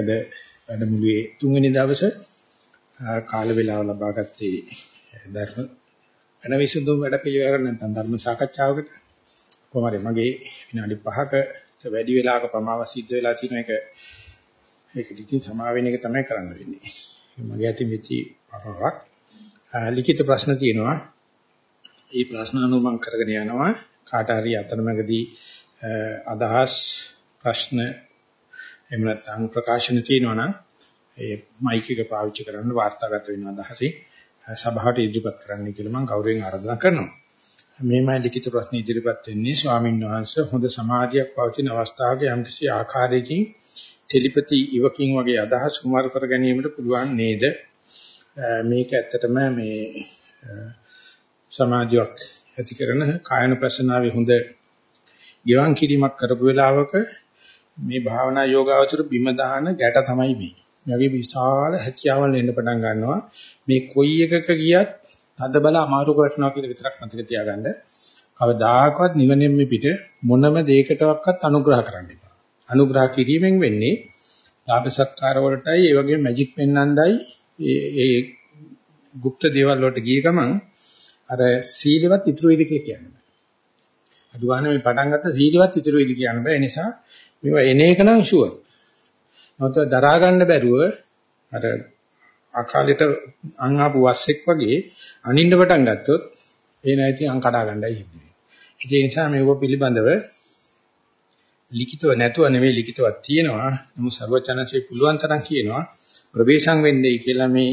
අද වැඩමුළුවේ තුන්වෙනි දවසේ කාල වේලාව ලබා ගත්තේ ධර්ම වෙන විසඳුම් වැඩ පිළිවෙලකට නැත්නම් ධර්ම සාකච්ඡාවකට කොහොමද මගේ විනාඩි 5ක වැඩි වෙලාවක ප්‍රමාව සිද්ධ වෙලා තියෙන එක ඒක ඉතින් සමා වෙන එක තමයි කරන්න වෙන්නේ. මගේ අතින් මෙච්චි පරවක් ලිඛිත ප්‍රශ්න තියෙනවා. ඒ ප්‍රශ්න අනුව මම කරගෙන යනවා. කාට හරි අතරමැදි අදහස් ප්‍රශ්න එහෙම නැත්නම් ප්‍රකාශන තියෙනවා නම් ඒ මයික් එක පාවිච්චි කරන්න වාර්තාගත වෙන අදහසින් සභාවට ඉදිරිපත් කරන්න කියලා මම ගෞරවයෙන් ආරාධනා කරනවා. මේමයි ලිඛිත ප්‍රශ්න ඉදිරිපත් වෙන්නේ ස්වාමීන් වහන්සේ හොඳ සමාධියක් පවතින අවස්ථාවක යම්කිසි ආකාරයකින් ටෙලිපති ඉවකින් වගේ අදහස් කුමාර කර ගැනීමට පුළුවන් නේද? මේක ඇත්තටම මේ සමාධියක් ඇති කරන කායන ප්‍රශ්නාවේ හොඳ ගිවන් කිරීමක් කරපු වෙලාවක මේ භාවනා යෝගාවචර බිම දාන ගැට තමයි මේ. මේ වගේ විශාල හැකියාවල් එන්න පටන් ගන්නවා. මේ කොයි එකක ගියත් තද බල අමාරු කරනවා කියලා විතරක් මතක තියාගන්න. කවදාකවත් නිවනෙන් පිට මොනම දෙයකටවත් අනුග්‍රහ කරන්න එපා. අනුග්‍රහ කිරීමෙන් වෙන්නේ ලාභ සත්කාර වලටයි ඒ වගේ මැජික් පෙන්වන්නයි ඒ ඒ গুপ্ত දේවල් වලට ගිය ගමන් අර සීලවත් ඉතුරු වෙයිද කියලා කියන්නේ. අදුගානේ මේ පටන් ගත්ත සීලවත් ඉතුරු වෙයිද කියන්න බෑ. ඒ නිසා මේවා එන එක නම් ෂුවර්. නැත්නම් දරා ගන්න බැරුව අර අකාලෙට අන් ආපු වස්සෙක් වගේ අනින්න පටන් ගත්තොත් ඒ නැති අන් කඩා ගන්නයි හිතෙන්නේ. ඒ නිසා මේව පිළිබඳව ලිඛිතව නැතුව නෙවෙයි ලිඛිතවක් තියෙනවා. නමුත් ਸਰවචනචේ පුළුවන් තරම් කියනවා ප්‍රවේශම් වෙන්නේ කියලා මේ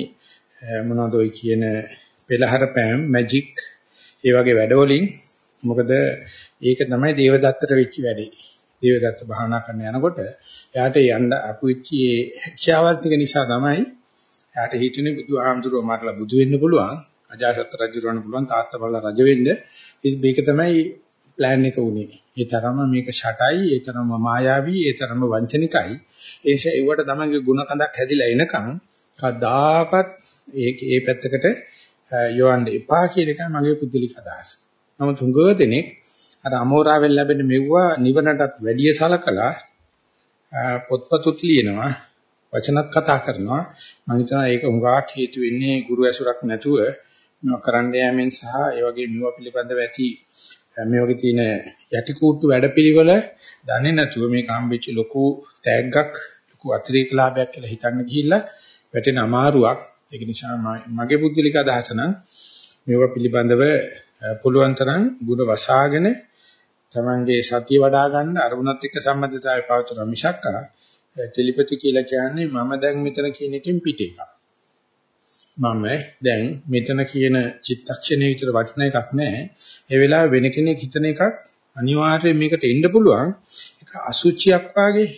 මොනවද ඔය කියන පෙළහර පෑම් මැජික් ඒ වගේ වැඩවලින් මොකද ඒක තමයි දේවදත්තට වෙච්ච වැඩේ. දේවදත්ත භාවනා කරන යනකොට එයාට යන්න අපුච්චි ඒ හැකියාවල් ටික නිසා තමයි එයාට හිතුනේ බුදුහාමුදුරුවෝ මාතලා බුදු වෙන්න පුළුවන් අජාසත් රජු වෙන්න පුළුවන් තාත්තා බලලා රජ වෙන්න. මේක තමයි ප්ලෑන් එක උනේ. ඒ තරම මේක ෂටයි ඒ තරම මායාවී ඒ තරම වංචනිකයි. ඒ නිසා ඒවට තමන්ගේ ಗುಣ කඳක් හැදිලා එනකන් කවදාකවත් ඒ ඒ පැත්තකට යොවන්න එපා කියන එකයි මගේ පුදුලික අදහස. නමුත් හුඟ දෙනෙක් අර අමෝරාවෙන් ලැබෙන මෙව්වා නිවනටත් වැඩිය සලකලා පොත්පතුත් ලියනවා වචනත් කතා කරනවා. මම හිතනවා ඒක හුඟක් හේතු වෙන්නේ ගුරු ඇසුරක් නැතුව මේවා කරන්න යෑමෙන් සහ ඒ වගේ මේවා පිළිබඳව ඇති මේ වගේ තියෙන යටි කූට්ටු වැඩපිළිවෙල දන්නේ නැතුව මේක හම්බෙච්ච ලොකු තෑග්ගක් ලොකු අතිරේක ලාභයක් කියලා හිතන්න ගිහිල්ලා වැටෙන අමාරුවක්. ඒක නිසා මගේ පුද්ගලික අදහස නම් මේවා පිළිබඳව පුළුවන් තරම් ಗುಣ වසාගෙන තමන්ගේ සතිය වඩා ගන්න අරමුණත් එක්ක සම්බන්ධතාවය පවත්වන මිසක්කා ටෙලිපති කියලා කියන්නේ මම දැන් මෙතන කියන එකෙන් පිට එකක්. මම දැන් මෙතන කියන චිත්තක්ෂණේ විතර වටින එකක් නෑ. ඒ වෙලාවේ වෙන කෙනෙක් හිතන එකක් අනිවාර්යයෙන් මේකට එන්න පුළුවන්. ඒක අසුචියක් වාගේ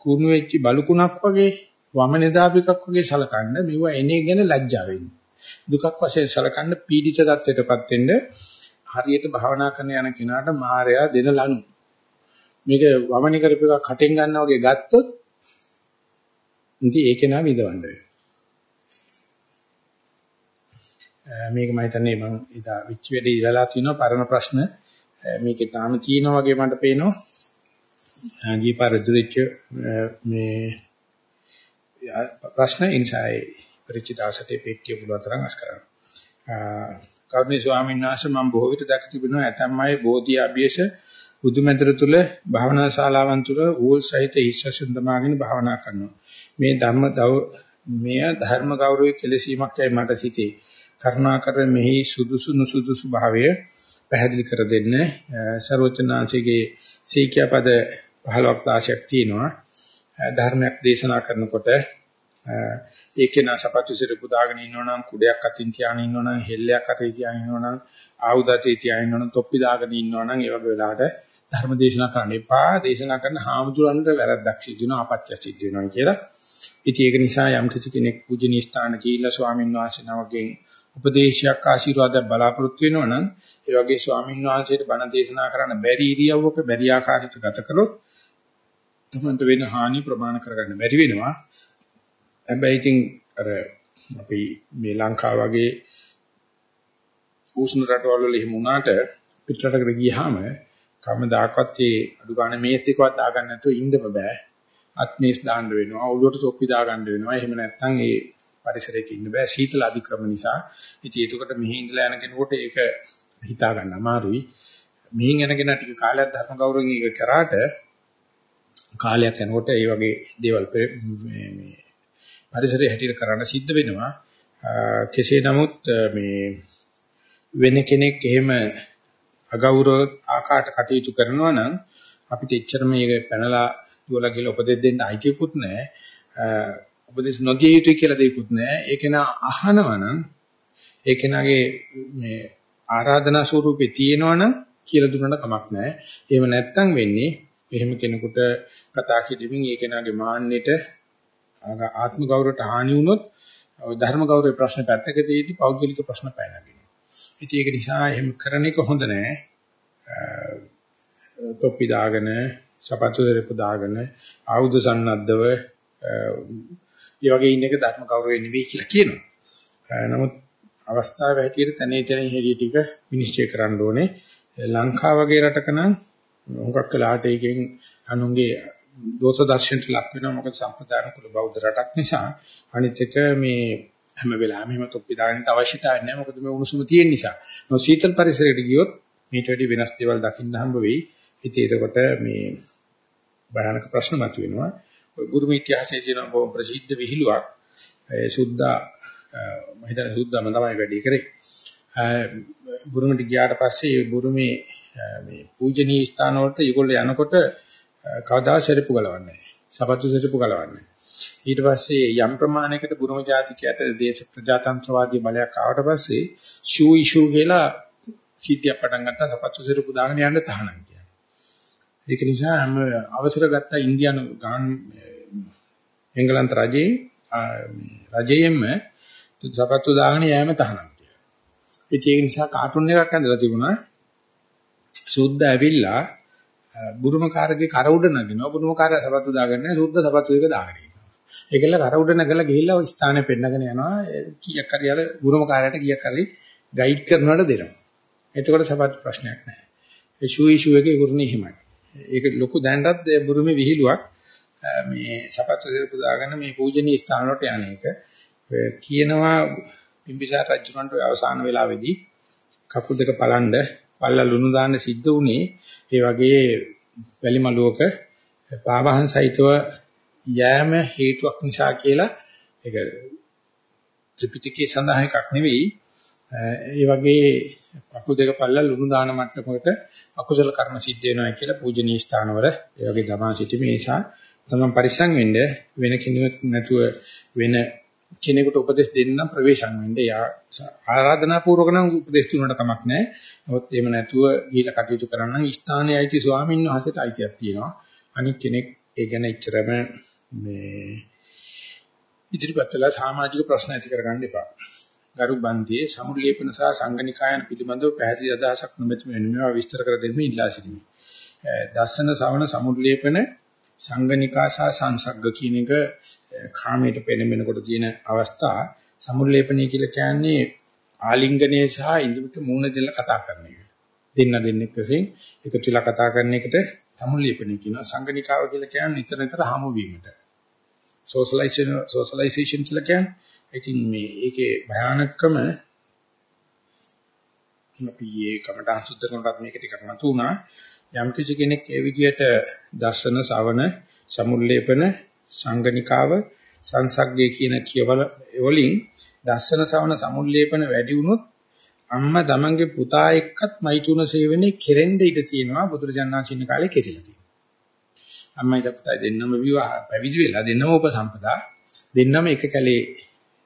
කුණු වෙච්ච බලුකුණක් වගේ වමනේ දාපිකක් වගේ සලකන්න මෙව එනේ ගැන ලැජ්ජා වෙන්න. දුකක් වශයෙන් සලකන්න පීඩිත තත්ත්වයටපත් වෙන්න හරියට භාවනා කරන යන කෙනාට මායя දෙන ලනු. මේක වමනේ කරපු එකක් කටෙන් ගන්නවා වගේ ගත්තොත් ඉතින් ඒක නා විඳවන්න වෙනවා. මේක මම හිතන්නේ මම ඉදා විච් වෙඩේ ඉවලා තිනවා පරණ ප්‍රශ්න මේකේ තාම තියෙනවා වගේ මට පේනවා. ගිය පාර දුරිච්ච මේ ප්‍රශ්න ඉන්සයි පරිචිතාසතේ පෙට්ටිය පුළුවන් තරම් අස් කරනවා. කරුණී ස්වාමීන් වහන්සේ මම බොහෝ විට දැක තිබෙනවා ඇතැම් අය බෝධි අභියස බුදුමෙතර තුල භාවනා ශාලාවන් තුල ඌල් සහිත ඊශ්වසුන් දමාගෙන භාවනා කරනවා. මේ ධර්ම මෙය ධර්ම ගෞරවයේ කෙලසීමක් යයි මට සිතේ. කරුණාකර මෙහි සුදුසු නුසුදුසු භාවය පැහැදිලි කර දෙන්න. ਸਰවචනාංශයේ සීකියා පද 15ක් 16ක් තියෙනවා. ධර්මයක් දේශනා කරනකොට ඒකේ නාසපත්තු සිරපු දාගෙන ඉන්නවනම් කුඩයක් අතින් තියාගෙන ඉන්නවනම් හෙල්ලයක් අතේ තියාගෙන ඉන්නවනම් ආයුධ අතේ තියාගෙන ඉන්නවනම් තොප්පි දාගෙන ඉන්නවනම් ඒ වගේ වෙලාවට ධර්ම දේශනා කරන්න එපා දේශනා කරන හාමුදුරන්ට වැරද්දක් සිද්ධ වෙනවා අපත්‍ය සිද්ධ වෙනවා කියලා. ඉතින් ඒක නිසා යම් කිසි කෙනෙක් පූජනීය ස්ථාන ගිහිල්ලා ස්වාමින් වහන්සේ නමකින් උපදේශයක් ආශිර්වාදයක් බලාපොරොත්තු වෙනවනම් ඒ වගේ ස්වාමින් වහන්සේට බණ දේශනා කරන්න බැරි ඉරියව්වක බැරි ආකාරයකට ගත කළොත් තමන්ට වෙන හානිය ප්‍රමාණ කරගන්න බැරි වෙනවා. හැබැයි ඉතින් අර අපි මේ ලංකාව වගේ උෂ්ණ රටවල් වල එහෙම වුණාට පිටරටකට ගියාම කවමදාකවත් ඒ අඩු ගන්න මේත් එකවත් දාගන්න නැතුව ඉන්න බෑ. අත්මේස් දාන්න වෙනවා ඔළුවට තොප්පි දා ගන්න වෙනවා. එහෙම නැත්නම් ඒ පරිසරයක ඉන්න බෑ. සීතල අධික්‍රම නිසා. ඉතින් ඒකට මෙහි ඉඳලා යන කෙනෙකුට ඒක හිතා ගන්න අමාරුයි. මෙහින් යනගෙන ටික කාලයක් ධර්ම ගෞරවයෙන් ඒක කරාට කාලයක් යනකොට ඒ වගේ දේවල් මේ මේ පරිසරය හැටියට කරන්න සිද්ධ වෙනවා කෙසේ නමුත් මේ වෙන කෙනෙක් එහෙම අගෞරව ආකාරයට කටයුතු කරනවා නම් අපිට එච්චර මේක පැනලා දුවලා කියලා උපදෙස් දෙන්න අයිතියකුත් නැහැ. උපදෙස් නොදිය යුතුයි කියලා දෙයක්කුත් නැහැ. ඒක නා අහනවා නම් ඒ කෙනාගේ මේ ආරාධනා ස්වරූපේ තියෙනවනම් කියලා දුන්නට කමක් නැහැ. එහෙම නැත්තම් වෙන්නේ එහෙම කෙනෙකුට කතා කිරීමෙන් ඒ කෙනාගේ මාන්නෙට ආත්ම ගෞරවයට හානි වුණොත් ධර්ම ගෞරවයේ ප්‍රශ්න පැත්තක තියදී පෞද්ගලික ප්‍රශ්න පැනනගිනවා. ඉතින් ඒක නිසා එහෙම කරන එක හොඳ නෑ. තොප්පි දාගෙන, සපත්තු දෙරපු දාගෙන, ආයුධ සන්නද්ධව ඒ වගේ ඉන්න එක ධර්ම ගෞරවය නෙවෙයි කියලා කියනවා. නමුත් අවස්ථාව හැටියට තනේ තනේ හැටි ටික විනිශ්චය කරන්න ඕනේ. ලංකාව වගේ රටක නම් හුඟක් වෙලාට එකෙන් අනුන්ගේ දෝෂ දර්ශනට ලක් වෙනවා මොකද සම්ප්‍රදාන කුල බෞද්ධ රටක් නිසා අනිත් එක මේ හැම වෙලාවෙම එහෙම තොප්පි දාගන්න අවශ්‍යතාවයක් නැහැ මොකද මේ උණුසුම තියෙන නිසා. නෝ සීතල පරිසරයකට ගියොත් මීට වැඩි වෙනස් දේවල් දකින්න හම්බ වෙයි. ඉතින් ඒකට මේ භයානක ප්‍රශ්න මතුවෙනවා. ඔය බුරුම ඉතිහාසයේ තියෙන බොහොම ප්‍රසිද්ධ විහිළුවක් ඒ සුද්දා මම හිතන්නේ සුද්දාම තමයි වැඩි කරේ. බුරුමට ගියාට පස්සේ බුරුමේ මේ පූජනීය ස්ථාන වලට ඒගොල්ලෝ යනකොට කවදා සෙරපු ගලවන්නේ නැහැ. සපත්තු සෙරපු ගලවන්නේ. ඊට පස්සේ යම් ප්‍රමාණයකට බුරුම ජාතිකයට දේශ ප්‍රජාතන්ත්‍රවාදී බලයක් ආවට පස්සේ ෂූ ඉෂූ කියලා සීතියක් පටන් ගත්තා සපත්තු සෙරපු දාගෙන යන්න තහනම් කියන්නේ. ඒක නිසා හැම අවසර ගත්ත ඉන්දියානු ගාන් එංගලන්ත රජයේ රජයෙන්ම සපත්තු දාගෙන යෑම තහනම් කියලා. ඒක නිසා කාටුන් එකක් ඇඳලා තිබුණා. සුද්ධ ඇවිල්ලා බුරුමකාරගේ කර උඩ නගිනවා. බුරුමකාරය සපත්තු දාගෙන නැහැ. සුද්ධ සපත්තු එක දාගෙන ඉන්නවා. ඒකල කර උඩ නැගලා ගිහිල්ලා ওই ස්ථානේ පෙන්නගෙන යනවා. කීයක් හරි අර බුරුමකාරයට කීයක් හරි ගයිඩ් කරනවට දෙනවා. එතකොට සපත්තු ප්‍රශ්නයක් නැහැ. ඒ ෂූ ඉෂුව එකේ ඉවරනේ හිමයි ඒක ලොකු දැනටත් බුරුමේ විහිළුවක්. මේ සපත්තු සිරපු දාගෙන මේ පූජනීය ස්ථාන වලට යන එක. කියනවා බිම්බිසාර රජුන්ට අවසාන වෙලාවේදී කකුල් දෙක පලන්න පල්ලා ලුණු දාන්න සිද්ධ වුණේ. ඒ වගේ වැලිමලුවක පාවහන් සහිතව යෑම හේතුවක් නිසා කියලා ඒක ත්‍රිපිටකයේ සඳහන් එකක් නෙවෙයි. ඒ වගේ කකුල් දෙක පල්ලා ලුණු දාන මට්ටමකට අකුසල කර්ම සිද්ධ වෙනවා කියලා පූජනීය ස්ථානවල ඒ වගේ දමා සිටීමේ නිසා තමන් පරිස්සම් වෙන්න වෙන කෙනෙක් නැතුව වෙන කෙනෙකුට උපදෙස් දෙන්න ප්‍රවේශම් වෙන්න යා ආරාධනා පූර්වක නම් උපදෙස් දුන්නට කමක් නැහැ. නමුත් එහෙම නැතුව ගිහිලා කටයුතු කරන්න නම් ස්ථානයේ අයිති ස්වාමීන් වහන්සේට අයිතියක් තියෙනවා. අනික් කෙනෙක් ඒ ගැන ඉච්චරම මේ ඉදිරිපත් වෙලා සමාජික ප්‍රශ්න ඇති කරගන්න එපා. ගරු බන්දියේ සමුල්ලේපන සහ සංගනිකායන පිළිබඳව පැහැදිලි අදහසක් නොමැති වෙන මේවා විස්තර කර දෙන්න ඉල්ලා සිටිමි. දස්සන ශ්‍රවණ සමුල්ලේපන සංගනිකා සහ සංසග්ග කියන එක කාමයට පෙනෙනකොට තියෙන අවස්ථා සමුල්ලේපණය කියලා කියන්නේ ආලිංගනයේ සහ ඉන්ද්‍රියට මූණ දෙලා කතා කරන එක. දෙන්න දෙන්නෙක් වශයෙන් එකතු වෙලා කතා කරන එකට සමුල්ලේපණය කියනවා. සංගනිකාව කියලා කියන්නේ නිතර නිතර හමු වීමට. සෝෂලයිසේෂන් සෝෂලයිසේෂන් කියලා කියන්නේ ඉතින් මේ ඒකේ භයානකම අපි මේ කමටහන් සුද්ධ කරනකොට මේක ටිකක් නතු වුණා. යම් කිසි කෙනෙක් ඒ විදිහට දර්ශන ශවන සමුල්ලේපන සංගනිකාව සංසග්ගය කියන කියවල වලින් දස්සන සවන සමුල්ලේපන වැඩි වුණොත් අම්මා තමන්ගේ පුතා එක්කත් මෛතුන සේවනයේ කෙරෙන්න ඉඩ තියෙනවා බුදුරජාණන් චින්න කාලේ කෙරිලා තියෙනවා. අම්මයි පුතයි දෙන්නම විවාහ පැවිදි වෙලා දෙන්නම උපසම්පදා දෙන්නම එක කැලේ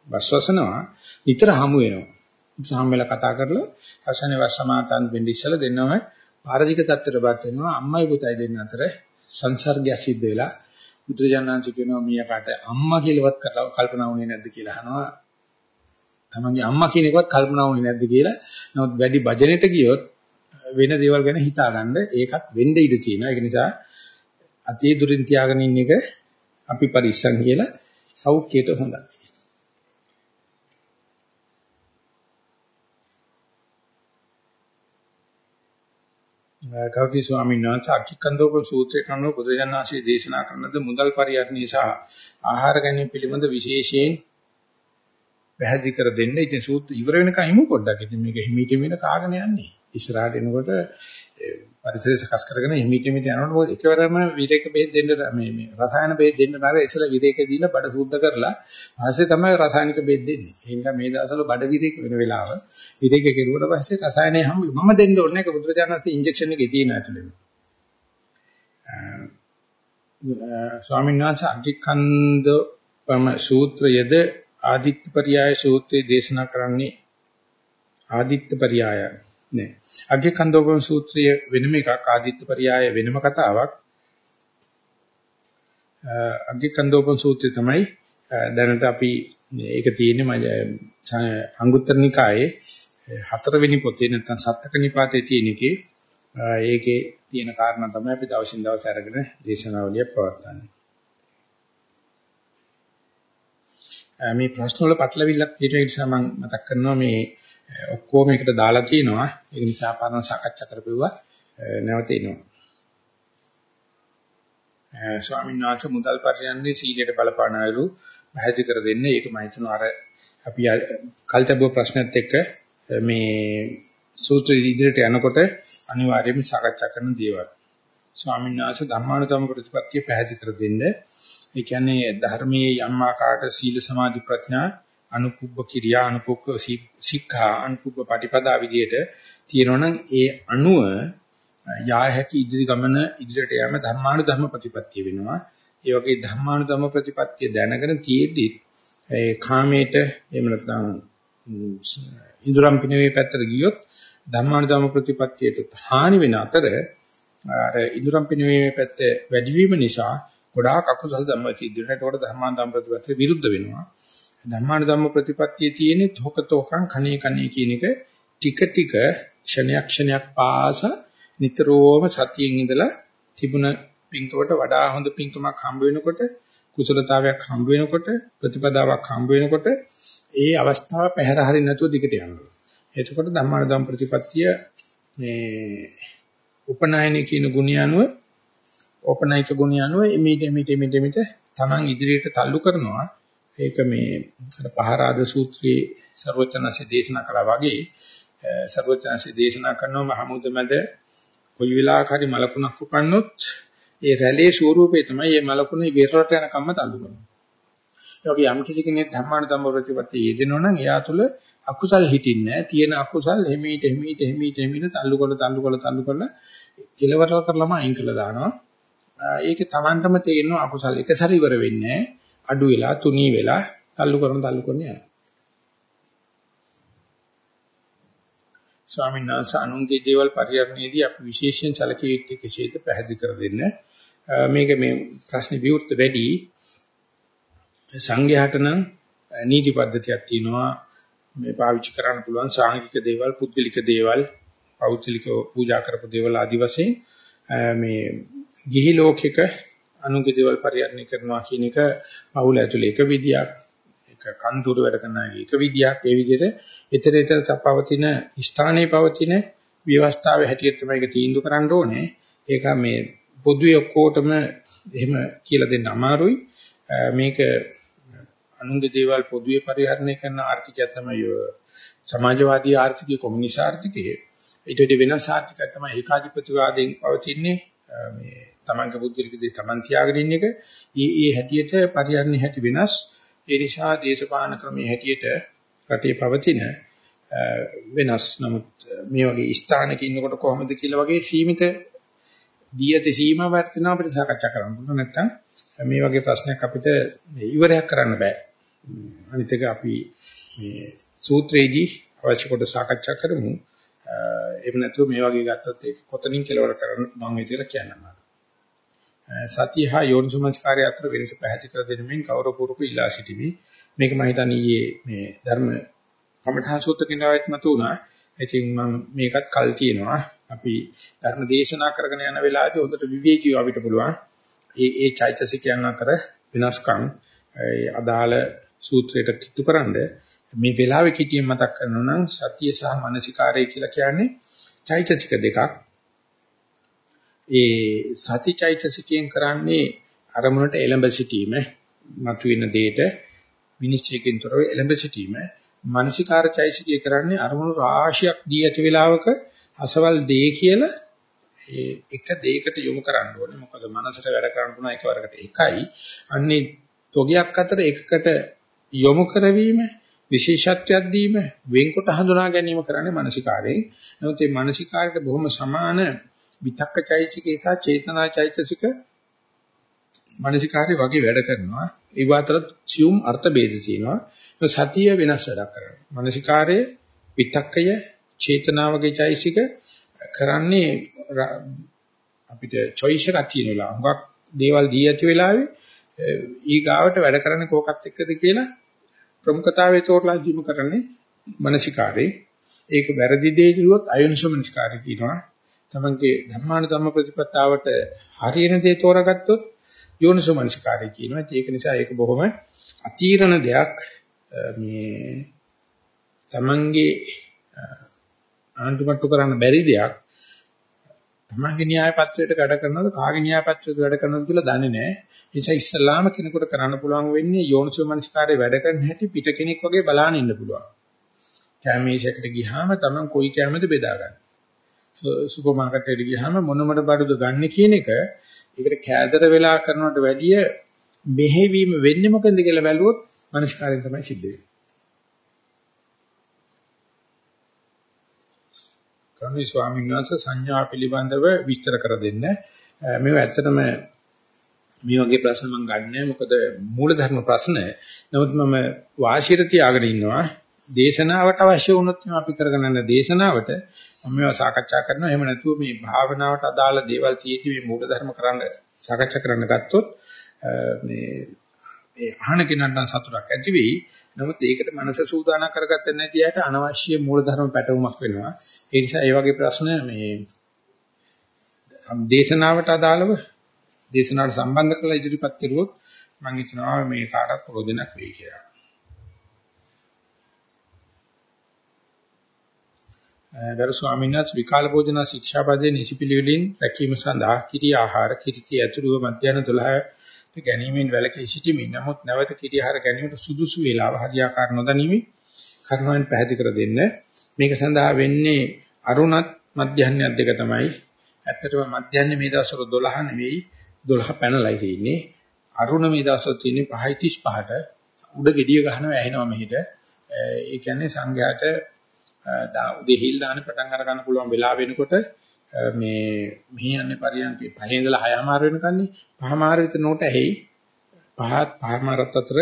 වස්වසනවා නිතර හමු වෙනවා. සාම වෙලා කතා කරලා හසනේ වස්සමාතන් වෙන්න ඉස්සලා දෙන්නම පාරජික තත්ත්වයටපත් වෙනවා අම්මයි පුතයි දෙන්න අතර සංසර්ගය සිද්ධ වෙලා බුදුරජාණන්සේ කියනවා මීයාකට අම්මා කියලාවත් කල්පනා වුණේ නැද්ද කියලා අහනවා. තමන්ගේ අම්මා කියන එකවත් කල්පනා වුණේ නැද්ද කියලා. නමුත් වැඩි භජනෙට ගියොත් වෙන දේවල් ගැන හිතාගන්න ඒකත් වෙන්න ඉඩ තියෙනවා. ඒක නිසා අතේ දුරින් තියාගෙන ඉන්න එක අපි පරිස්සම් කියලා සෞඛ්‍යයට හොඳයි. ගෞතම ස්වාමීන් වහන්සේ අක්ඛිකන්දෝප සූත්‍රය කනුව බුදුජානනාංශයේ දේශනා කරනද මුදල් පරිහරණය සහ ආහාර ගැනීම පිළිබඳ විශේෂයෙන් පැහැදිලි කර දෙන්න. ඉතින් සූත්‍ර ඉවර වෙනකන් හිමු පොඩ්ඩක්. ඉතින් මේක හිමීට හිමීට කාගෙන යන්නේ. ඉස්සරහට එනකොට පරිසරය සකස් කරගෙන හිමීට හිමීට යනකොට මොකද එකවරම විරේක බෙහෙත් දෙන්න මේ මේ රසායන බෙහෙත් දෙන්න නර ඉස්සලා විරේක දීලා බඩ සුද්ධ කරලා ඊපස්සේ තමයි රසායනික බෙහෙත් දෙන්නේ. ඒ නිසා මේ දවස්වල බඩ විරේක වෙන වෙලාව විරේක කෙරුවට පස්සේ රසායනය හැම මම දෙන්න ඕනේ ඒක බුදුරජාණන්සේ ඉන්ජෙක්ෂන් එකේ තියෙන ඇතුළේ. ස්වාමීන් වහන්සේ අග්ගිකන්ද පම සූත්‍රයේද ආදිත්‍ය පරියාය සූත්‍රයේ දේශනා කරන්නේ ආදිත්‍ය පරියාය නෑ. අග්ගේ කන්දෝපම සූත්‍රය වෙනම එකක් ආදිත්‍ය පරියාය වෙනම කතාවක්. අග්ගේ කන්දෝපම සූත්‍රය තමයි දැනට අපි ඒක තියෙන්නේ මම අංගුත්තර නිකායේ හතරවෙනි පොතේ නැත්නම් සත්තක නිපාතේ තියෙන එකේ ඒකේ තියෙන කාරණා තමයි අපි දවසින් දවස අරගෙන දේශනාවලිය පවත්වන්නේ. මේ ප්‍රශ්න වල පටලවිල්ලක් තියෙන නිසා මම මතක් කරනවා මේ ඔක්කොම එකට දාලා තිනවා. ඒ නිසා පාරණ සාකච්ඡා කරපුවා නැවත එනවා. ස්වාමීන් වහන්සේ මුදල් පරියන්නේ සීලයට බලපාන අයලු පැහැදිලි කර දෙන්නේ. ඒක මම හිතනවා අර අපි කල්තබුව ප්‍රශ්නත් එක්ක මේ සූත්‍ර ඉදිරියට යනකොට අනිවාර්යයෙන්ම සාකච්ඡා කරන දේවල්. ස්වාමීන් වහන්සේ ධර්මානුගම ප්‍රතිපත්තිය පැහැදිලි කර දෙන්නේ. ඒ කියන්නේ ධර්මයේ යම් ආකාරයකට සීල සමාධි ප්‍රඥා අනුකුබ්බ කිරියා අනුපොක්ක සික්ඛා අනුකුබ්බ පටිපදා විදියට තියෙනවනම් ඒ අනුව යා හැකි ඉදිරි ගමන ඉදිරියට යෑම ධර්මානුධර්ම ප්‍රතිපත්තිය වෙනවා. ඒ වගේ ධර්මානුධර්ම ප්‍රතිපත්තිය දැනගෙන තියෙද්දි ඒ කාමයට එහෙම නැත්නම් ඉඳුරම් පිනවේ පැත්තට ගියොත් ධර්මානුධර්ම ප්‍රතිපත්තියට හානි වෙන අතර අර ඉඳුරම් පිනවේ පැත්ත වැඩි වීම නිසා ගොඩාක් අකුසල ධර්ම සිද්ධ වෙනවා. ඒකට ධර්මානුධර්ම ප්‍රතිපත්තිය විරුද්ධ වෙනවා. ධර්මානුධම්ම ප්‍රතිපත්තියේ තියෙන තොකතෝකං කණේ කණේ කියන එක ටික ටික ක්ෂණයක් ක්ෂණයක් පාස නිතරම සතියෙන් ඉඳලා තිබුණ පින්කවට වඩා හොඳ පින්කමක් හම්බ වෙනකොට කුසලතාවයක් හම්බ වෙනකොට ප්‍රතිපදාවක් හම්බ වෙනකොට ඒ අවස්ථාව පැහැර හරින්න නැතුව දිගට යනවා. එතකොට ධම්මානුධම්ම ප්‍රතිපත්තිය මේ උපනායනයේ කියන ගුණය අනුව ඕපනයික ගුණය අනුව එමිට එමිට එමිට එමිට Taman ඉදිරියට තල්ලු කරනවා ඒක මේ පහරාද සූත්‍රයේ ਸਰවචනසේ දේශනා කළා වගේ ਸਰවචනසේ දේශනා කරනව මහමුද මැද කොයි වෙලාවක හරි මලකුණක් උපන්නොත් ඒ රැළේ ස්වරූපේ තමයි මේ මලකුණ ඉවරට යනකම්ම තල්ලුනවා. ඒ වගේ යම් කිසි කෙනෙක් ධර්මානුධම්ම ප්‍රතිපත්තිය යෙදෙනවා නම් එයා තුළ අකුසල් හිටින්නේ තියෙන අකුසල් හිමීට හිමීට හිමීට හිමීට තල්ලු කළ තල්ලු කළ තල්ලු කළ කෙලවර කරලම අයින් කළා දානවා. ඒකේ Tamanටම තේරෙනවා අකුසල් එක සැරේ ඉවර වෙන්නේ නැහැ. අඩු වෙලා තුනී වෙලා තල්ලු කරන තල්ලු කරන යනවා. ස්වාමීන් වහන්සේ අනුන්ගේ දේවල් පරිහරණයේදී අපි විශේෂයෙන් සැලකිය යුත්තේ කෙසේද පැහැදිලි කර දෙන්න. මේක මේ ප්‍රශ්නේ විවෘත වැඩි සංඝයාට නම් නීති පද්ධතියක් තියෙනවා මේ පාවිච්චි කරන්න පුළුවන් සාංගික දේවල් පුද්ගලික දේවල් පෞද්ගලිකව පූජා කරපු දේවල් ආදි වශයෙන් මේ ගිහි ලෝකෙක අනුන්ගේ දේවල් පරිහරණය කරනවා කියන එක පවුල ඇතුලේ එක විදියක් ඒක කන්තුරු වැඩ කරන එක විදියක්. ඒ විදිහට ඊතර ඊතර තපවතින ස්ථානයේ පවතින ව්‍යවස්ථාවේ හැටියට තමයි ඒක තීන්දුව කරන්න ඕනේ. ඒක මේ පොදුවේ ඔක්කොටම එහෙම කියලා දෙන්න අමාරුයි. මේක අනුන්ගේ දේවල් පොදුවේ පරිහරණය කරන ආර්ථිකය තමයි සමාජවාදී ආර්ථිකය කොමියුනිස්ට් ආර්ථිකය. ඊට වඩා වෙනස් ආර්ථිකයක් තමයි ඒකාධිපතිවාදයෙන් පවතින්නේ. මේ තමන්ගේ පුද්ගලික දේ තමන් තියාගෙන ඉන්න එක ඒ ඒ හැටියට පරිහරණය හැටි වෙනස්. ඒ නිසා දේශපාලන ක්‍රමයේ හැටියට රටේ පවතින වෙනස්. නමුත් මේ වගේ ස්ථානක ඉන්නකොට කොහොමද කියලා වගේ සීමිත දීයති සීමා වර්තන අපිට සාකච්ඡා කරන්න පුළුවන්. නැත්නම් මේ වගේ ප්‍රශ්නයක් අපිට ඉවරයක් කරන්න බෑ. අනිත් එක අපි මේ සූත්‍රයේදී අවශ්‍ය කොට සාකච්ඡා කරමු. එහෙම නැතුව මේ වගේ ගත්තොත් ඒක කොතනින් කෙලවර කරන්න මම විදියට කියන්නම්. සතිය හා යෝනිසමස්කාරය අතර වෙනස පැහැදිලි කර දෙනෙමින් ගෞරවපූර්වක ඉල්ලා සිටිමි. මේක මම හිතන්නේ මේ ධර්ම කමඨා සූත්‍ර කිනාවෙත් මතුණා. ඉතින් මම මේකත් කල් තියෙනවා. අපි ධර්ම දේශනා කරගෙන යන වෙලාවදී හොඳට විවේකීව අපිට පුළුවන් ඒ ඒ චෛතසිකයන් අතර වෙනස්කම් අදාළ සූත්‍රයට කිට්ටුකරනද මේ වෙලාවේ කිටියෙන් මතක් කරනවා නම් සතිය සහ මානසිකාරය කියලා කියන්නේ චෛතසික දෙකක්. ඒ සතිචෛතසිකයෙන් කරන්නේ අරමුණට එළඹ සිටීම මතුවෙන දෙයට විනිශ්චයකින් තොරව එළඹ සිටීම. මානසිකාර චෛතසිකය කරන්නේ අරමුණු රාශියක් දී ඇති වෙලාවක අසවල් දේ කියලා ඒ එක දෙයකට යොමු කරන්න ඕනේ. මොකද මනසට වැඩ කරන්න පුළුවන් එකවරකට එකයි. අන්නේ තොගයක් අතර එකකට යොමු කරවීම විශේෂත්වයක් දීම වෙන්කොට හඳුනා ගැනීම කරන්නේ මානසිකාරයෙන්. නමුත් මේ මානසිකාරයට බොහොම සමාන විතක්ක චෛතසිකේ සහ චේතනා චෛතසික මානසිකාරය වගේ වැඩ කරනවා. ඒ අතර සියුම් අර්ථ ભેද තියෙනවා. සතිය වෙනස් වැඩක් කරනවා. මානසිකාරයේ විතක්කය චේතනාවගේ චෛතසික කරන්නේ අපිට choice එකක් තියෙන වෙලාව. හුඟක් දේවල් දී ඇති වෙලාවේ ඊගාවට වැඩ කරන්නේ කෝකත් එක්කද කියලා ප්‍රමුඛතාවයේ තෝරලා දීම කරන්නේ මානසිකාරේ. ඒක වැරදි දේ කිව්වොත් අයෝනිසමනසිකාරය කියනවා. තමන්ගේ ධර්මාන ධම්ම ප්‍රතිපත්තාවට හරියන දේ තෝරාගත්තොත් යෝනිසමනසිකාරය කියනවා. ඒක නිසා ඒක බොහොම අතීරණ දෙයක් මේ තමන්ගේ ආන්තිමට්ටු කරන්න බැරි දෙයක් තමන්ගේ න්‍යාය පත්‍රයට වැඩ කරනවද කාගේ න්‍යාය පත්‍රයට වැඩ කරනවද කියලා දන්නේ නැහැ. ඒ නිසා ඉස්සල්ලාම කෙනෙකුට කරන්න පුළුවන් වෙන්නේ යෝනිසෝ මනස්කාරයේ වැඩ කරන හැටි පිට කෙනෙක් වගේ බලාගෙන ඉන්න පුළුවන්. කැමේෂයකට ගියාම තමන් කොයි කැමද බෙදා ගන්න. සුපර් මාකට් එකට ගියාම මොන මොන බඩුද ගන්න කියන එක ඒකට කෑදර වෙලා කරනවට වැඩිය මෙහෙවීම වෙන්නේ මොකන්ද කියලා බැලුවොත් මනස්කාරයෙන් තමයි සිද්ධ වෙන්නේ. කරුණී ස්වාමීන් වහන්සේ සංඥා පිළිබඳව විස්තර කර දෙන්න. මේව ඇත්තටම මේ වගේ ප්‍රශ්න මම ගන්නෑ මොකද මූලධර්ම ප්‍රශ්න. නමුත් මම වාසියට තියාගෙන ඉන්නවා. දේශනාවට අවශ්‍ය වුණොත් අපි කරගෙන යන දේශනාවට මම මේවා සාකච්ඡා කරනවා. එහෙම නැතුව මේ භාවනාවට අදාළ දේවල් තියෙදි මේ මූලධර්ම කරන්න සාකච්ඡා කරන්න ගත්තොත් මේ මේ අහන කෙනාට සතුටක් ඇති වෙයි. නමුත් ඒකට මනස සූදානම් කරගත්තේ නැති අයට අනවශ්‍ය මූලධර්ම පැටවුමක් වෙනවා. ඒ නිසා මේ වගේ ප්‍රශ්න මේ දේශනාවට අදාළව දේශනාවට සම්බන්ධ කරලා ඉදිරිපත් කරුවොත් මම හිතනවා මේ කාටත් ප්‍රයෝජනක් වෙයි කියලා. ගරු ස්වාමීන් වහන්සේ විකාල භෝජන ශික්ෂාපදයේ නිසිපිලිවලින් රැකීම සඳහා කිරි ආහාර කිරිති ඇතුළුව මධ්‍යන 12 ගැනීමෙන් වැළකී සිටිමි. නමුත් නැවත කිරි ආහාර ගැනීමට සුදුසු වේලාව හරියාකාර නොදැනීමි. කර්මයන් පැහැදිලි කර දෙන්න. මේක සඳහා වෙන්නේ අරුණත් මධ්‍යහ්නයක් දෙක තමයි. ඇත්තටම මධ්‍යහ්න මේ දවස්වල 12 නෙවෙයි 12 පැනලයි තියෙන්නේ. අරුණ මේ දවස්වල තියෙන්නේ 5:35ට උඩ gediya ගහනවා ඇහෙනවා මෙහෙට. ඒ කියන්නේ සංඝයාට උදේ හිල් දාන්න පටන් අර ගන්න පුළුවන් වෙලාව වෙනකොට මේ මෙහි යන්නේ පරියන්කේ පහේ ඉඳලා හයමාර වෙනකන්නේ පහමාර විතර නෝට ඇහි පහත් පහමාරත් අතර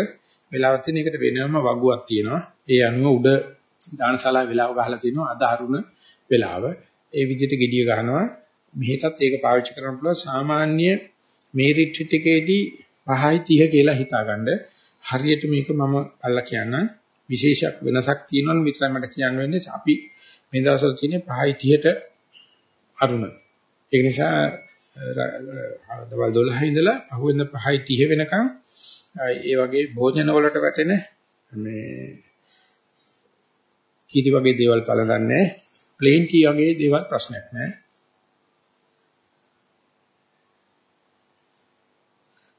වෙලාවක් තියෙන එකට වෙනම වගුවක් තියෙනවා. ඒ අනුව උඩ දානශාලා වෙලාව ගහලා තිනවා අද අරුණ වෙලාව. ඒ විදිහට gediya ගහනවා. මෙහෙටත් ඒක පාවිච්චි කරන්න පුළුවන් සාමාන්‍ය මේ රිට්‍රීට් එකේදී 5යි 30 කියලා හිතාගන්න. හරියට මේක මම අල්ල කියන්න විශේෂයක් වෙනසක් තියෙනවනේ විතරයි මට කියන්න වෙන්නේ. අපි මේ දවස්වල තියෙන්නේ 5යි 30ට අරුණ. ඒ නිසා දවල් 12 ඉඳලා අහුවෙන 5යි 30 වෙනකන් ඒ වගේ භෝජන වලට වැටෙන මේ කීටි වගේ දේවල් පළඳන්නේ ප්ලේන් කී වගේ දේවල් ප්‍රශ්නයක් නෑ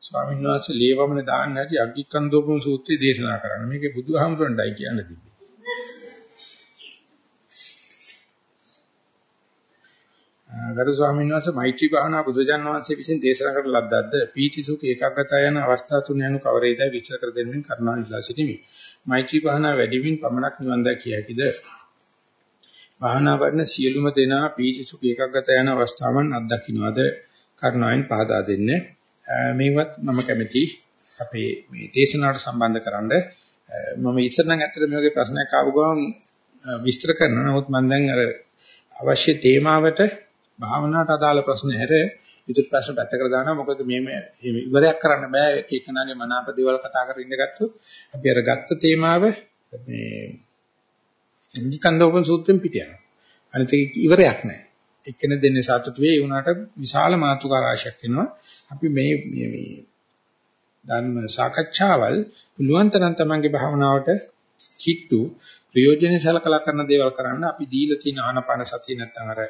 ස්වාමීන් වහන්සේ ලේවමන දාන්න ඇති අග්ගිකන්දෝපම සූත්‍රය දේශනා කරන්න මේකේ බුදුහාමුදුරන්ටයි කියන්න තිබ්බේ ගරු ස්වාමීන් වහන්සේ මෛත්‍රී භාවනා බුදුජන් වහන්සේ විසින් දේශනා කරන ලද්දක්ද පීති සුඛ ඒකාග්‍රතාව යන අවස්ථා තුන යනු කවරේදයි විචාර කර දෙමින් කරුණාවෙන් ඉල්ලා සිටිමි. මෛත්‍රී භාවනා වැඩිමින් පමණක් නිවන් දැකිය හැකිද? භාවනා වඩන සියලුම දෙනා පීති සුඛ ඒකාග්‍රතාව යන අවස්ථාවන් අත්දකින්නවද? කරුණාවෙන් පහදා දෙන්න. මේවත් මම කැමති අපේ මේ දේශනාවට සම්බන්ධ කරන්න මම ඉස්සර නම් ඇත්තට මේ වගේ ප්‍රශ්නයක් ආව ගමන් විස්තර කරනවා. නමුත් මම දැන් අර අවශ්‍ය තේමාවට භාවනාවට අදාළ ප්‍රශ්න හැර ඉදිරි ප්‍රශ්න පැත්තකට දානවා. මොකද මේ මේ ඉවරයක් කරන්න බෑ. එක එකනාගේ මනාප දේවල් කතා කරගෙන ඉඳගත්තොත් අපි අර ගත්ත තේමාව මේ නිකන්දෝපන් සූත්‍රයෙන් පිට යනවා අනිත් එක ඉවරයක් නෑ. එක්කෙනෙ දෙන්නේ සතුටු වෙයි උනාට විශාල මාතෘකා රාශියක් වෙනවා අපි මේ මේ ධර්ම සාකච්ඡාවල් පුළුවන් තරම් තමන්ගේ භාවනාවට කිට්ටු ප්‍රයෝජනෙ සලකලා කරන දේවල් කරන්න අපි දීලා තියෙන ආනපාන සතිය නැත්නම් අර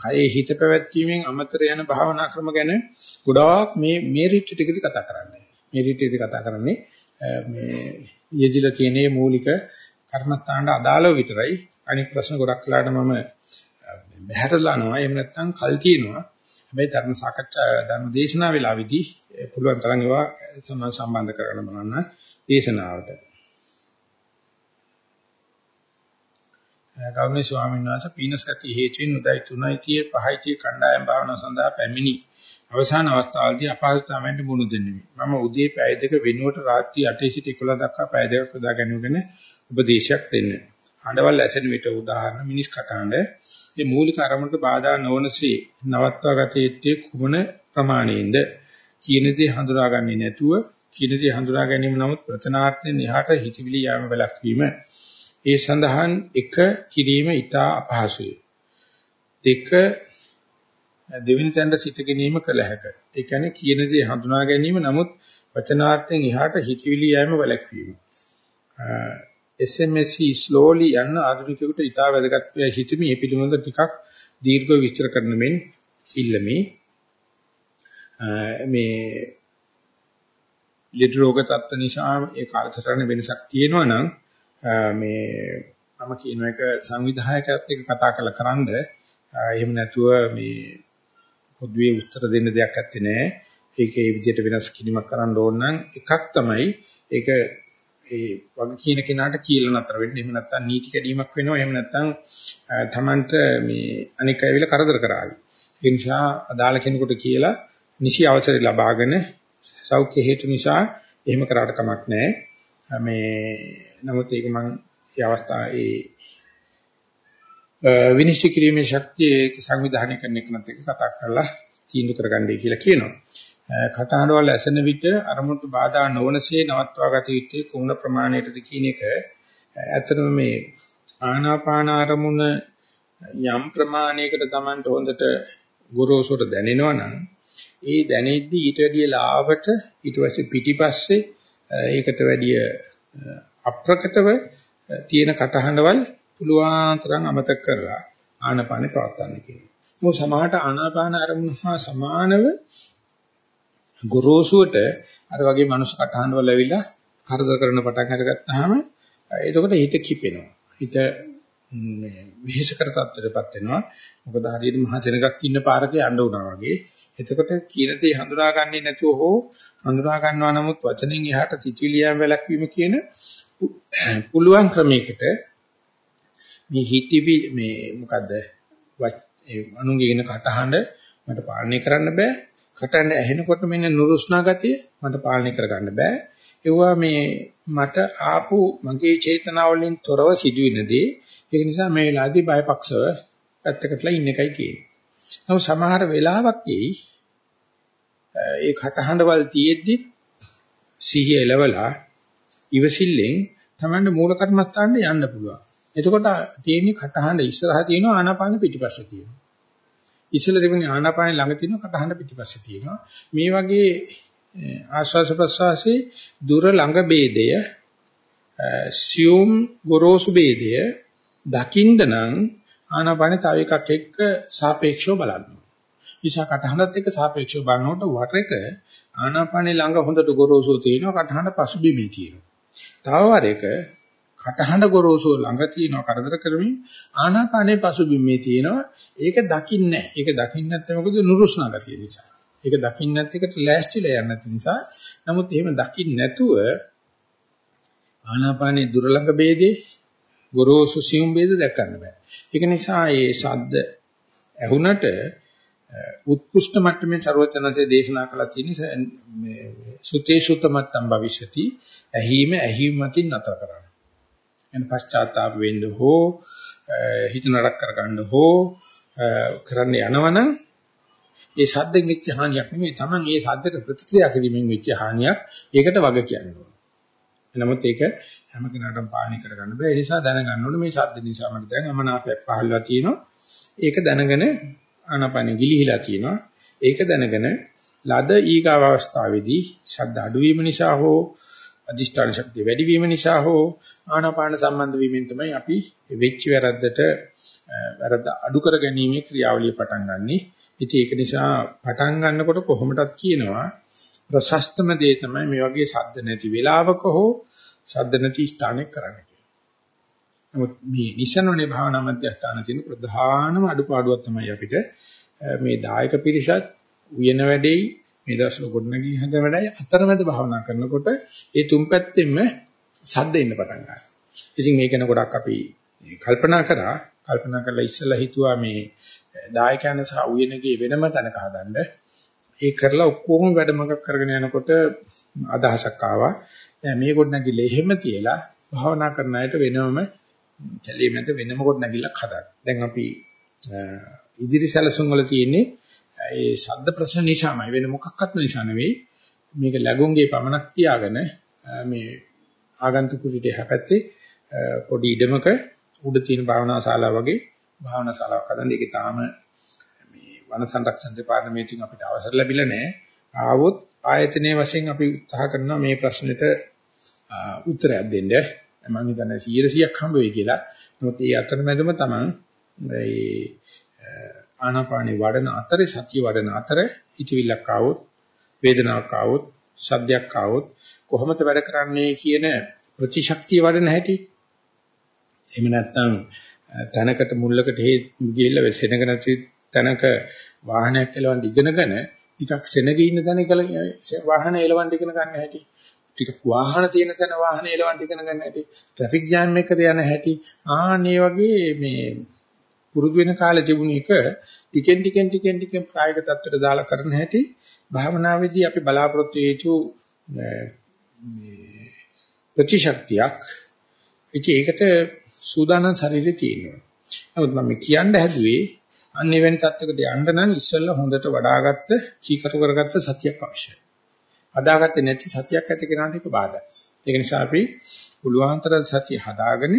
කයේ හිත පැවැත්වීමෙන් අමතර යන භාවනා ක්‍රම ගැන ගොඩාක් මේ මේ රිට්‍රීට් එකේදී කතා කරන්නේ. මේ රිට්‍රීට් එකේදී කතා කරන්නේ මේ යෙදිලා තියෙන මූලික කර්මස්ථානට අදාළව විතරයි. අනික ප්‍රශ්න ගොඩක් කළාට මම බහැරට දානවා. එහෙම නැත්නම් කල් තියෙනවා. හැබැයි ධර්ම සාකච්ඡා ධර්ම දේශනා වෙලාවේදී පුළුවන් තරම් ඒවා සම්බන්ධ කරගෙන බලන්න දේශනාවට. ගෞරවනීය ස්වාමීන් වහන්සේ පීනසති හේතුවෙන් උදයි 3යි 5යි කණ්ඩායම් භාවනාව සඳහා පැමිණි අවසාන අවස්ථාවේදී අපහසුතාවයන්ට මුහුණ දෙන්නේ. මම උදේ පැය දෙක වෙනුවට රාත්‍රී 8 සිට 11 දක්වා පැය දෙකක් යොදා ගැනීමගෙන උපදේශයක් දෙන්නේ. හඬවල් ඇසෙන විට උදාහරණ මිනිස් කතාඬ මේ මූලික අරමුණට බාධා නොවනසේ නවත්වා ගත යුත්තේ කුමන ප්‍රමාණයෙන්ද කියන දේ හඳුනාගන්නේ නැතුව කියන දේ හඳුනා ගැනීම නමුත් ප්‍රතනාර්ථයෙන් එහාට හිතවිලි යාම වැළැක්වීම ඒ සඳහන් එක කිරීම ඊටා අපහසුයි. දෙක දෙවෙනි තැනට සිත ගැනීම කළ හැක. ඒ කියන්නේ කියන දේ හඳුනා ගැනීම නමුත් වචනාර්ථයෙන් එහාට හිතවිලි යෑම වැළැක්වීම. SMSC slowly යන ආධුනිකයෙකුට ඊටා වැදගත් වේ හිතමි මේ පිළිබඳ ටිකක් දීර්ඝව විස්තර කරන මෙන් ඉල්ලමි. මේ ලෙඩ රෝග තත්ත්ව නිසා ඒ කාලසටහන වෙනසක් තියෙනවා නම් මේ මම කියන එක සංවිධායකයත් එක්ක කතා කරලා කරන්ද එහෙම නැතුව මේ පොදුවේ උත්තර දෙන්න දෙයක් නැත්තේ නෑ. ඒකේ විදිහට වෙනස් කිරීමක් කරන්න ඕන නම් එකක් තමයි ඒක ඒ වගේ කියන කෙනාට කියලා නතර වෙන්න. එහෙම නැත්නම් නීති කැඩීමක් වෙනවා. එහෙම නැත්නම් Tamanට මේ අනික් අය විල කරදර කරાવી. ඒ නිසා අදාළ කෙනෙකුට කියලා නිසි අවසරය ලබාගෙන සෞඛ්‍ය හේතු නිසා එහෙම කරාට කමක් නැහැ. මේ නමුත් ඒක මම මේ අවස්ථාවේ විනිශ්චය කිරීමේ ශක්තිය සංවිධානය කරන එකනත් එක්ක කතා කරලා තීන්දුව කරගන්නයි කියලා කියනවා. කතාඬවල ඇසෙන විට අරමුණට බාධා නොවනසේ නවත්වා ගත යුත්තේ කුමන ප්‍රමාණයටද කියන එක ඇත්තටම මේ ආනාපාන අරමුණ යම් ප්‍රමාණයකට Tamanට හොඳට ගොරෝසුට දැනෙනවා නම් ඒ දැනෙද්දි ඊට වැඩිය ලාවට ඊට පස්සේ පිටිපස්සේ ඒකට වැඩිය අප්‍රකටව තියෙන කටහඬවල් පුළුවන් තරම් අමතක කරලා ආනාපානෙ පවත්වන්න කියනවා. මොකද සමහරට ආනාපාන අරමුණ හා සමානව ගොරෝසුවට අර වගේ මනුස්ස කටහඬවල ඇවිල්ලා කරදර කරන පටන් අරගත්තාම එතකොට හිත කිපෙනවා. හිත මේ විශේෂකර තත්ත්වයටපත් වෙනවා. මොකද හරියට මහ සෙනගක් ඉන්න පාරක යන්න උනා වගේ. එතකොට කියන දේ හඳුනාගන්නේ නැතුව හෝ හඳුනා ගන්නවා නමුත් වචනෙන් එහාට තිතිලියම් වැලක්වීම කියන පුළුවන් ක්‍රමයකට මේ හිතවි මේ මොකද්ද ඒ අනුන්ගේ ඉන කටහඬ මට පාලනය කරන්න බෑ කටහඬ ඇහෙනකොට මෙන්න නුරුස්නා ගතිය මට පාලනය කරගන්න බෑ ඒවා මේ මට ආපු මගේ චේතනාවලින් තොරව සිදුවෙනදී ඒක නිසා මේ වෙලාවේදී බයපක්ෂව පැත්තකටලා ඉන්න එකයි කියන්නේ. නමුත් සමහර වෙලාවක් එයි ඒ කටහඬවල් තියෙද්දි සිහිය එලවලා ඉවසිල්ලෙන් Tamande මූල කර්මස්ථානට යන්න පුළුවන්. එතකොට තියෙන්නේ කටහඬ ඉස්සරහා තියෙනවා ආනාපාන පිටිපස්සේ තියෙනවා. ඉස්සෙල්ලා තිබුණේ ආනාපාන ළඟ තියෙනවා කටහඬ පිටිපස්සේ තියෙනවා. මේ වගේ ආශ්වාස ප්‍රශ්වාසයේ දුර ළඟ ભેදය සියුම් ගොරෝසු ભેදය දකින්න නම් ආනාපාන තව එකක් එක්ක සාපේක්ෂව බලන්න. නිසා කටහඬත් එක්ක සාපේක්ෂව බලනකොට වර එක ආනාපානේ ළඟ හොඳට ගොරෝසු තියෙනවා කටහඬ පසුබිමේ තියෙනවා. තව වර එක කටහඬ ගොරෝසු ළඟ තියෙනවා කරදර කරමින් ආනාපානේ පසුබිමේ තියෙනවා. ඒක දකින්නේ ඒක දකින්නේ නැත්නම් මොකද? නුරුස්නා ගතිය නිසා. ඒක දකින්නේ නැත් එකට ලෑස්තිලා යන්න නැති නිසා. නමුත් එහෙම දකින්නේ නැතුව ආනාපානේ දුර ළඟ ભેදේ ගොරෝසු සියුම් ભેද දැක්කන්න බෑ. ඒක නිසා මේ ශබ්ද ඇහුනට උත්කෘෂ්ඨ මට්ටමේ ਸਰවචනසේ දේශනා කළා තියෙන මේ සුතේ සුත මට්ටම් භවිෂති ඇහිම ඇහිම මතින් නතර කරන්න. එන පශ්චාත්තාප වෙන්න හෝ හිත නරක කරගන්න හෝ කරන්න යනවනම් ඒ සද්දෙන් වෙච්ච හානියක් නෙමෙයි Taman ඒ සද්දට ප්‍රතික්‍රියා කිරීමෙන් වෙච්ච හානියක් ඒකට වග කියනවා. නමුත් ඒක හැම කෙනාටම පාලනය කරගන්න බෑ. ඒ නිසා දැනගන්න ඕනේ මේ සද්ද නිසා මට දැන් අමනාපයක් පහළලා තියෙනවා. ඒක දැනගෙන ආනාපානෙ ගිලිහිලා තියෙනවා. ඒක දැනගෙන ලද ඊගාව අවස්ථාවේදී ශබ්ද අඩුවීම නිසා හෝ අදිෂ්ඨාන ශක්තිය වැඩි වීම නිසා හෝ ආනාපාන සම්බන්ධ වීමෙන් තමයි අපි වෙච්ච වැරද්දට වැරද්ද අඩු කර ගැනීමේ ක්‍රියාවලිය පටන් ගන්නෙ. ඉතින් ඒක නිසා පටන් ගන්නකොට කොහොමදත් කියනවා ප්‍රශස්තම දේ තමයි මේ වගේ සද්ද නැති වෙලාවක හෝ සද්ද නැති ස්ථානයක කරන්න කියලා. නමුත් මේ නිසනෝනේ භාවනා මධ්‍යස්ථාන තියෙන ප්‍රධානම අඩුපාඩුවක් තමයි අපිට මේ දායක පිරිසත් උයන වැඩේයි මේ දවස්වල ගොඩනගී හද වැඩයි අතරමැද භාවනා කරනකොට ඒ තුන් පැත්තෙම සද්ද එන්න පටන් ගන්නවා. ඉතින් මේක න ගොඩක් අපි කල්පනා කරා කල්පනා කරලා ඉස්සෙල්ලා හිතුවා මේ දායකයන් සහ උයනගේ වෙනම තැනක හදන්න. ඒ කරලා ඔක්කොම වැඩමක කරගෙන යනකොට අදහසක් ආවා. දැන් මේ ගොඩනැගිල්ල එහෙම තියලා භාවනා කරන අයට වෙනම කැලේ මැද වෙනම ගොඩනැගිල්ලක් හදන්න. දැන් අපි ඉදිරි සැලසුම් වල තියෙන්නේ ඒ ශබ්ද ප්‍රශ්න නිසාමයි. වෙන මොකක්වත් නිසා නෙවෙයි. මේක ලැබුම්ගේ පමණක් තියාගෙන මේ ආගන්තුක කුටිට හැපැත්තේ පොඩි ඉඩමක උඩ තියෙන භාවනා ශාලාව වගේ භාවනා ශාලාවක් හදන්න. ඒකේ තාම මේ වන සංරක්ෂණ දෙපාර්තමේන්තුවෙන් අපිට අවසර ලැබිලා නැහැ. ආවොත් ආයතනයේ වශයෙන් අපි උත්සාහ කරනවා මේ ප්‍රශ්නෙට උත්තරයක් දෙන්න. මම හිතන්නේ 100ක් හම්බ වෙයි කියලා. නමුත් ඒ අතරමැදම තමයි මේ ආනාපානේ වඩන අතරේ සතිය වඩන අතර හිතවිල්ලක් ආවොත් වේදනාවක් ආවොත් සද්දයක් ආවොත් කොහොමද වැඩ කරන්නේ කියන ප්‍රතිශක්තිය වඩන හැටි. එහෙම නැත්නම් තැනකට මුල්ලකට ගිහිල්ලා සෙනග නැති තැනක වාහනයක් එලවන්න ඉගෙනගෙන ටිකක් සෙනග ඉන්න තැන වාහන එලවන්න ඉගෙන ගන්න හැටි. ටිකක් වාහන තියෙන තැන වාහන එලවන්න ඉගෙන ගන්න හැටි. ට්‍රැෆික් ජෑම් එකද යන හැටි. ආන්නේ වගේ මේ පුරුදු වෙන කාලේ තිබුණ එක ටිකෙන් ටිකෙන් ටිකෙන් ටිකෙන් ප්‍රායෝගික தත්ත්වයට දාලා කරන හැටි භාවනාවේදී අපි බලාපොරොත්තු වේතු ප්‍රතිශක්තියක් ඒකට සූදානම් ශරීරය තියෙනවා. නමුත් මම කියන්න හැදුවේ අන්නේ වෙන තත්ත්වයකට යන්න නම් ඉස්සෙල්ලා හොඳට වඩාගත්ත කීකරු කරගත්ත සතියක් අවශ්‍යයි. හදාගත්තේ නැති සතියක් ඇති කෙනාට ඒක බාධායි. ඒක නිසා අපි පුළුවන් තරම් සතිය හදාගෙන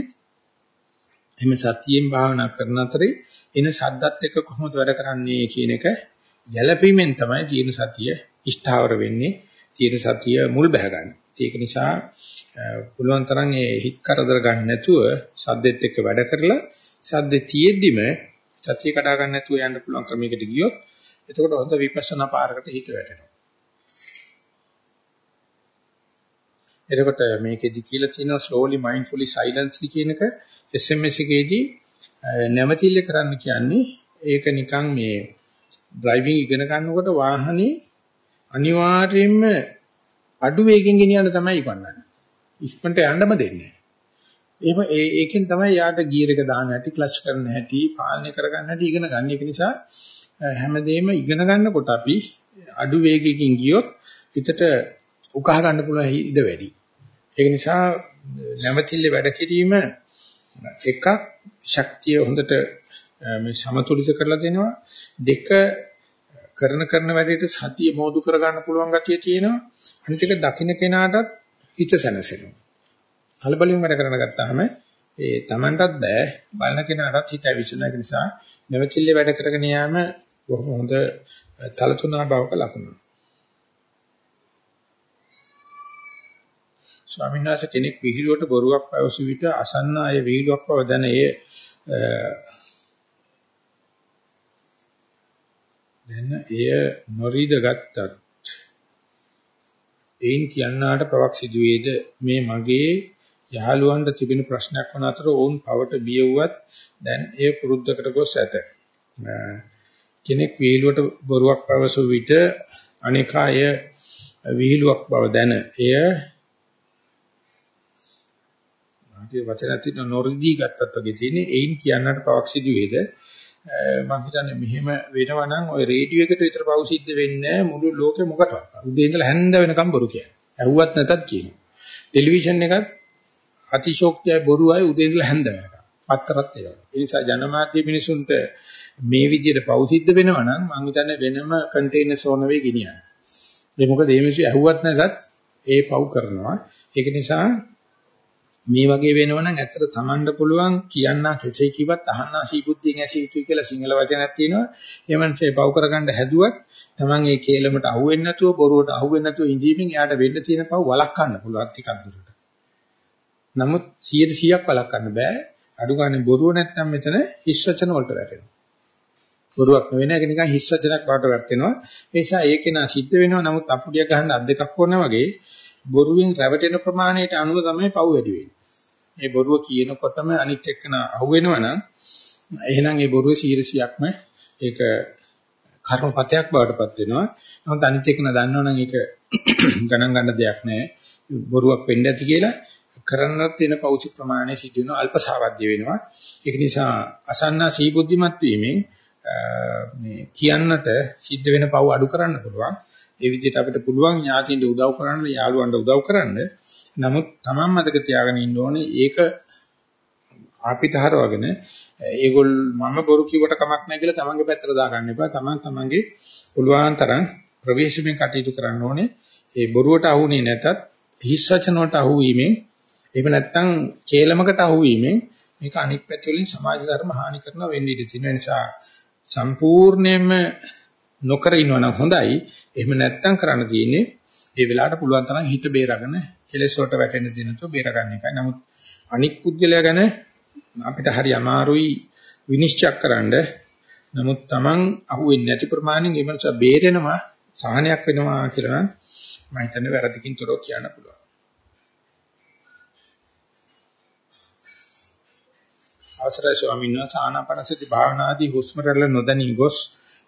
එහෙම සතියෙන් භාවනා කරන අතරේ එන ශබ්දත් එක්ක කොහොමද වැඩ කරන්නේ කියන එක ගැළපීමෙන් තමයි ජීන සතිය ඉෂ්ඨාවර වෙන්නේ. ජීන සතිය මුල් බැහැ ගන්න. ඒක නිසා පුළුවන් තරම් ඒ හිත කරදර ගන්න නැතුව සද්දෙත් එක්ක වැඩ කරලා සද්දේ තියෙද්දිම සතිය කඩා ගන්න නැතුව යන්න පුළුවන් ක්‍රමයකට ගියොත් එතකොට හොඳ විපස්සනා පාරකට හිත වැටෙනවා. එතකොට මේකෙදි කියලා තියෙනවා slowly mindfully silently කියන එක SMS එකේදී නැවතිල්ල කරන්න කියන්නේ ඒක නිකන් මේ ඩ්‍රයිවිං ඉගෙන ගන්නකොට වාහනේ අනිවාර්යයෙන්ම අඩු වේගෙන් ගෙනියන්න තමයි ඉක්වන්නන්නේ. ඉක්මනට යන්නම දෙන්නේ එහෙම ඒ ඒකෙන් තමයි යාට ගියර් එක දාන්න හැටි, ක්ලච් කරන්න හැටි, පාලනය කරගන්න හැටි ඉගෙන ගන්න. ඒක නිසා හැමදේම ඉගෙන ගන්නකොට අපි අඩු වේගයකින් ගියොත් හිතට උකහා ගන්න පුළුවන් ඉඩ වැඩි. ඒක නිසා නැවතිල්ල වැඩ කිරීම එකක් ශක්තිය හොඳට මේ සමතුලිත කරලා දෙනවා. දෙක කරන කරන වැඩේට සතිය මෝදු කර ගන්න පුළුවන් ගතිය තියෙනවා. අනිත් එක දකින්න කෙනාටත් හිත සැනසෙනවා. කලබලින් වැඩ කරන ගත්තාම ඒ Tamanටත් බෑ. බලන කෙනාටත් හිත ඇවිස්සන නිසා නැවතිල්ල වැඩ කරගෙන යාම බොහොම හොඳ තලතුණා බවක ලකුණක්. ස්වාමීන් වහන්සේ කෙනෙක් විහිළුවට බොරුවක් පැවසු විට අසන්න අය විහිළුවක් බව දැන එය දැන් එය නොරීද ගත්තත් එයින් කියන්නාට පවක් සිදුවේද? මේ මගේ යහළුවන්ට තිබෙන ප්‍රශ්නයක් වන අතර ඔවුන් පවට බිය වුවත් දැන් එය පුරුද්දකට ගොස් ඇත. කෙනෙක් විහිළුවට බොරුවක් පැවසු විට අනේකාය විහිළුවක් බව දැන එය ඒ වචනත් තියෙන නොරදී ගත්තත් වගේ තියෙන්නේ. එයින් කියන්නට පවක් සිදු වේද මම හිතන්නේ මෙහෙම වෙනවා නම් ওই රේඩියෝ එකට විතර පව් සිද්ධ වෙන්නේ මුළු ලෝකෙ මොකටවත්. උදේ ඉඳලා හැන්ද වෙනකම් බොරු කියන්නේ. ඇහුවත් නැතත් කියනවා. ටෙලිවිෂන් එකත් අතිශෝක්තියයි බොරුවයි උදේ ඉඳලා හැන්ද වෙනකම්. පත්තරත් ඒ වගේ ඒ නිසා ජනමාධ්‍ය මිනිසුන්ට මේ විදිහට පව් සිද්ධ වෙනවා නම් මම හිතන්නේ වෙනම කන්ටේනර් සෝන වේ ගෙනියන්න. ඒ මොකද මේ මිනිස්සු ඇහුවත් නැතත් ඒ පව් කරනවා. ඒක නිසා මේ වගේ වෙනවනම් ඇත්තට Tamanට පුළුවන් කියන්නා කෙසේ කිව්වත් අහන්නා සීබුද්ධියෙන් ඇසිය යුතුයි කියලා සිංහල වචනයක් තියෙනවා. ඒ මනසේ පව් කරගන්න හැදුවත් Taman ඒ කේලමට අහුවෙන්නේ නැතුව බොරුවට අහුවෙන්නේ නැතුව ඉඳීමෙන් එයාට වෙන්න තියෙන පව් වළක්වන්න පුළුවන් ටිකක් දුරට. නමුත් 100%ක් වළක්වන්න බෑ. අඩු ගන්න බොරුව නැත්නම් මෙතන හිස් වචන වලට වැටෙනවා. බොරුවක් නෙවෙයි නේද නිකන් හිස් වචනක් බවට වැටෙනවා. ඒ නිසා ඒකේ නා සිද්ධ වෙනවා. නමුත් අපුඩිය ගහන්න අත් දෙකක් කරනවා වගේ බොරුවෙන් රැවටෙන ප්‍රමාණයට අනුව තමයි පව් වැඩි වෙන්නේ. මේ බොරුව කියනකොටම අනිත් එක්කන අහුවෙනවනම් එහෙනම් ඒ බොරුවේ 100%ක්ම ඒක කර්මපතයක් බවට පත් වෙනවා. නමුත් අනිත් එක්කන දන්නවනම් ඒක ගණන් ගන්න දෙයක් නෑ. බොරුවක් වෙන්න ඇති කියලා කරන්නත් තියෙන පෞචි ප්‍රමාණය සිදු වෙන අල්පසාවද්‍ය වෙනවා. ඒක නිසා අසන්නා සීබුද්ධිමත් වීමෙන් මේ කියන්නට සිද්ධ වෙන පව් අඩු කරන්න පුළුවන්. ඒ විදිහට අපිට පුළුවන් ඥාතියින්ට උදව් කරන්න, යාළුවන්ට උදව් කරන්න. නමුත් Taman මතක තියාගෙන ඉන්න ඕනේ ඒක අපිට හරවගෙන ඒගොල්ල මම බොරු කිව්වට කමක් නැහැ කියලා තමන්ගේ පැත්තට දාගන්න එපා. තමන් තමන්ගේ පුළුවන් තරම් ප්‍රවේශමෙන් කටයුතු කරන්න ඕනේ. ඒ බොරුවට අහුනේ නැතත් හිස් වචන වලට අහුවීමෙන් එහෙම නැත්නම් කේලමකට අහුවීමෙන් මේක අනික් පැති වලින් සමාජ ධර්ම හානි කරන වෙන්න ඉඩ තියෙන නිසා සම්පූර්ණයෙන්ම නොකර ඉන්නවනම් හොඳයි. එහෙම නැත්නම් කරන්න තියෙන්නේ ඒ වෙලාවට පුළුවන් තරම් හිත බේරගෙන කෙලෙස් වලට වැටෙන්න දෙ නැතුව බේරගන්න එකයි. නමුත් අනික් පුද්ගලයා ගැන අපිට හරි අමාරුයි විනිශ්චය කරන්න. නමුත් Taman අහුවෙන්නේ නැති ප්‍රමාණයෙන් ඒ මනස බේරෙනවා සහනයක් වෙනවා කියලා නම් මම හිතන්නේ වැරදිකින් තොරව කියන්න පුළුවන්. අවසරයි ස්වාමීන් වහන්සේ ආනාපානසති භාවනාදී හුස්ම රැල්ල නොදැනී ගොස්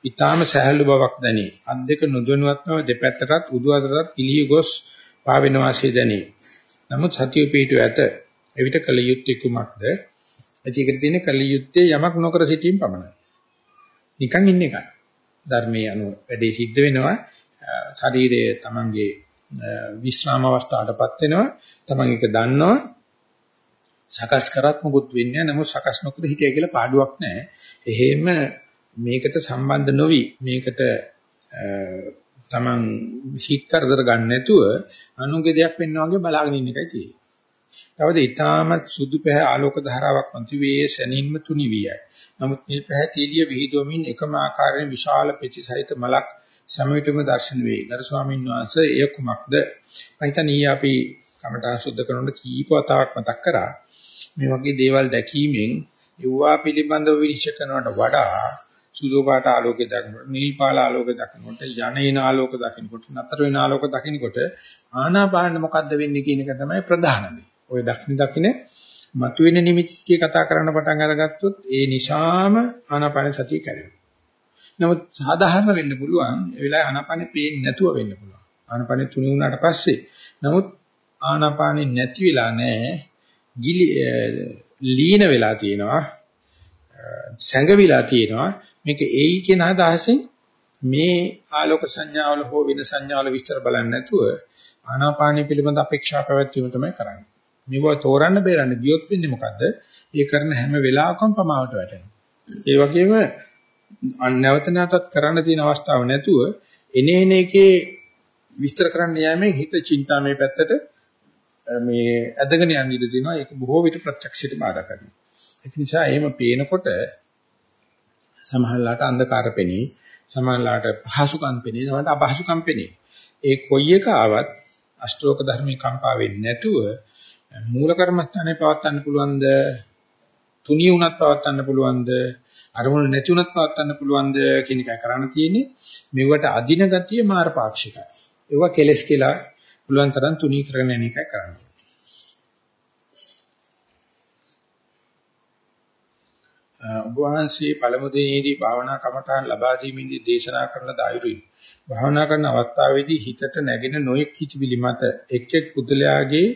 ඊටාම සහැල්ලු බවක් දැනේ. අත් දෙක නොදැනුවත්ව දෙපැත්තටත් උඩු අතටත් පිළිහි ගොස් පාවෙන වාසිය දැනේ. නමුත් සතිය පිටු ඇත. එවිට කල යුත්තේ කුමක්ද? ඒකට තියෙන කල යුත්තේ යමක් නොකර සිටීම පමණයි. නිකන් ඉන්න එකයි. ධර්මයේ අනුව වැඩේ සිද්ධ වෙනවා. ශරීරයේ තමන්ගේ විශ්‍රාම අවස්ථාවටපත් වෙනවා. තමන් ඒක දන්නවා. සකස් කරත් මොකුත් වෙන්නේ නැහැ. නමුත් සකස් නොකර හිටිය කියලා පාඩුවක් නැහැ. එහෙම මේකට සම්බන්ධ නොවි මේකට තමන් සිත් කරදර ගන්න නැතුව අනුන්ගේ දෙයක් වෙන්න වගේ බලාගෙන ඉන්න එකයි තියෙන්නේ. තවද ඊටමත් සුදු පැහැ ආලෝක ධාරාවක් මතුවේ සැනින්ම තුනි වියයි. නමුත් මේ පැහැ තීලිය විහිදුවමින් එකම ආකාරයෙන් විශාල පෙතිසහිත මලක් සමවිතම දර්ශන වේ. ගරු ස්වාමීන් වහන්සේ එය කුමක්ද? මම හිතන්නේ අපි කමඨා සුද්ධ කරනකොට කීප වතාවක් මතක් කරා. මේ වගේ දේවල් දැකීමෙන් යුවා පිළිබඳව විනිශ්චය කරනවට වඩා සුදු පාට ආලෝකය දකිනකොට නිල් පාට ආලෝකය දකිනකොට යන්නේන ආලෝක දකිනකොට නතර වෙන ආලෝක දකිනකොට ආනාපාන මොකද්ද වෙන්නේ කියන එක තමයි ප්‍රධානම. ඔය දක්නි දකින මතුවෙන නිමිති කතා කරන්න පටන් අරගත්තොත් ඒ නිසාම ආනාපාන සතිය කැඩෙනවා. නමුත් සාධාරණ වෙන්න පුළුවන් ඒ වෙලාවේ ආනාපානෙ පේන්නේ නැතුව වෙන්න පුළුවන්. ආනාපානෙ තුනි වුණාට පස්සේ නමුත් ආනාපානෙ නැති වෙලා නැහැ. ගිලි ලීන වෙලා තියෙනවා. සැඟවිලා තියෙනවා. මේක ඒයි කියන අදහසෙන් මේ ආලෝක සංඥාවල හෝ වෙන සංඥාවල විස්තර බලන්නේ නැතුව ආනාපානිය පිළිබඳ අපේක්ෂා පැවැත්වීම තමයි කරන්නේ. මේව තෝරන්න බේරන්න ගියොත් වෙන්නේ මොකද්ද? ඒ කරන හැම වෙලාවකම පමාවට වැටෙනවා. ඒ වගේම නැවත නැවතත් කරන්න තියෙන අවස්ථාව නැතුව එනේන එකේ විස්තර කරන්න යෑමෙන් හිත චින්තාමේ පැත්තට මේ ඇදගෙන යන්න ඉඩ තියෙනවා. ඒක බොහෝ විට ප්‍රත්‍යක්ෂයට බාධා කරනවා. ඒක නිසා එහෙම පේනකොට සමහරලාට අන්ධකාර පෙනී, සමහරලාට පහසුකම් පෙනී, සමහරලාට අපහසුකම් පෙනී. ඒ කොයි එක ආවත් අෂ්ටෝක ධර්මී කම්පා වෙන්නේ නැතුව මූල කර්මස්ථානේ පවත්වන්න පුළුවන්ද? තුනිය උනත් පවත්වන්න පුළුවන්ද? අරමුණ නැති උනත් පවත්වන්න පුළුවන්ද කියන එකයි කරන්න තියෙන්නේ. මෙවට අදින ගතිය මාර පාක්ෂිකයි. ඒවා කෙලස් කියලා පුළුවන් තරම් තුනී කරගෙන යන එකයි කරන්නේ. ඔබ වහන්සේ පළමු දිනේදී භාවනා කමඨාන් ලබා දීමේදී දේශනා කරන දායුරුයි. භාවනා කරන අවස්ථාවේදී හිතට නැගෙන නොයෙක් හිතවිලි මත එක් එක් පුද්ගලයාගේ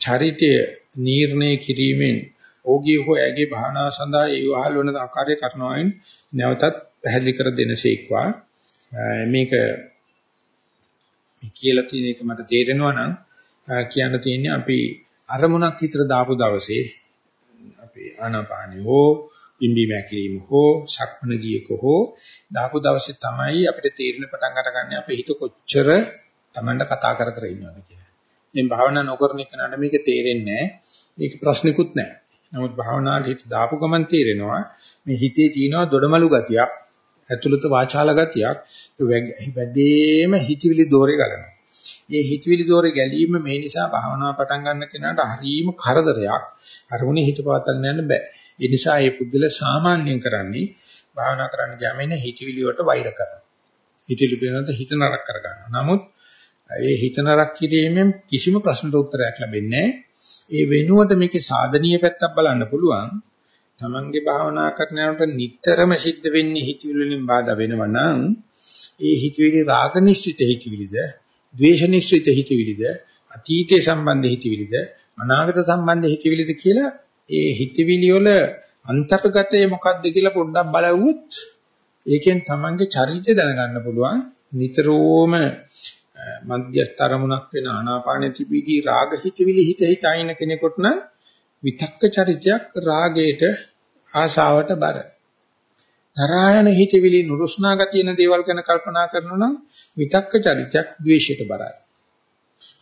චරිතය නිර්ණය කිරීමෙන් ඕගී හෝ ඇගේ භාවනාව සඳහා ඒ වහල් වන ආකාරය කරනවායින් නැවතත් පැහැදිලි කර දෙනසේක්වා මේක කියලා තියෙන එක මට තේරෙනවා නම් කියන්න තියෙන්නේ අපි අරමුණක් විතර දාපු දවසේ අපේ ආනාපානිය හෝ ඉම්බි මැකිලිම හෝ ශක්මන ගියක හෝ දාපු දවසේ තමයි අපිට තේරෙන පටන් අරගන්නේ අපේ හිත කොච්චර Tamanට කතා කර කර ඉන්නවද කියලා. මේ භාවනා නොකරන කෙනාට මේක තේරෙන්නේ නැහැ. මේක ප්‍රශ්නිකුත් නැහැ. නමුත් භාවනාවට හිත දාපු ගමන් තේරෙනවා මේ හිතේ තියෙනවා දොඩමලු ගතියක්, ඇතුළත වාචාල ගතියක්, වැඩිම හිතවිලි දෝරේ ගලනවා. මේ හිතවිලි දෝරේ ගැලීම මේ නිසා භාවනාව පටන් ගන්න කෙනාට හරීම කරදරයක්. අරමුණේ හිත පවත්වාගෙන යන්න බෑ. ඒ නිසා මේ පුද්දල සාමාන්‍යයෙන් කරන්නේ භාවනා කරන්න ගියාම ඉන්නේ හිතවිලි වලට වෛර කරනවා. හිතවිලි පිළිබඳ හිත නරක කර ගන්නවා. නමුත් ඒ හිත නරක කිරීමෙන් කිසිම ප්‍රශ්නට උත්තරයක් ලැබෙන්නේ ඒ වෙනුවට මේකේ සාධනීය පැත්තක් බලන්න පුළුවන්. තමන්ගේ භාවනා කරන යනකොට නිටතරම සිද්ධ වෙන්නේ හිතවිලි වලින් බාධා වෙනවා නම් ඒ හිතවිලි රාග නිශ්චිත හිතවිලිද, ද්වේෂ නිශ්චිත හිතවිලිද, අතීතයේ සම්බන්ධ හිතවිලිද, අනාගත සම්බන්ධ හිතවිලිද කියලා ඒ හිතවිලි වල අන්තර්ගතය මොකක්ද කියලා පොඩ්ඩක් බලවුවොත් ඒකෙන් තමන්ගේ චරිතය දැනගන්න පුළුවන් නිතරම මධ්‍යස්ථ අරමුණක් වෙන ආනාපාන තිබීදී රාග හිතවිලි හිත හිත අයින කෙනෙකුට නම් විතක්ක චරිතයක් රාගයට ආශාවට බර. තරහයන හිතවිලි නුරුස්නා ගතියන දේවල් ගැන කල්පනා කරනවා නම් විතක්ක චරිතයක් ද්වේෂයට බරයි.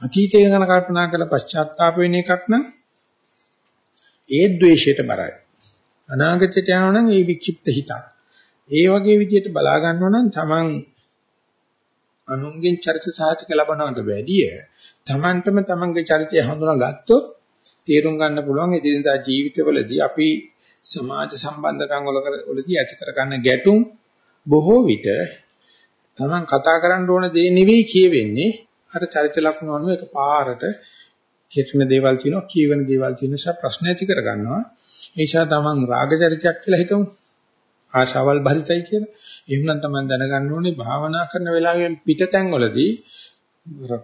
අතීතය ගැන කල්පනා කරලා පශ්චාත්තාප වෙන එකක් නම් ඒ ද්වේෂයට බරයි. අනාගතයට යනවා නම් ඒ වික්ෂිප්ත හිතක්. ඒ වගේ විදිහට බලා ගන්නවා නම් Taman අනුන්ගෙන් චරිත සාහිතික ලබනවට වැඩිය Tamanටම Tamanගේ චරිතය හඳුනා ගත්තොත් තේරුම් ගන්න පුළුවන් එදිනදා ජීවිතවලදී අපි සමාජ සම්බන්ධකම් වලදී ඇති කරගන්න ගැටුම් බොහෝ විට Taman කතා කරන්න ඕන දේ නෙවෙයි කියවෙන්නේ අර චරිත ලක්ෂණ අනුව එක පාරට කෙටෙන දේවල් තියෙනවා කියවෙන දේවල් තියෙන නිසා ප්‍රශ්න ඇති කරගන්නවා ඒ නිසා Taman රාග චරිතයක් කියලා හිතමු ආශාවල් භරිතයි කියලා. එහෙනම් තමයි දැනගන්න ඕනේ භාවනා කරන වෙලාවෙන් පිටතැන් වලදී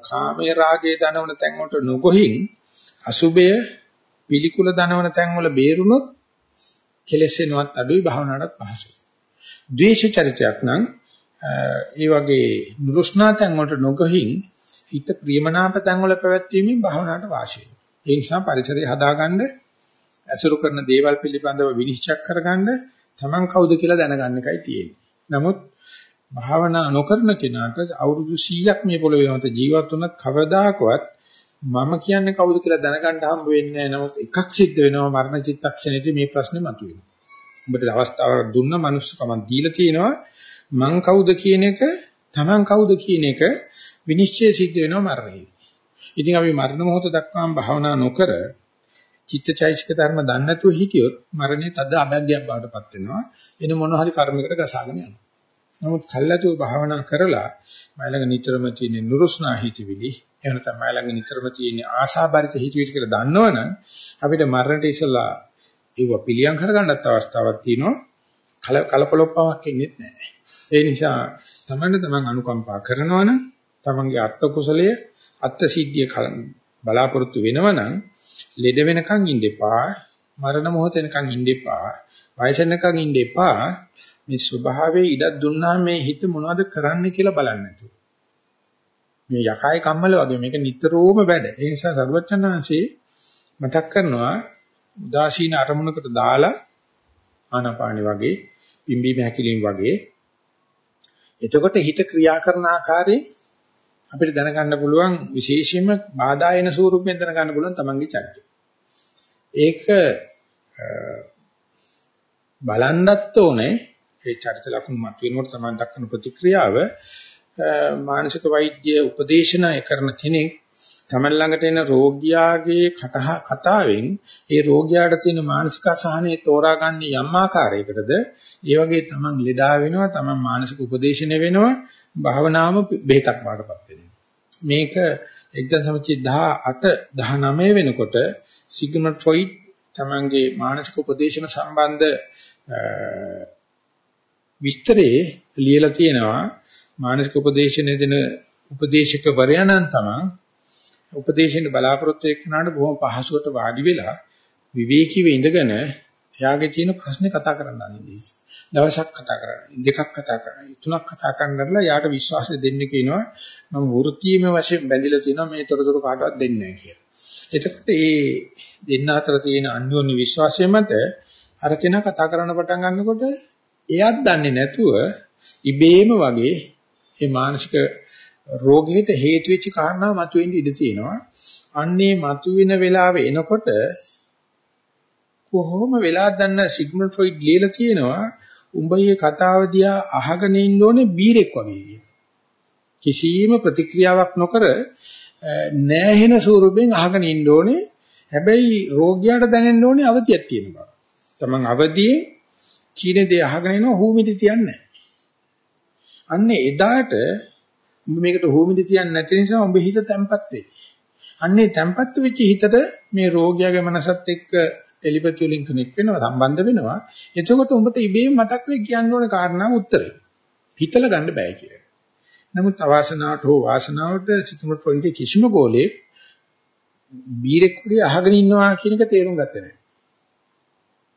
කාමයේ රාගයේ දනවන තැන් වලට නොගොහින් අසුබය පිළිකුල දනවන තැන් වල බේරුණොත් කෙලෙසෙනවත් අඩුයි භාවනාවටත් පහසුයි. ද්වේෂ චරිතයක් නම් ඒ වගේ නුරුස්නා තැන් වලට නොගොහින් හිත ප්‍රියමනාප තැන් වල පැවැත්වීමෙන් භාවනාවට වාසියි. ඒ නිසා පරිසරය හදාගන්න ඇසුරු කරන දේවල් පිළිබඳව විනිශ්චය කරගන්න Taman කවුද කියලා දැනගන්න එකයි තියෙන්නේ. නමුත් භාවනා නොකරන කෙනාට අවුරුදු 100ක් මේ පොළොවේ මත ජීවත් වුණත් කවදාකවත් මම කියන්නේ කවුද කියලා දැනගන්න හම්බ වෙන්නේ නැහැ. නමුත් එකක් සිද්ධ වෙනවා මරණ චිත්තක්ෂණයේදී මේ ප්‍රශ්නේ මතුවෙනවා. උඹට අවස්ථාවක් දුන්න මනුස්සකමක් දීලා තියෙනවා. මං කවුද කියන එක, Taman කවුද කියන එක විනිශ්චය සිද්ධ වෙනවා මරණයේදී. ඉතින් අපි මරණ මොහොත දක්වාම භාවනා නොකර චිත්තචෛසික ධර්ම දන්නේ නැතුව හිටියොත් මරණය තද අභග්යක් බවට පත් වෙනවා. එන මොන හරි කර්මයකට ගසාගෙන යනවා. නමුත් කල්ලාතු භාවනා කරලා මයිලඟ නිතරම තියෙන නුරුස්නා හිතවිලි එහෙම නැත්නම් මයිලඟ නිතරම තියෙන ආශාබරිත හිතවිලි කියලා දන්නවනම් අපිට මරණයට ඉස්සලා ඒව පිළියම් කරගන්නත් අවස්ථාවක් තියෙනවා. කලපලොප්පාවක් ඉන්නේ නැහැ. ඒ නිසා තමන්න තමන් අනුකම්පා කරනවනම් තමන්ගේ අත්ත කුසලයේ අත්ත සිද්ධිය බලාපොරොත්තු වෙනවනම් ලෙඩ වෙනකන් ඉන්න එපා. මරණ මොහොත වෙනකන් ඉන්න එපා. වයස වෙනකන් ඉන්න එපා. මේ ස්වභාවයේ ඉඩක් දුන්නාම මේ හිත මොනවද කරන්න කියලා බලන්න නැතුව. මේ යකයි කම්මල වගේ මේක නිතරම වැඩ. ඒ නිසා සර්වචනාංශේ මතක් කරනවා උදාසීන අරමුණකට දාලා ආනාපානි වගේ පිම්බීම හැකිලිම වගේ එතකොට හිත ක්‍රියා කරන ආකාරයෙන් අපිට දැනගන්න පුළුවන් විශේෂයෙන්ම බාධා එන ස්වරූපයෙන් දැනගන්න පුළුවන් තමන්ගේ චරිතය. ඒක බලන්නත් ඕනේ ඒ චරිත ලක්ෂණ මත වෙනකොට තමයි දක්වන ප්‍රතික්‍රියාව මානසික වෛද්‍ය උපදේශනය කරන කෙනෙක් තමන් ළඟට එන රෝගියාගේ කතාවෙන් ඒ රෝගියාට තියෙන මානසික අසහනය තෝරාගන්නේ යම් ආකාරයකටද? ඒ වගේ තමන් ලෙඩා වෙනවා තමන් මානසික උපදේශනය වෙනවා භාවනාවම බෙහෙතක් වඩපත් වෙනවා. මේක 1918 19 වෙනකොට සිග්මන්ඩ් ෆ්‍රොයිඩ් තමන්ගේ මානසික උපදේශන සම්බන්ධ විස්තරේ ලියලා තියෙනවා. මානසික උපදේශන දෙන උපදේශකවරයා නම් තමන් උපදේශන බලාපොරොත්තු එක්කනට බොහොම පහසුවට වාඩි වෙලා විවේකීව ඉඳගෙන එයාගේ තියෙන ප්‍රශ්නේ කතා කරන්න අනිදී. දවසක් කතා කරන්නේ දෙකක් කතා කරන්නේ තුනක් කතා කරන්නදලා යාට විශ්වාසය දෙන්න කියනවා මම වෘත්තීයම වශයෙන් බැඳිලා තියෙනවා මේ තොරතුරු කාටවත් දෙන්නේ නැහැ කියලා. එතකොට මේ දෙන්න අතර තියෙන අන්‍යෝන්‍ය විශ්වාසය මත අර කෙනා කතා කරන්න පටන් ගන්නකොට එයාත් දන්නේ නැතුව ඉබේම වගේ මේ මානසික රෝගයට හේතු වෙච්ච කාරණා මතුවෙන්න ඉඩ තියෙනවා. අන්නේ මතුවෙන වෙලාව එනකොට කොහොම වෙලා දන්න සිග්මන්ඩ් ෆ්‍රොයිඩ් ලියලා තියෙනවා උඹ මේ කතාව දිහා අහගෙන ඉන්න ඕනේ බීරෙක් වගේ කිසියම් ප්‍රතික්‍රියාවක් නොකර නෑහෙන ස්වරූපයෙන් අහගෙන ඉන්න ඕනේ හැබැයි රෝගියාට දැනෙන්න ඕනේ අවතියක් තියෙන බව. තමන් අවදියේ කීන දේ අහගෙන ඉනවා හුමිටි තියන්නේ අන්න එදාට උඹ මේකට හුමිටි තියන්නේ නැති නිසා උඹ හිත තැම්පත් වෙයි. අන්නේ තැම්පත් වෙච්ච හිතට මේ රෝගියාගේ මනසත් එක්ක ටෙලිපති වලින් කනෙක්ට් වෙනවා සම්බන්ධ වෙනවා. එතකොට උඹට ඉබේම මතක් වෙයි කියන්න ඕන කාරණාව උත්තරේ. හිතලා ගන්න බෑ කියලා. නමුත් අවාසනාවට හෝ වාසනාවට සිතුමත් පොයින්ට් කිසිම ගෝලේ බීරෙක් වගේ අහගෙන ඉන්නවා කියන එක තේරුම් ගත්තේ නැහැ.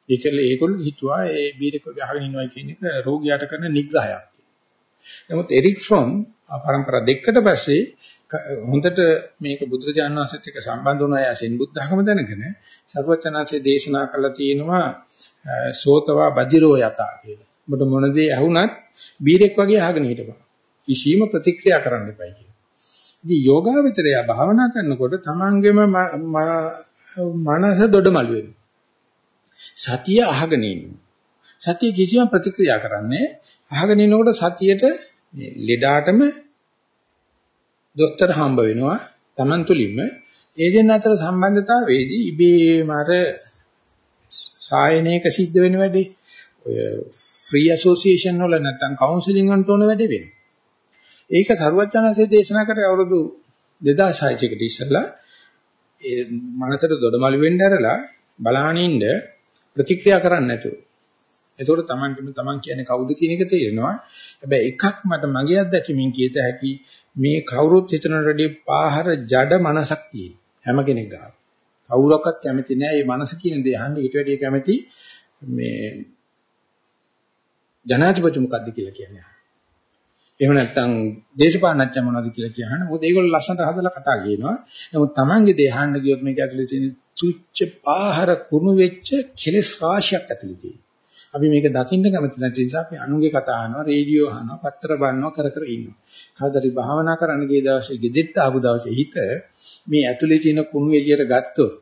ඒකල ඒගොල්ලෝ හිතුවා ඒ බීරෙක් වගේ අහගෙන ඉන්නවා කියන එක රෝගියාට කරන නිග්‍රහයක්. නමුත් එරික් ෆ්‍රොම් පරම්පරා දෙකකට පස්සේ හොඳට මේක බුදුරජාණන් වහන්සේත් එක්ක සම්බන්ධ වුණ අය අසින් බුද්ධ ධර්ම දැනගෙන සර්වචනාංශයේ දේශනා කළා තියෙනවා සෝතවා බදිරෝ යතා කියලා. ඔබට මොන දේ ඇහුණත් බීරෙක් වගේ අහගෙන හිටපන්. කිසිම ප්‍රතික්‍රියා කරන්න එපා කියලා. ඉතින් යෝගාවචරය භාවනා කරනකොට තමන්ගේම මනස දොඩමළු වෙනවා. සතිය අහගෙන ඉන්නවා. සතිය කිසිම ප්‍රතික්‍රියා කරන්නේ අහගෙන ඉන්නකොට සතියට ලෙඩාටම දොස්තර හම්බ වෙනවා Taman තුලින්ම ඒ දෙන්න අතර සම්බන්ධතාවයේදී ඉබේම අර සායනයක සිද්ධ වෙන වැඩේ ඔය ෆ්‍රී ඇසෝසියේෂන් වල නැත්නම් කවුන්සලින් වලට ඕන වැඩේ වෙනවා. ඒක සරුවචනanse දේශනා කරේ අවුරුදු 2006 කට ඉස්සෙල්ලා ඒ මනසට දොඩමළු වෙන්න ඇරලා බලහනින්න ප්‍රතික්‍රියා කරන්නේ නැතුව. එතකොට Tamanටම Taman කියන්නේ කවුද කියන එක තේරෙනවා. හැබැයි එකක් මට මගේ අත්දැකීමින් කියත හැකි මේ කවුරුත් හිතනට වැඩිය පාහර ජඩ මනසක් තියෙන හැම කෙනෙක් ගාව. කවුරක්වත් කැමති නෑ මේ මනස කියන දේ අහන්න ඊට වැඩිය කැමති මේ ජනාධිපති මොකද්ද කියලා කියන්නේ. එහෙම නැත්නම් දේශපාලනඥය මොනවද කියලා කියහන මොකද ඒගොල්ලෝ ලස්සනට හදලා කතා කියනවා. නමුත් Tamange දේ අහන්න ගියොත් මේක ඇතුලේ තියෙන තුච්ච පාහර කුණු වෙච්ච කෙලෙස් රාශියක් ඇතුලේ තියෙනවා. අපි මේක දකින්න කැමති නැති නිසා අපි අනුගේ කතා අහනවා, රේඩියෝ අහනවා, පත්‍ර බලනවා, කර කර ඉන්නවා. කවදාරි භාවනා කරන්න ගිය දවසේ ගෙදෙට්ට ආපු දවසේ හිත මේ ඇතුලේ තියෙන කුණු එළියට ගත්තොත්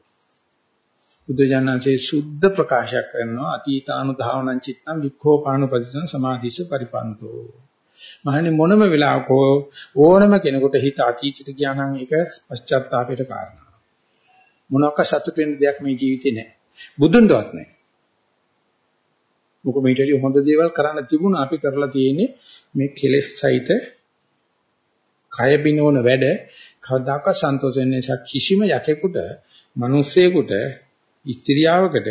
බුදුජානන්සේ සුද්ධ ප්‍රකාශයක් කරනවා අතීතානුධාවනං චිත්තං වික්ඛෝපානුපදිතං සමාධිස පරිපන්තෝ. මහන්නේ මොනම වෙලාවක ඕනම කෙනෙකුට හිත අතීතයට ගියා නම් ඒක පශ්චාත්තාපයට කාරණා. මොනවාක සතුට වෙන්න දෙයක් මේ ජීවිතේ නැහැ. බුදුන්වත් නැහැ. මොකද මේට හොඳ දේවල් කරන්න තිබුණා අපි කරලා තියෙන්නේ මේ කෙලෙස් සහිත කය බිනවන වැඩ කවදාකවත් සන්තෝෂ වෙන්නේ නැහැ කිසිම යකෙකුට මිනිස්සෙකුට ස්ත්‍රියාවකට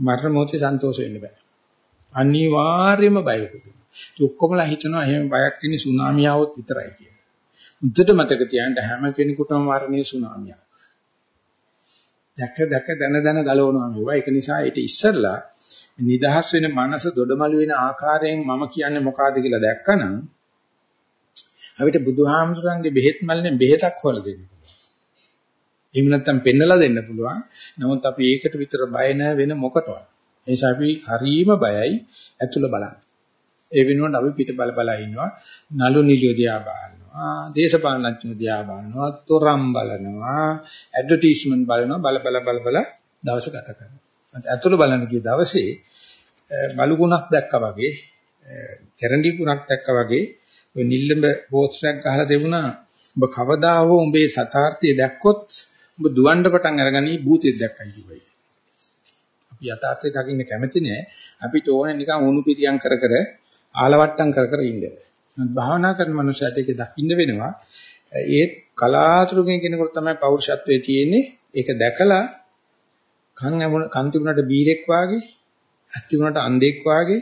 මරණ මොහොතේ සන්තෝෂ වෙන්න බෑ අනිවාර්යයෙන්ම බයකුත් ඒ ඔක්කොමලා හිතනවා එහෙම බයක් ඉන්නේ සුනාමිය આવොත් විතරයි කියලා. උද්දට මතක තියාගන්න හැම කෙනෙකුටම මරණීය සුනාමියක්. දැක දැක දන දන ගලවනවා මේවා. ඒක නිසා ඊට ඉස්සෙල්ලා නිදහස් වෙන මනස දොඩමළු වෙන ආකාරයෙන් මම කියන්නේ මොකಾದ කියලා දැක්කනම් අපිට බුදුහාමුදුරන්ගේ බෙහෙත් මල්ලෙන් බෙහෙතක් හොයලා දෙන්න පුළුවන්. එහෙම නැත්නම් පෙන්නලා දෙන්න පුළුවන්. නමුත් අපි ඒකට විතර බය වෙන මොකටවත්. ඒ නිසා අපි හරීම බයයි ඇතුළ බලන්න. ඒ වෙනුවට අපි පිට බල බල ඉන්නවා. නලු නිලිය දිහා බලනවා. දේශපාලනඥයෝ දිහා බලනවා. තොරම් බලනවා. ඇඩ්වර්ටයිස්මන්ට් බලනවා. බල බල බල බල දවස ගත කරනවා. ඇතුළ බලන්න ගිය දවසේ බලුගුණක් දැක්කා වගේ, කැරණි ගුණක් දැක්කා වගේ ඔය නිල්ලඹ පෝස්ටරයක් ගහලා තිබුණා. ඔබ කවදා හෝ උඹේ සතාර්ථය දැක්කොත් ඔබ දුවන්න පටන් අරගනි භූතෙක් දැක්කයි කිව්වයි. අපි යථාර්ථය දකින්න කැමති නෑ. අපිට ඕනේ නිකන් උණු පිටියම් කර කර ආලවට්ටම් කර කර ඉන්න. භාවනා කරන මනුස්සයට ඒක දකින්න වෙනවා. ඒත් කලාතුරකින් කෙනෙකුට තමයි පෞරුෂත්වයේ තියෙන්නේ. ඒක දැකලා කන් කන් තිබුණාට බීරෙක් වාගේ, ඇස් තිබුණාට අන්ධෙක් වාගේ,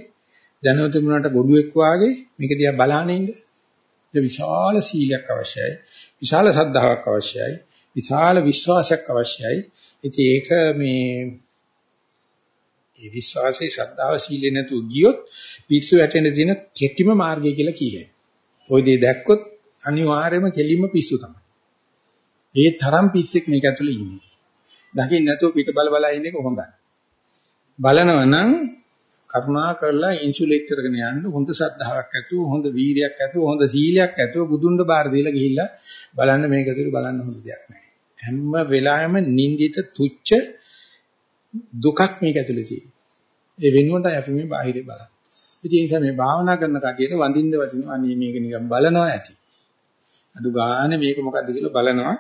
දැනුම තිබුණාට ගොඩුවෙක් වාගේ මේක දිහා බලාගෙන ඉන්න. ඒ විශාල සීලයක් අවශ්‍යයි. විශාල සද්ධාාවක් අවශ්‍යයි. විශාල විශ්වාසයක් අවශ්‍යයි. ඉතින් ඒක මේ ඒ විශ්වාසයේ ශ්‍රද්ධාව සීලේ නැතුව ගියොත් පිස්සු වැටෙන්න තියෙන කෙටිම මාර්ගය කියලා කියයි. ওই දේ දැක්කොත් අනිවාර්යයෙන්ම කෙලින්ම පිස්සු තමයි. ඒ තරම් පිස්සෙක් මේක ඇතුලේ ඉන්නේ. දකින්න නැතුව පිට බල බල ඉන්න එක හොඳයි. බලනවා නම් කරුණා කරලා ඉන්සුලේට් කරගෙන යන්න හොඳ සද්ධාාවක් ඇතුව හොඳ වීරියක් ඇතුව හොඳ සීලයක් ඇතුව බුදුන්ව බාර දීලා ගිහිල්ලා බලන්න මේක ඇතුළේ බලන්න හොඳ දෙයක් නැහැ. හැම වෙලාවෙම නින්දිත තුච්ච දුකක් මේක ඇතුළේ තියෙනවා. ඒ වෙනුවට අපි මේ බාහිරේ බලන්න. ඉතින් ඒ නිසා මේ භාවනා කරන කටියට වඳින්න වටිනවා. අනේ මේක නිකන් බලනවා ඇති. අඩු ගානේ මේක මොකද්ද කියලා බලනවා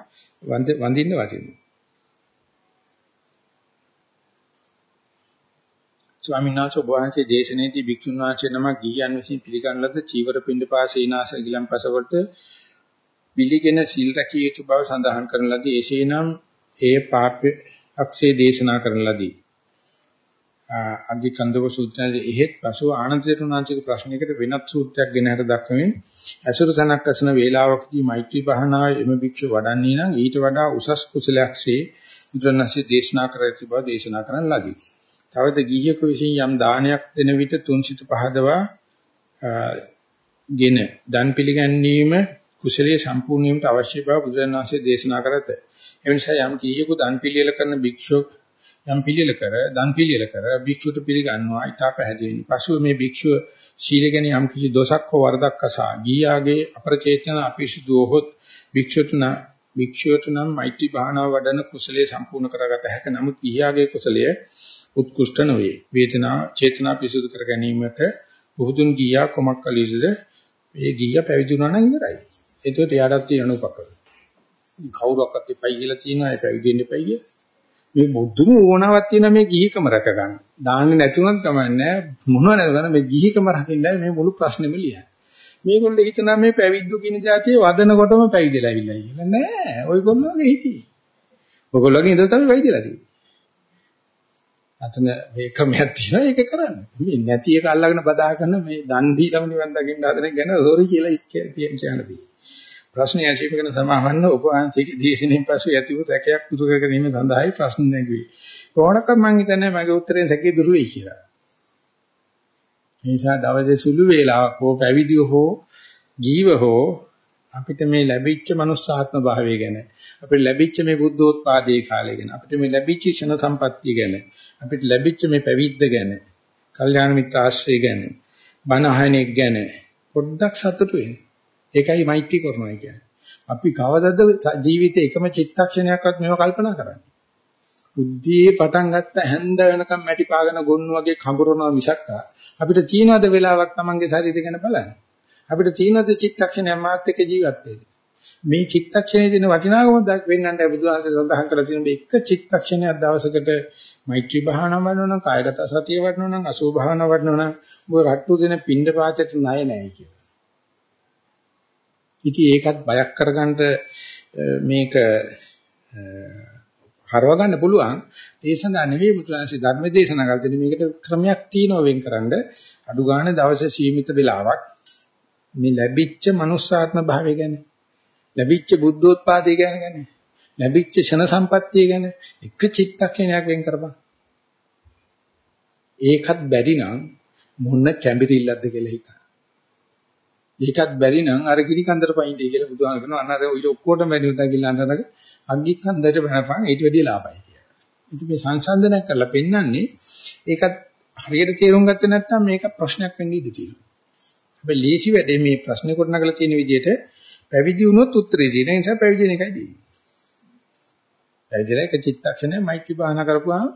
වඳින්න වටිනවා. ස්වාමීන් වහන්සේ වහන්සේ දේශනයේදී භික්ෂුන් වහන්සේ නමක් ගිහියන් විසින් පිළිගන්න ලද චීවර පින්ඩ පාසීනාස ගිලම්පස වලට පිළිගෙන සිල් රැකිය යුතු බව සඳහන් කරන ලදී. එසේනම් ඒ පාප්‍ය අක්ෂේ දේශනා කරන ලදී. අග්ගි කන්දක සූත්‍රයේ එහෙත් පසුව ආනන්ද තෙරුණාංශික ප්‍රශ්නයකට වෙනත් සූත්‍රයක් ගෙන හර දක්වමින් අසුර සනක් අසන වේලාවකදී මෛත්‍රී භානාවේ එම භික්ෂුව වඩන්නේ නම් ඊට වඩා උසස් කුසලයක්සේ බුදුරණන්සේ දේශනා කර ඇති බව දේශනා කරන ලදී. තවද ගිහියෙකු විසින් යම් දානයක් දෙන විට තුන්සිත පහදවා ගෙන දන් පිළිගැනීම කුසලයේ සම්පූර්ණ වීමට අවශ්‍ය බව බුදුරණන්සේ දේශනා කරත. එනිසා යම් ගිහියෙකු දන් පිළියෙල කරන භික්ෂුව යම් පිළියෙල කර දන් පිළියෙල කර භික්ෂුවට පිළිගන්නවා ඊට පැහැදිලිනි. පසුව මේ භික්ෂුව ශීල ගැන යම් කිසි දොසක් හෝ වරදක් අසා ගියාගේ අප්‍රචේතන අපිරිසුදු හොත් භික්ෂුවට භික්ෂුවට නම් මෛත්‍රී භානාව වඩන කුසලයේ සම්පූර්ණ කරගත හැක. නමුත් ගියාගේ කුසලයේ උත්කෘෂ්ඨ නොවේ. වේදනා චේතනා පිසුදු කර ගැනීමට පුහුදුන් ගියා කොමක් කළ යුතුද? මේ ගියා පැවිදි වුණා නම් ඉවරයි. ඒකට එයාටත් තියෙන උපකරණ. කවුරක්වත් එපයි කියලා තියෙනවා ඒ පැවිදි වෙන්න එපයි කියලා. මේ බුදුම ඕනාවක් තියෙන මේ ගිහිකම රැක ගන්න. දාන්නේ නැතුණත් කමන්නේ මොනව නැද ගන්න මේ ගිහිකම රකින්නයි මේ මුළු ප්‍රශ්නෙම ලියන්නේ. මේගොල්ලෝ හිතනවා මේ පැවිද්දු කියන જાතිය වදනකොටම පැවිදිලා ඇවිල්ලා කියලා. නෑ, ඔයගොල්ලෝගේ හිතේ. ඔයගොල්ලෝගේ ඉඳලා තමයි පැවිදිලා තියෙන්නේ. අතන මේ ක්‍රමයක් තියෙනවා ඒක කරන්න. මේ නැති එක අල්ලගෙන බදා ගන්න මේ දන් දීලම නිවන් දකින්න හදන ගැන සෝරි කියලා කියන්න තියෙනවා. ප්‍රශ්නය ඇසීමගෙන සමාවන්න උපවාසයේ දේශනෙන් පසු ඇති වූ සැකයක් දුරු කර ගැනීම සඳහායි ප්‍රශ්න නැගුවේ. කොහොමද මම හිතන්නේ මගේ උත්තරෙන් සැකේ දුරු වෙයි කියලා. ඒ නිසා දවසේ සුළු වේලාවක් හෝ පැවිදි හෝ ජීව හෝ අපිට මේ ලැබිච්ච මනුස්සාත්ම භාවය ගැන අපිට ලැබිච්ච මේ බුද්ධෝත්පාදයේ කාලය ගැන අපිට මේ ලැබිච්ච ෂණ සම්පත්තිය ගැන අපිට ලැබිච්ච මේ පැවිද්ද ගැන කල්යාණ මිත්‍ර ආශ්‍රය ගැන බණ අහනෙක් ගැන පොඩ්ඩක් සතුටු වෙන්න. ඒකයි මෛත්‍රී කරනවා කියන්නේ. අපි කවදද ජීවිතේ එකම චිත්තක්ෂණයක්වත් මේව කල්පනා කරන්නේ. බුද්ධියේ පටන් ගත්ත හැන්ද වෙනකම් මැටි පාගන ගොන්නු වගේ කඹරනවා මිසක් අපිට තීනවද වෙලාවක් Tamange ශරීරය ගැන බලන්න. අපිට තීනවද චිත්තක්ෂණයක් මාත් එක්ක ජීවත් වෙන්න. මේ චිත්තක්ෂණයේ තියෙන වටිනාකම වෙන්නන්ට බුදුහාමසේ සඳහන් කරලා තියෙන මේ එක චිත්තක්ෂණයක් දවසකට මෛත්‍රී භාවනාව වඩනවා නම් කායගත සතිය වඩනවා නම් අසුභ භාවනාව වඩනවා නම් ඔබ රට්ටු දෙන පින්ඩ පාතයට ණය නැහැ කියලා. ඉතින් ඒකත් බයක් කරගන්න මේක හරව ගන්න පුළුවන්. ඒ සඳහා නෙවෙයි බුදුන්සේ ධර්ම දේශනා කරලා තියෙන්නේ මේකට ක්‍රමයක් තියෙනවා වෙන්කරනද අඩු ගන්න දවසේ සීමිත වෙලාවක් මේ ලැබිච්ච මනුස්සාත්ම භාවය ගැන ලැබිච්ච බුද්ධෝත්පාදය ගැන ගැන ලැබිච්ච ෂණ සම්පත්තිය ගැන එක චිත්තක්ෂණයක් වෙන් කරපන්. ඒකත් බැරි නම් මොන කැඹිරිල්ලක්ද කියලා හිතන්න. ඒකත් බැරි නම් අර ගිනි කන්දර පයින්දී කියලා බුදුහාම කරනවා අන්න අර ඔය ඔක්කොටම වැඩි උදා කියලා අන්නනක අග්ගි කන්දරට බහපන් ඊට වැඩිය ලාභයි කියලා. ඉතින් මේ සංසන්දනයක් කරලා පෙන්වන්නේ ඒකත් හරියට තේරුම් ගත්තේ නැත්නම් මේක ප්‍රශ්නයක් වෙන්න ඉඩ තියෙනවා. හැබැයි ලේසි වැඩේ මේ ප්‍රශ්නේ කොට නගලා තියෙන විදිහට පැවිදි වුණොත් උත්තරේ තියෙන නිසා පැවිදි වෙන එකයි දෙන්නේ. පැවිදිලා එක චිත්තක්ෂණය මෛත්‍රී භාවනා කරපුවාම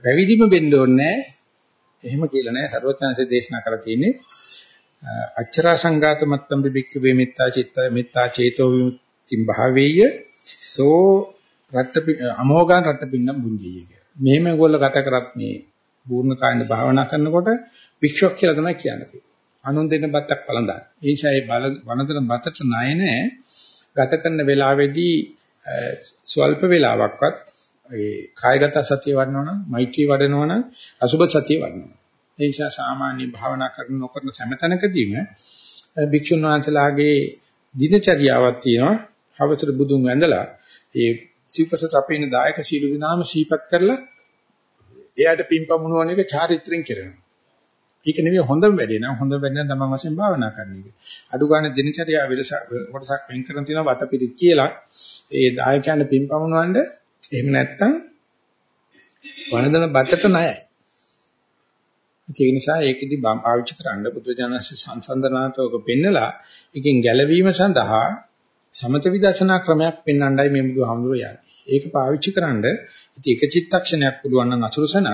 පැවිදිම වෙන්න ඕනේ නැහැ. එහෙම කියලා නෑ සර්වඥාන්සේ දේශනා කරලා තියෙන්නේ අච්චරා සංඝාත මත්තම් බිබික්ක වේ මෙත්තා චිත්ත මෙත්තා චේතෝ විමුක්තිම් භාවේය සෝ රට්ට අමෝගාන රට්ටපින්නම් බුද්ධිය කියලා. මෙහෙම ඒගොල්ලෝ ගත කරත් මේ පූර්ණ කායන භාවනා කරනකොට වික්ෂොක් කියලා තමයි කියන්නේ. අනුන් දෙන්න බත්තක් පළඳන. ඒ නිසා ඒ බල වනතන බතට ණය නැහැ. ගත කරන වෙලාවේදී ස්වල්ප වෙලාවක්වත් ඒ කායගත සතිය වඩනවා නම් මෛත්‍රී වඩනවා නම් අසුබ සතිය වඩනවා. ඒ නිසා සාමාන්‍ය භාවනා කරන නොකරන සෑමතැනකදීම භික්ෂුන් වහන්සේලාගේ දිනචරියාවක් තියෙනවා. හවසට බුදුන් වැඳලා ඒ සිව්පසට අපේ ඉන්න දායක සීල විනාම සීපත් කරලා එයාට පින්පමුණුවන එක චාරිත්‍රෙන් කරනවා. ඒක නෙවෙයි හොඳම වැඩේ නම හොඳම වැඩේ නම් තමන් වශයෙන් භාවනා කරන එක. අඩු ගන්න දිනචරියා වෙලස කොටසක් වෙන් කරන් තියෙනවා වතපිරිත් කියලා. ඒ දායකයන්ට පින්පමුණවන්න එහෙම නැත්තම් වනදන බතට ණයයි. ඒ නිසා ඒකෙදි පාවිච්චි කරන්න බුදුජානක සංසන්දනාත්මකව පෙන්නලා එකෙන් ගැලවීම සඳහා සමත විදර්ශනා ක්‍රමයක් පෙන්වන්නයි මේ බුදුහාමුදුරුවෝ යන්නේ. ඒක පාවිච්චි කරන්න ඉතින් එක චිත්තක්ෂණයක් පුළුවන් නම් අසුරසන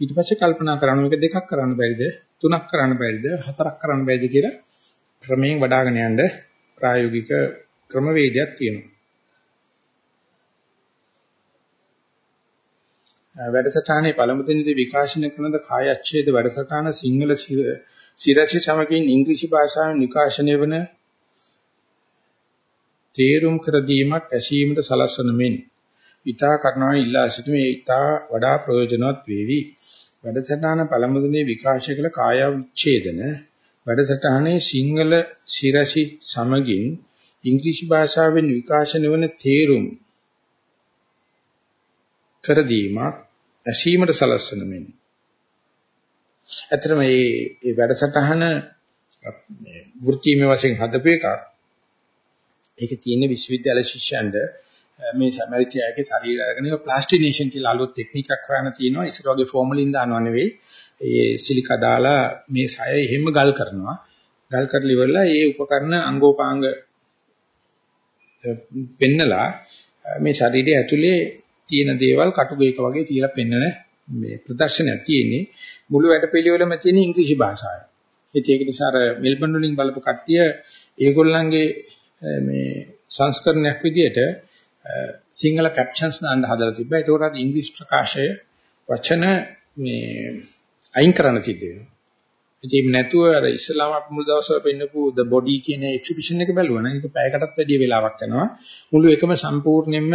ඊට පස්සේ කල්පනා කරන්න මේක දෙකක් කරන්න බැරිද? තුනක් කරන්න බැරිද? හතරක් කරන්න බැරිද කියලා ක්‍රමයෙන් වඩ아가න යන්න ප්‍රායෝගික ක්‍රමවේදයක් තියෙනවා. වැඩසටහනේ පළමු දිනේදී විකාශනය කරන ද කායච්ඡේද වැඩසටහන සිංහල සිරචි සමගින් ඉංග්‍රීසි භාෂාවෙන් විකාශනය වන තේරුම් කර දීමක් ඇසීමට සලස්වන මෙන්. ඊතා කරනවා ඉල්ලා සිටීමේ ඊතා වඩා ප්‍රයෝජනවත් වේවි වැඩසටහන පළමු දිනේ විකාශය කළ කාය විච්ඡේදන වැඩසටහනේ සිංහල සිරචි සමගින් ඉංග්‍රීසි භාෂාවෙන් විකාශනය වන තේරුම් කර දීමක් ඇසීමට සලස්වන මෙන්න. ඇත්තටම මේ මේ වැඩසටහන මේ වෘත්තීමය වශයෙන් හදපු එකක්. ඒකේ තියෙන විශ්වවිද්‍යාල ශිෂ්‍යයන්ට මේ සැමරිටියාගේ ශරීරය අරගෙන ප්ලාස්ටිනේෂන් කියලා අලුත් ටෙක්නික් එකක් හොයන තියෙනවා. ඉස්සර වගේ ෆෝමලින් දානව නෙවෙයි. ඒ සිලිකා දාලා මේ සය එහෙම ගල් කරනවා. ගල් කරලි ඉවරලා ඒ උපකරණ අංගෝපාංග පෙන්නලා මේ ශරීරය ඇතුලේ තියෙන දේවල් කටුගේක වගේ තියලා පෙන්නන මේ ප්‍රදර්ශනයක් තියෙන්නේ මුළු වැඩපිළිවෙලම තියෙන ඉංග්‍රීසි භාෂාවෙන්. ඒක නිසා අර මෙල්බන් වලින් බලපු කට්ටිය ඒගොල්ලන්ගේ මේ සංස්කරණයක් විදියට සිංහල කැප්ෂන්ස් දාන්න හදලා තිබ්බා. ඒකට අර ඉංග්‍රීසි ප්‍රකාශය වචන මේ අයින් කරන්න තිබෙනවා. ඉතින් නැතුව අර ඉස්ලාම අපි මුල් දවස්වල පෙන්නපු the body කියන එක්සිබිෂන් එක බැලුවා නම් ඒක පැයකටත් වැඩි වෙලාවක් යනවා. මුළු එකම සම්පූර්ණයෙන්ම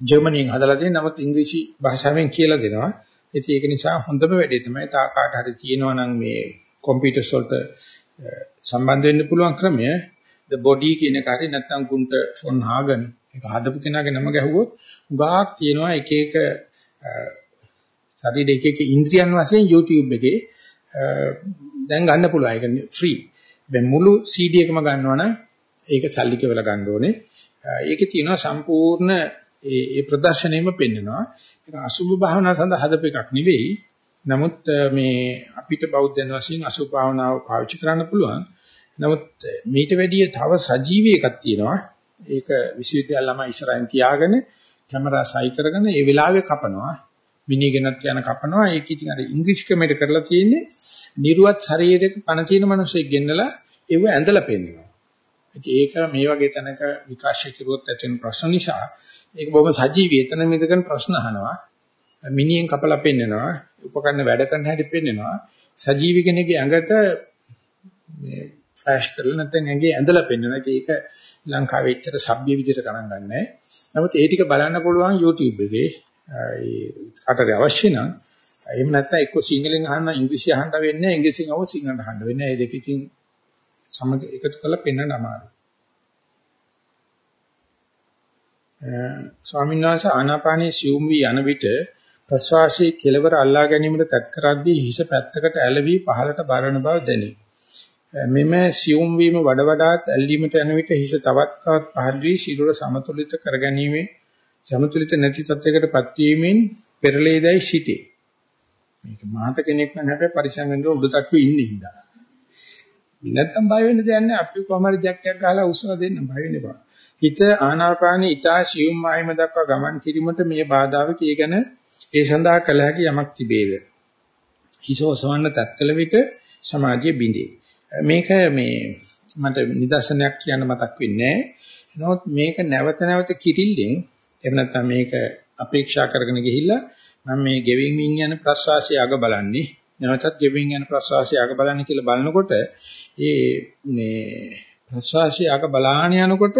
ජර්මනියෙන් හදලා තියෙන නමුත් ඉංග්‍රීසි භාෂාවෙන් කියලා දෙනවා. ඉතින් ඒක නිසා හොඳම වැඩේ තමයි තා කාට හරි තියෙනවා නම් මේ කම්පියුටර්ස් වලට සම්බන්ධ වෙන්න පුළුවන් ක්‍රමය the body කියන එක හරි නැත්නම් ගුන්ට ෆොන් හාගන් ඒක හදපු කෙනාගේ නම ගැහුවොත් උගාක් තියෙනවා එක එක ශරීරයේ එක එක ඉන්ද්‍රියන් වශයෙන් YouTube එකේ දැන් ගන්න පුළුවන් ඒක ෆ්‍රී. දැන් මුළු CD එකම ගන්නවා නම් ඒක සල්ලි කෙවලා ගන්න ඕනේ. ඒකේ තියෙනවා සම්පූර්ණ ඒ ඒ ප්‍රදර්ශනයෙම පෙන්නනවා. ඒක අසුභ භාවනාව සඳහා හදපු එකක් නෙවෙයි. නමුත් මේ අපිට බෞද්ධයන් වශයෙන් අසුභ භාවනාව පාවිච්චි කරන්න පුළුවන්. නමුත් මීට වැඩිය තව සජීවී එකක් තියෙනවා. ඒක විශ්වවිද්‍යාල ළමයි ඉස්සරහින් තියාගෙන කැමරා සයි කරගෙන ඒ වෙලාවේ කපනවා. මිනිගෙනත් යන කපනවා. ඒක ඉතින් අර ඉංග්‍රීසි කමෙන්ට් කරලා තියෙන්නේ නිර්වත් ශරීරයක පණ තියෙන මිනිස්සෙක් ගෙන්නලා ඒව ඇඳලා පෙන්නනවා. ඒක මේ වගේ තැනක විකාශය කෙරුවොත් ඇති වෙන ප්‍රශ්න නිසා ඒක බොහොම සජීවී එතන මෙතන ප්‍රශ්න අහනවා. මිනිහෙන් කපලා පෙන්නනවා. උපකරණ වැඩ කරන හැටි පෙන්නනවා. සජීවී කෙනෙක්ගේ ඇඟට මේ ෆ්ලෑෂ් කරලා නැත්නම් ඇඟේ ඇඳලා පෙන්නනවා. ඒක ලංකාවේ ඇත්තට සભ્ય විදිහට ගණන් ගන්නෑ. නමුත් ඒ ටික බලන්න පුළුවන් YouTube එකේ. ඒ කාටද අවශ්‍ය නම් එහෙම නැත්නම් එක්ක සිංහලෙන් අහන්න ඉංග්‍රීසි අහන්න වෙන්නේ ඉංග්‍රීසියෙන් අවු සිංහලට අහන්න වෙන්නේ. මේ දෙක ඉතින් සමග එකතු කරලා පෙන්වන්න අමාරුයි. ස්වාමීන් වහන්සේ ආනාපානයේ සියුම් වී යන විට ප්‍රශ්වාසයේ කෙලවර අල්ලා ගැනීමට තත් කරද්දී හිස පැත්තකට ඇලවි පහළට බරන බව දැනේ. මෙම සියුම් වීම වඩ වඩාත් ඇල්ලීමට යන විට හිස තවත් තවත් පහළ වී ශිරුර සමතුලිත කර ගැනීමේ සමතුලිත නැති තත්යකටපත් වීමෙන් පෙරලේදයි සිටේ. මේක මහත කෙනෙක් නම් හැබැයි පරිසම් වෙන්න උඩ තට්ටුවේ ඉන්නේ හින්දා. නැත්තම් බය වෙන්න දෙයක් නැහැ. අපි කොහම හරි ජැක්කයක් ගහලා උස්සලා දෙන්න බය වෙන්න එපා. හිත ආනාපානෙ ඊටා සියුම් ආයම දක්වා ගමන් කිරීමට මේ බාධාව කීගෙන ඒ සඳහා කළ හැකි යමක් තිබේද? හිස ඔසවන්න තත්කල විට සමාජයේ බිඳේ. මේක මේ මට නිදර්ශනයක් කියන්න මතක් වෙන්නේ නැහැ. මේක නැවත නැවත කිරිල්ලෙන් එහෙම නැත්නම් මේක අපේක්ෂා කරගෙන ගිහිල්ලා මම මේ ගෙවිමින් යන ප්‍රසවාසය අග බලන්නේ නැවතත් ගෙවිමින් යන ප්‍රසවාසය අග බලන්නේ කියලා බලනකොට ඒ මේ ප්‍රසවාසය අග බලාගෙන යනකොට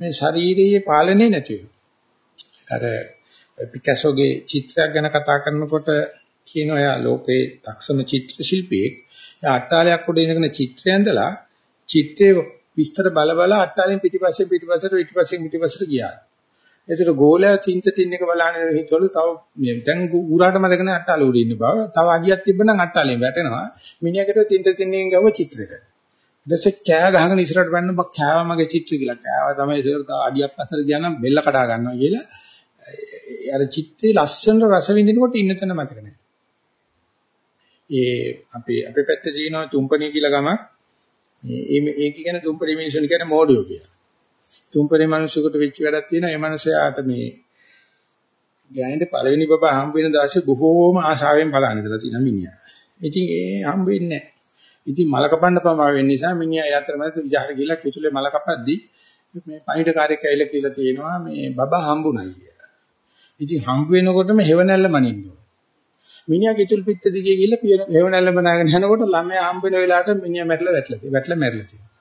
මේ ශාරීරියේ පාලනේ නැති අර පිකාසෝගේ චිත්‍රයක් ගැන කතා කරනකොට කියන ඔය ලෝකේ දක්ෂම චිත්‍ර ශිල්පියෙක් අට්ටාලයක් උඩ ඉඳගෙන චිත්‍රය ඇඳලා චිත්‍රයේ විස්තර බල බල අට්ටාලෙන් පිටිපස්සේ පිටිපස්සට පිටිපස්සෙන් පිටිපස්සට ගියා. ඒතර ගෝලයා චින්ත ටින් එක බලන්නේ හිතවලු තව දැන් ඌරාට මතක නැහැ අට්ටාල උඩ ඉන්න බව. තව අඩියක් තිබ්බනම් අට්ටාලෙන් වැටෙනවා. මිනිහකට තින්ත තින්නෙන් ගව චිත්‍රෙට. ඊටසේ කෑ ගහගෙන ඉස්සරහට බැන්න බක් කෑව මගේ චිත්‍ර කියලා. කෑව තමයි ඉස්සරහට තව අඩියක් පස්සට ගියා නම් බෙල්ල කඩා ගන්නවා කියලා. අර චිත්‍රයේ ලස්සන රස විඳිනකොට ඉන්න තැන මතක නැහැ. ඒ අපේ අපේ පැත්තේ තියෙනවා තුම්පණී කියලා ගමක්. මේ ඒක කියන්නේ තුම්පණී මිනිසුන් කියන්නේ මෝඩයෝ කියලා. තුම්පණී මිනිසුකට වෙච්ච වැඩක් තියෙනවා. ඒ මිනිසයාට මේ ගෑනිට පළවෙනි බබා හම්බ වෙන දවසේ බොහෝම ආශාවෙන් බලන ඉඳලා තියෙන මිනිහා. ඉතින් ඒ හම්බ වෙන්නේ නැහැ. ඉතින් මල කපන්න පමා වෙන්න නිසා මිනිහා ඒ අතරමැද විජහට ගිහිල්ලා කිතුලේ මල කපද්දී මේ පණිවිඩ කාර්යයක් ඇවිල්ලා කියලා තියෙනවා මේ බබා හම්බුණයි කියලා. ඉතින් හම්බ වෙනකොටම හෙවණැල්ල මනින්න ඕන. මිනිහා කිතුල් පිට දිගේ ගිහිල්ලා පියන හෙවණැල්ල බනාගෙන යනකොට ළමයා හම්බ වෙන වෙලාවට මිනිහා මැරලා වැටලා තියෙනවා. වැටලා මැරලා තියෙනවා.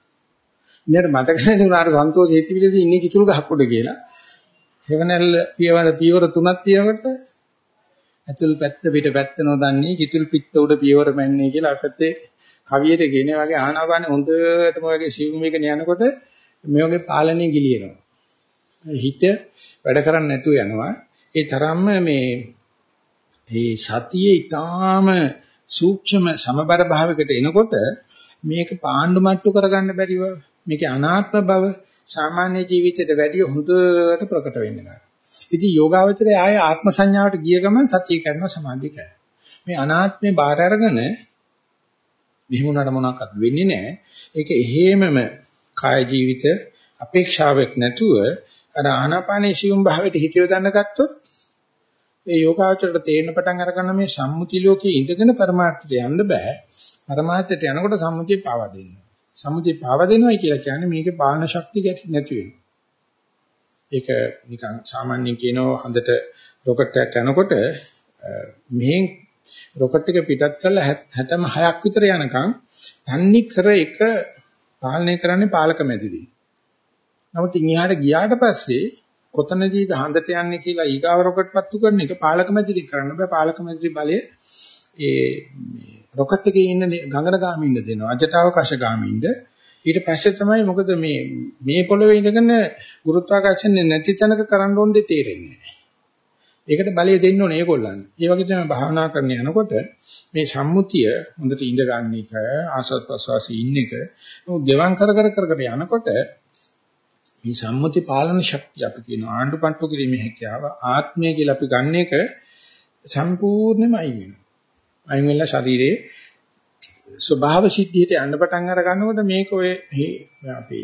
ඉන්නට මතක නැති උනාට සන්තෝෂ හිතවිලිදී ඉන්නේ කිතුල් ගහක් උඩ කියලා. හෙවණැල්ල පියවර පියවර තුනක් තියෙනකොට ඇතුල් පැත්ත පිට පැත්ත නොදන්නේ කිතුල් පිට උඩ පියවර මැන්නේ කියලා අපතේ කවියට කියන වගේ ආනාපානෙ හොඳටම වගේ සිවුම් එකන යනකොට මේ වගේ පාලනය ගිලිනවා. හිත වැඩ කරන්නේ නැතුව යනවා. ඒ තරම්ම මේ මේ සතියේ ඊටාම සූක්ෂම සමබර භාවයකට එනකොට මේක පාණ්ඩු මට්ටු කරගන්න බැරිව මේකේ අනාත්ම බව සාමාන්‍ය ජීවිතයට වැඩිය හොඳට ප්‍රකට වෙන්න ගන්නවා. ඉතින් යෝගාවචරය ආයේ ආත්ම සංඥාවට ගිය ගමන් සතිය කරනවා සමාධිය කරනවා. මේ අනාත්මේ බාහිර අරගෙන මෙහෙම උනට මොනවත් වෙන්නේ නැහැ. ඒක එහෙමම කාය ජීවිත අපේක්ෂාවක් නැතුව අර ආනාපානයේ සියුම් භාවයට හිතිර ගන්න ගත්තොත් ඒ යෝගාචරයට තේරෙන පටන් අරගන්න මේ සම්මුති ලෝකයේ ඉඳගෙන પરමාර්ථයට යන්න බෑ. પરමාර්ථයට යනකොට සම්මුතිය පාවා දෙන්න. සම්මුතිය පාවා දෙනවයි කියලා කියන්නේ මේකේ පාලන ශක්තිය නැති වෙනවා. ඒක නිකන් සාමාන්‍යයෙන් කියනවා හඳට රොකට් එකක් යනකොට මෙහෙන් රොකට් එක පිටත් කරලා 76ක් විතර යනකම් තන්නේ කර එක පාලනය කරන්නේ පාලක මැදිදී. නමුත් ඉන් එහාට ගියාට පස්සේ කොතනදීද හඳට යන්නේ කියලා ඊගාව රොකට් පත්තු කරන එක පාලක මැදිරි කරන්න බෑ. පාලක මැදිරි බලය ඒ රොකට් එකේ ඉන්න ගංගන ගාමින්ද දෙනවා. අජටවකාශ ගාමින්ද ඊට පස්සේ තමයි මොකද මේ මේ පොළවේ ඉඳගෙන ගුරුත්වාකර්ෂණය නැති තැනක කරන්න ඕන දෙ තේරෙන්නේ ඒකට බලය දෙන්න ඕනේ ඒගොල්ලන්. ඒ වගේ තමයි භාවනා කරන යනකොට මේ සම්මුතිය හොඳට ඉඳ ගන්න එක ආසස් ප්‍රසවාසී ඉන්න එක ගෙවම් කර කර කර කර යනකොට මේ සම්මුති පාලන ශක්තිය අපි කියන ආණ්ඩුපන්ටු කිරීමේ හැකියාව ආත්මය කියලා අපි ගන්න එක සම්පූර්ණයෙන්ම අයින් වෙනවා. අයින් වෙලා ශරීරයේ ස්වභාව සිද්ධියට යන්න පටන් අර ගන්නකොට මේක ඔය අපි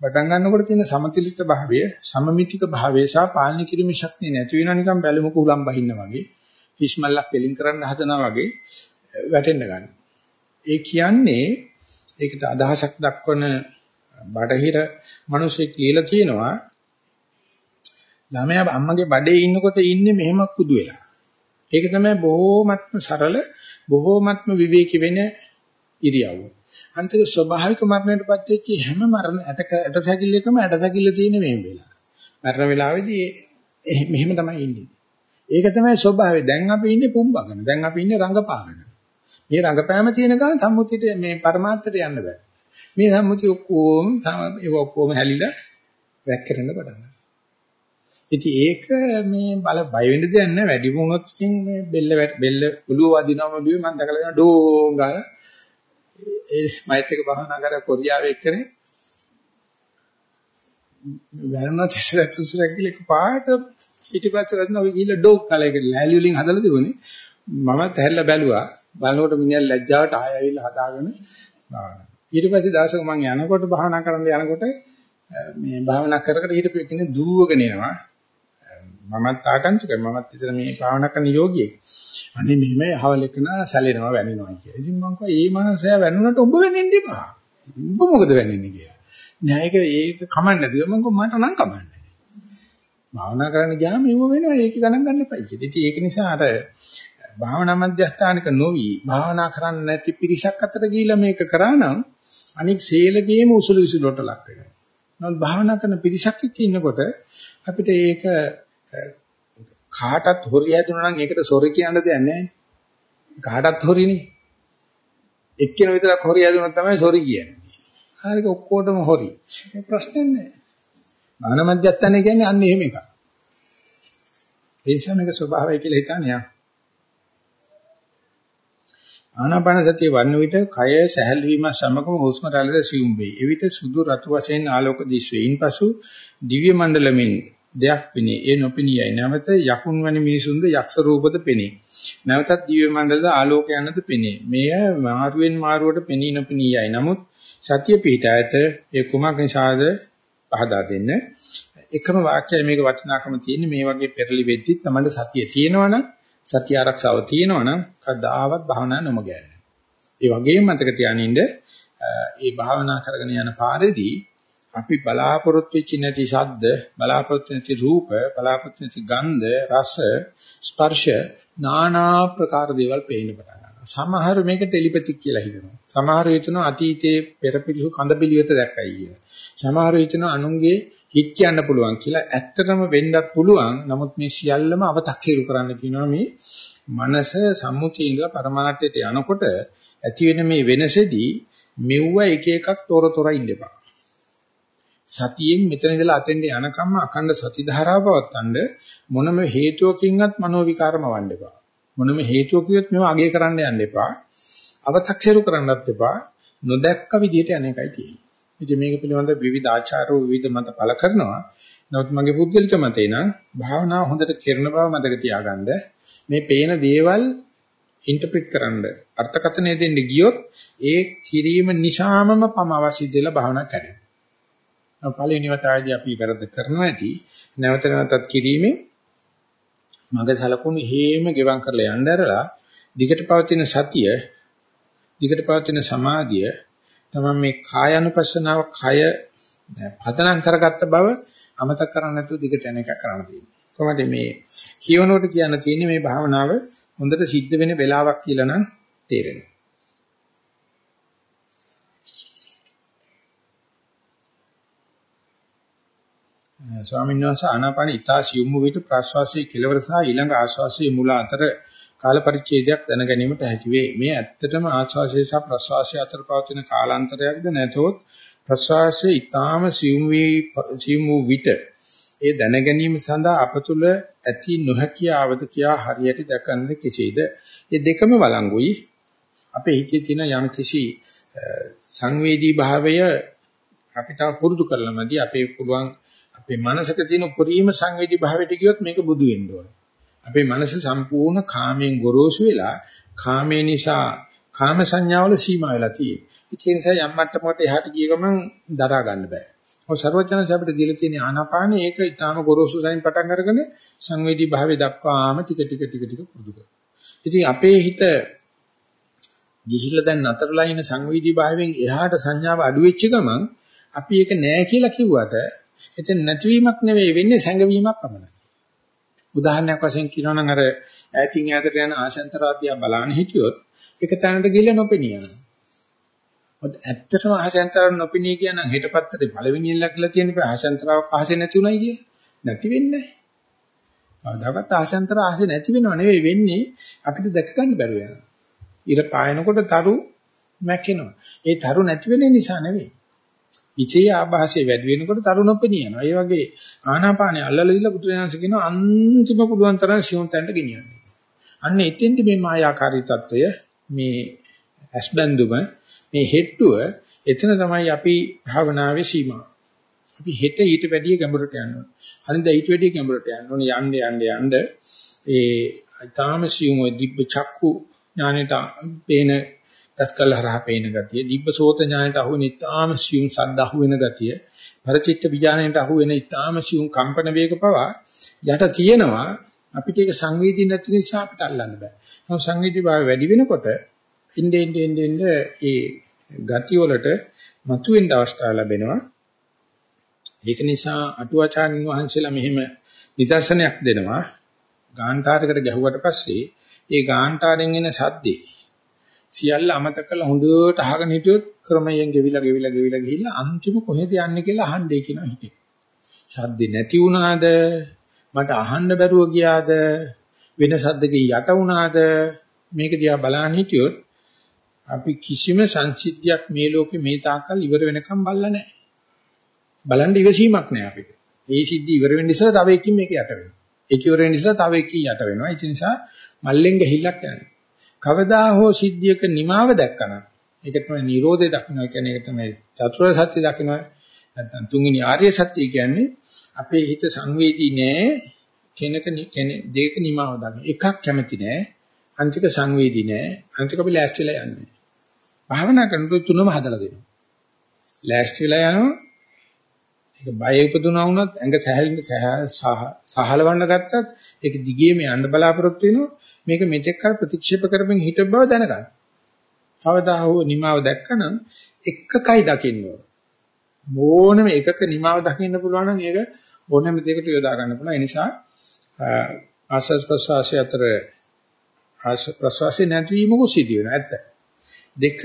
පටන් ගන්නකොට තියෙන සමතුලිත භාවය, සමමිතික භාවය සහ පාලනය කිරීමේ ශක්තිය නැති වෙනවා නිකන් බැලුමක උලම් බහින්න වගේ. හිස්මල්ලක් පෙලින් කරන්න හදනවා වගේ වැටෙන්න ගන්න. ඒ කියන්නේ ඒකට අදහසක් දක්වන බඩහිර මිනිස්සෙක් කියලා තියෙනවා ළමයා අම්මගේ බඩේ ඉන්නකොට ඉන්නේ මෙහෙම කුදු වෙලා. ඒක තමයි බොහෝමත්ම සරල බොහෝමත්ම විවේකී වෙන ඉරියව්ව. අන්තික ස්වභාවික මරණයටපත් වෙච්ච හැම මරණ ඇට ඇටසැකිල්ලකම ඇටසැකිල්ල තියෙන මේ වෙලාව. මරණ වෙලාවේදී මෙහෙම තමයි ඉන්නේ. ඒක තමයි ස්වභාවය. දැන් අපි ඉන්නේ පුම්බගෙන. දැන් අපි ඉන්නේ රංගපාගෙන. මේ රංගපෑම තියෙන ගමන් සම්මුතියට මේ પરමාර්ථයට යන්න බෑ. මේ සම්මුතිය ඔක්කොම ඒව ඔක්කොම හැලිලා වැක්කරන්න පටන් ගන්නවා. ඉතින් ඒක මේ බල බය වෙන්න දෙයක් නැහැ. වැඩි වුණොත් ඉතින් මේ බෙල්ල බෙල්ල ඔළුව වදිනවම ඔළුවේ මම දැකලා යනවා ඩෝංගා ඒ මෛත් එක භවනා කර කොරියාවේ එක්කනේ. වැරණා තිස්සරක් තුසරක් කියලා එක පාට පිටිපස්ස වදින. ඔය ගිහිල්ලා ඩෝක් කලයක ලෑලි වලින් හදලා තිබුණේ. මමත් ඇහැරලා බැලුවා. බලනකොට මිනිහා ලැජ්ජාවට ආය ඇවිල්ලා හදාගෙන ඊට පස්සේ දවසක මම යනකොට භාවනා කරන්න යනකොට මේ භාවනා කර කර ඊට පස්සේ දුවගෙන එනවා මමත් ආකන්තුකයි මමත් ඉතින් මේ භාවනා කරන යෝගියෙක් අනේ මෙහෙම හවල එකන සැලෙනවා වැනෙනවා කියලා. ඉතින් මම කිව්වා ඒ මනසයා වැනුනට ඔබ වෙන්නේ ඉපා. ඔබ මොකද වෙන්නේ කියලා. නෑ ඒක ඒක කමන්නේ නැතිව මම කිව්වා මට නම් කමන්නේ. භාවනා කරන්න ගියාම ඒව වෙනවා ඒක ගණන් ගන්න එපා කියලා. ඉතින් ඒක නිසා අර භාවනා මධ්‍යස්ථානික නොවි භාවනා කරන්න නැති පිරිසක් අතර ගිහිල්ලා මේක කරා නම් අනික් සේලගේම උසුළු විසුළුට ලක් වෙනවා. නමුත් භාවනා කරන පිරිසක් එක්ක ඉන්නකොට අපිට ඒක කාටත් හොරි හැදුණා නම් ඒකට සොරි කියන්න දෙයක් නැහැ. කාටත් හොරිනේ. එක්කෙනා විතරක් හොරි හැදුණා තමයි සොරි කියන්නේ. හරියට ඔක්කොටම හොරි. ඒ ප්‍රශ්නේ නැහැ. මාන මධ්‍යස්ථානේ කියන්නේ අන්න එහෙම එකක්. ඒ නිසා මේක ස්වභාවය කියලා හිතන්නේ ආනාපාන සතිය වන්න විට කය සැහැල් වීම සමගම හුස්ම රැල්ලද සියුම් වේ. එවිට සුදු රතු වශයෙන් ආලෝක දිස්වේ. ඉන්පසු දිව්‍ය මණ්ඩලමින් දෙයක් පෙනේ. ඒ නොපෙනියයි. නැවත යකුන් වැනි මිනිසුන්ද යක්ෂ රූපද පෙනේ. නැවතත් දිව්‍ය මණ්ඩලද ආලෝකයන්ද පෙනේ. මෙය මාරුවෙන් මාරුවට පෙනී නොපෙනියයි. නමුත් සත්‍ය පිහිට ඇත ඒ කුමක් නිසාද පහදා දෙන්න. එකම වාක්‍යය මේක වටිනාකම තියෙන්නේ මේ වගේ පෙරලි වෙද්දිත් තමයි සතිය තියෙනවනම් සතිය ආරක්ෂාව තියෙනවනම් කවදාවත් භාවනා නොමග යන්නේ. ඒ වගේම මතක තියානින්න ඒ භාවනා කරගෙන යන පාරේදී අපි බලාපොරොත්තු වෙච්ච නැති ශබ්ද, බලාපොරොත්තු නැති රූප, බලාපොරොත්තු නැති ගන්ධ, රස, ස්පර්ශ নানা ප්‍රකාර දේවල් පේන්න පටන් ගන්නවා. සමහර මේක ටෙලිපැතික් කියලා හිතනවා. සමහර හිතනවා අතීතයේ පෙරපිරිසු කඳ පිළිවෙත දැක්කයි කියලා. සමහර හිතනවා අනුන්ගේ හිත කියන්න පුළුවන් කියලා. ඇත්තටම වෙන්නත් පුළුවන්. නමුත් මේ සියල්ලම අව탁සීරු කරන්න කියනවා මේ මනස සම්මුතිය ඉඳලා පරමාර්ථයට යනකොට ඇති වෙන මේ වෙනසෙදී මෙව්ව එක එකක් තොර තොර ඉන්න එපා. සතියෙන් මෙතන ඉඳලා අතෙන්ට යනකම්ම අඛණ්ඩ සති ධාරාව පවත්තන්න මොනම හේතුවකින්වත් මනෝ විකාරම වන්න එපා. මොනම හේතුවකින්වත් මේව අගය කරන්න යන්න එපා. අව탁සිරු කරන්නත් එපා. නොදැක්ක විදිහට යන එකයි තියෙන්නේ. ඉතින් මේක පිළිබඳ විවිධ ආචාරෝ විවිධ මත පළ කරනවා. නමුත් මගේ පුද්ගලික මතේ නම් භාවනාව හොඳට කරන බව මතක තියාගන්න. මේ පේන දේවල් ඉන්ටර්ප්‍රිට් කරන්න අර්ථකථනය දෙන්න ගියොත් ඒ කිරීම නිසාමම පම අවශ්‍ය දෙලා භාවනා කරනවා. පළවෙනි වතාවේදී අපි වැරද්ද කරනවා ඇති නැවත නැවතත් කිරීමෙන් මග සලකුණු හේම ගෙවම් කරලා යන්න ඇරලා දිගට පවතින සතිය දිගට පවතින සමාධිය තමයි මේ කායानुපස්සනාව කය පදනම් කරගත්ත බව අමතක කරන්නේ නැතුව දිගට යන එක කරන්න තියෙනවා. කොහොමද මේ කියවනකොට කියන්න තියෙන්නේ මේ භාවනාව හොඳට සිද්ධ වෙන වෙලාවක් කියලා නම් තේරෙනවා. ස්වාමීන් වහන්සේ ආනාපාන ඉතා සියුම් විට ප්‍රශ්වාසයේ කෙලවර සහ ඊළඟ ආශ්වාසයේ මුල අතර කාල පරිච්ඡේදයක් දැන ගැනීමට හැකි වේ. මේ ඇත්තටම ආශ්වාසය සහ ප්‍රශ්වාසය අතර පවතින කාලාන්තරයක්ද නැතොත් ප්‍රශ්වාසයේ ඊටාම සියුම් වී සියුම් වූ විට ඒ දැන ගැනීම සඳහා අප තුළ ඇති නොහැකියාවද කියා හරියට දක්වන්නේ කෙසේද? මේ දෙකම වළංගුයි. අපේ හිතේ තියෙන යම් කිසි සංවේදී භාවය අපිට පුරුදු කරලමදී අපේ පුළුවන් අපේ මනසක තියෙන උපරිම සංවේදී භාවයට ගියොත් මේක බුදු වෙන්න ඕනේ. අපේ මනස සම්පූර්ණ කාමයෙන් ගොරෝසු වෙලා කාමේ නිසා කාම සංඥාවල සීමා වෙලා තියෙන්නේ. ඒ නිසා යම් මට්ටමකට එහාට ගිය ගමන් දරා ගන්න බෑ. ඔය ਸਰවඥාන්ස අපිට දීලා තියෙන ආනාපානෙ ඒක ඊටාම ගොරෝසු සයින් පටන් අරගෙන සංවේදී භාවයේ දක්වාම ටික ටික ටික ටික පුරුදු කරනවා. ඉතින් අපේ හිත ගිහිල්ලා දැන් නතරලා ඉන්න සංවේදී භාවයෙන් එහාට සංඥාව අඩු වෙච්ච ගමන් අපි ඒක නෑ කියලා කිව්වට එතන නැතිවීමක් නෙවෙයි වෙන්නේ සැඟවීමක් පමණයි. උදාහරණයක් වශයෙන් කියනවා නම් අර ඈතින් ඈතට යන ආශාන්තරාදියා බලන්න හිටියොත් ඒක තැනට ගිහිල්ලා නොපෙනිය යනවා. මොකද ඇත්තටම ආශාන්තරා නොපෙනී කියන හෙටපත්තේ පළවෙනි ඉල්ල කියලා තියෙන පස්සේ ආශාන්තරාවක් අහසේ නැති උනායි කියලා. නැති වෙන්නේ නැහැ. කවදාවත් ආශාන්තර අහසේ නැති වෙනව නෙවෙයි වෙන්නේ අපිට දැක ගන්න බැරුව යනවා. ඉර පායනකොට තරු මැකෙනවා. ඒ තරු නැති වෙන නිසා නෙවෙයි. ඉතේ ආభాසය වැඩි වෙනකොට තරුණොප්පෙනිය යනවා. ඒ වගේ ආනාපානය අල්ලලා දීලා බුදුරජාණන්සේ කියනවා අන්තිම පුළුවන් තරම් සියුම් තැනට ගෙනියන්න. අන්න එතෙන්ද මේ මායාකාරී తত্ত্বය මේ ඇස්බඳුම මේ හෙට්ටුව එතන තමයි අපි භාවනාවේ සීමා. අපි හෙට ඊට වැඩිය ගැඹුරට යනවා. අනිද්දා ඊට වැඩිය ගැඹුරට යනවා. යන්න යන්න යන්න ඒ ඊටාම සියුම් ඔය දිබ්බ චක්කු ඥානෙට පේන දස්කල් හරහා පේන ගතිය, දිබ්බසෝත ඥාණයට අහු වෙන ඉතාම සියුම් සද්ද අහු වෙන ගතිය, පරචිත්ත විඥාණයට අහු වෙන ඉතාම සියුම් කම්පන වේග පවා යට තියෙනවා අපිට ඒක සංවේදී නැති නිසා අපිට අල්ලන්න බෑ. නමුත් සංවේදී භාවය වැඩි වෙනකොට ඉnde ende ende ende ඒ ගති වලට මතුවෙන්න අවස්ථාව ලැබෙනවා. ඒක නිසා අටුවාචාර්යන් වහන්සේලා මෙහිම නිදර්ශනයක් දෙනවා. ගාන්ඨාරයකට ගැහුවට පස්සේ ඒ ගාන්ඨාරෙන් එන සද්දේ සියල්ල අමතක කරලා හොඳට අහගෙන හිටියොත් ක්‍රමයෙන් ගෙවිලා ගෙවිලා ගෙවිලා ගිහිල්ලා අන්තිම කොහෙද යන්නේ කියලා අහන්නේ කියනවා හිතේ. සද්දේ නැති වුණාද? මට අහන්න බැරුව ගියාද? වෙන සද්දකින් යට වුණාද? මේක දිහා බලන්න හිටියොත් අපි කිසිම සංසිද්ධියක් මේ ලෝකේ මේ තාක්කල් ඉවර වෙනකම් බලලා නැහැ. බලන්න ඉවසීමක් නැහැ අපිට. මේ සිද්ධි ඉවර වෙන්න ඉස්සෙල්ලා තව එකකින් මේක යට වෙනවා. ඒක ඉවර වෙන්න ඉස්සෙල්ලා තව එකකින් යට වෙනවා. ඒ නිසා මල්ලෙන් ගහිල්ලක් යනවා. කවදා හෝ සිද්ධියක නිමාව දැක්කනම් ඒක තමයි Nirodhe දකින්න කියන්නේ ඒක තමයි චතුරාර්ය සත්‍ය දකින්න නැත්නම් තුන්වෙනි ආර්ය සත්‍ය කියන්නේ අපේ හිත සංවේදී නෑ කෙනක දෙක නිමාව දාගන්න. එකක් කැමති නෑ අන්තික සංවේදී නෑ අන්තික අපි ලෑස්තිලා යන්නේ. භාවනා කරනකොට තුනම හදලා දෙනවා. ලෑස්ති වෙලා යනවා ඒක බය උපදුනා වුණත් ඇඟ සැහැල්ලු සහලවන්න ගත්තත් ඒක දිගේම යන්න බලාපොරොත්තු වෙනවා මේක මෙතෙක් කල ප්‍රතික්ෂේප කරමින් හිට බව දැනගන්න. කවදා හෝ නිමාව දැක්කනම් එකකයි දකින්න ඕන. ඕනම එකක නිමාව දකින්න පුළුවන් නම් ඒක ඕනම දෙයකට යොදා ගන්න පුළුවන්. ඒ නිසා ආස්වාස් ප්‍රසවාසය අතර ආස් ප්‍රසවාසය නැතිවීමක සිදු වෙනවා. ඇත්ත. දෙක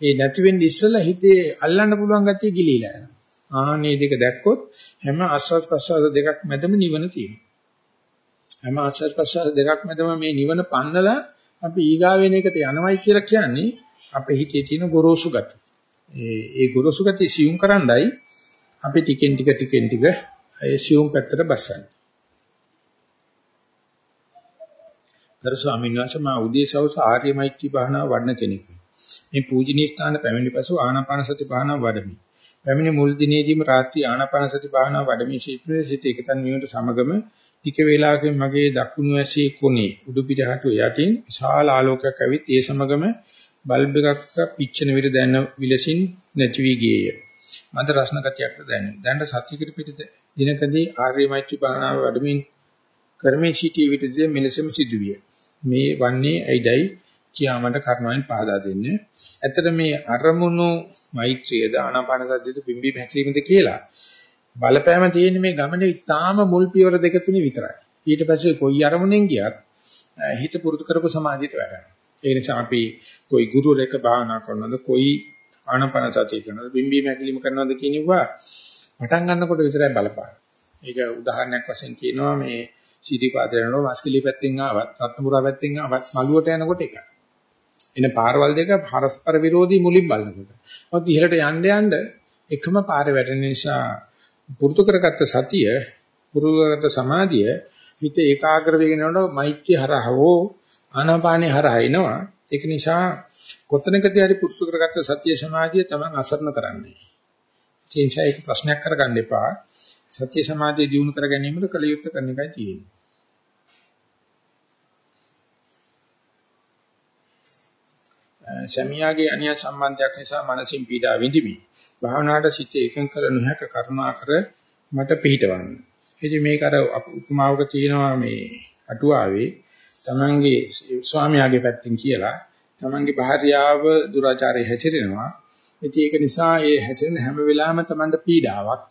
ඒ නැති වෙන්නේ ඉස්සෙල්ලා හිතේ අල්ලන්න පුළුවන් ගැතිය ගිලීලා යනවා. ආනේ දෙක දැක්කොත් හැම ආස්වාස් ප්‍රසවාස දෙකක් මැදම නිවන තියෙනවා. හැම ආස්වාස් ප්‍රසවාස දෙකක් මැදම මේ නිවන පන්නලා අපි ඊගා වෙන එකට යනවයි කියලා කියන්නේ අපේ හිතේ තියෙන ගොරෝසු ගතිය. ඒ ඒ ගොරෝසු ගතිය සියුම් කරන්නයි අපි ටිකෙන් ටික ටිකෙන් ටික ඒ සියුම් පැත්තට බස්සන්නේ. ගරු ස්වාමීන් වහන්සේ මා උදේසවස ආර්ය මෛත්‍රී භාවනාව වඩන කෙනෙක්. මේ පූජනීය ස්ථාන පැමිණි පසු ආනාපාන සති භාවනාව වඩමි. පැමිණි මුල් දිනේදීම රාත්‍රී ආනාපාන සති භාවනාව වඩමි ශීක්‍රේ සිට එකතන් වීමට සමගම ටික වේලාවකින් මගේ දකුණු ඇසේ කොනේ උඩු පිටහටු යටින් විශාල ආලෝකයක් ඇවිත් ඒ සමගම බල්බ් එකක් පිච්චෙන විට දැන විලසින් නැති වී ගියේය. මන්ද රසන ගතියක්ද දැනුනේ. දැනට සත්‍යකිර පිට දිනකදී ආර්ය මෛත්‍රී භාවනාව වඩමින් කර්මී සිටී විටදී මෙලෙසම සිදුවිය. මේ වන්නේ ඇයිදයි කියා මට කරුණාවෙන් පහදා දෙන්නේ. ඇත්තට මේ අරමුණු මෛත්‍රියද ආනාපාන සතියද පිම්බි හැකිලිමද කියලා බලපෑම තියෙන්නේ මේ ගමනේ ඉතාම මුල් පියවර දෙක තුනේ විතරයි. ඊට පස්සේ කොයි අරමුණෙන් ගියත් හිත පුරුදු කරපු සමාධියට වැඩනවා. ඒ නිසා අපි කොයි ගුරුවරයෙක් භාවනා කරනවද කොයි ආනාපාන සතිය කරනවද පිම්බි හැකිලිම කරනවද කියනවා පටන් ගන්නකොට විතරයි බලපාන. ඒක උදාහරණයක් වශයෙන් කියනවා මේ සීටිපාදේනෝ මාස්කලි පැත්තෙන් ආවත් රත්නපුරා පැත්තෙන් ආවත් මළුවට යනකොට එකයි. එන පාරවල් දෙක පරස්පර විරෝධී මුලින් බලනකොට. මොකද ඉහළට යන්න යන්න එකම පාර වැටෙන නිසා පුරුදු කරගත්ත සතිය පුරුදු කරගත්ත සමාධිය හිත ඒකාග්‍ර වෙගෙන යනකොට මෛත්‍රී හරහවෝ ආනාපානේ හරහා එනවා. ඒක නිසා කොතනකදී හරි පුරුදු කරගත්ත සතිය සමාධිය තමයි අසරණ කරන්නේ. ඒ නිසා ඒක ප්‍රශ්නයක් කරගන්න එපා. සත්‍ය සමාධිය දියුණු කර ගැනීමට කල යුත්තේ කරන එකයි තියෙන්නේ. සමියාගේ අනිය සම්බන්ධයක් නිසා මනසින් පීඩා විඳිමි. භාවනාවට සිත එකඟ කර නොහැක කරුණාකර මට පිහිටවන්න. ඉතින් මේක අර උපමාවක තියෙනවා මේ අටුවාවේ තමන්ගේ ස්වාමියාගේ පැත්තෙන් කියලා තමන්ගේ භාර්යාව දුරාචාරයේ හැසිරෙනවා. ඉතින් ඒක නිසා ඒ හැසිරෙන හැම වෙලාවෙම තමන්ට පීඩාවක්.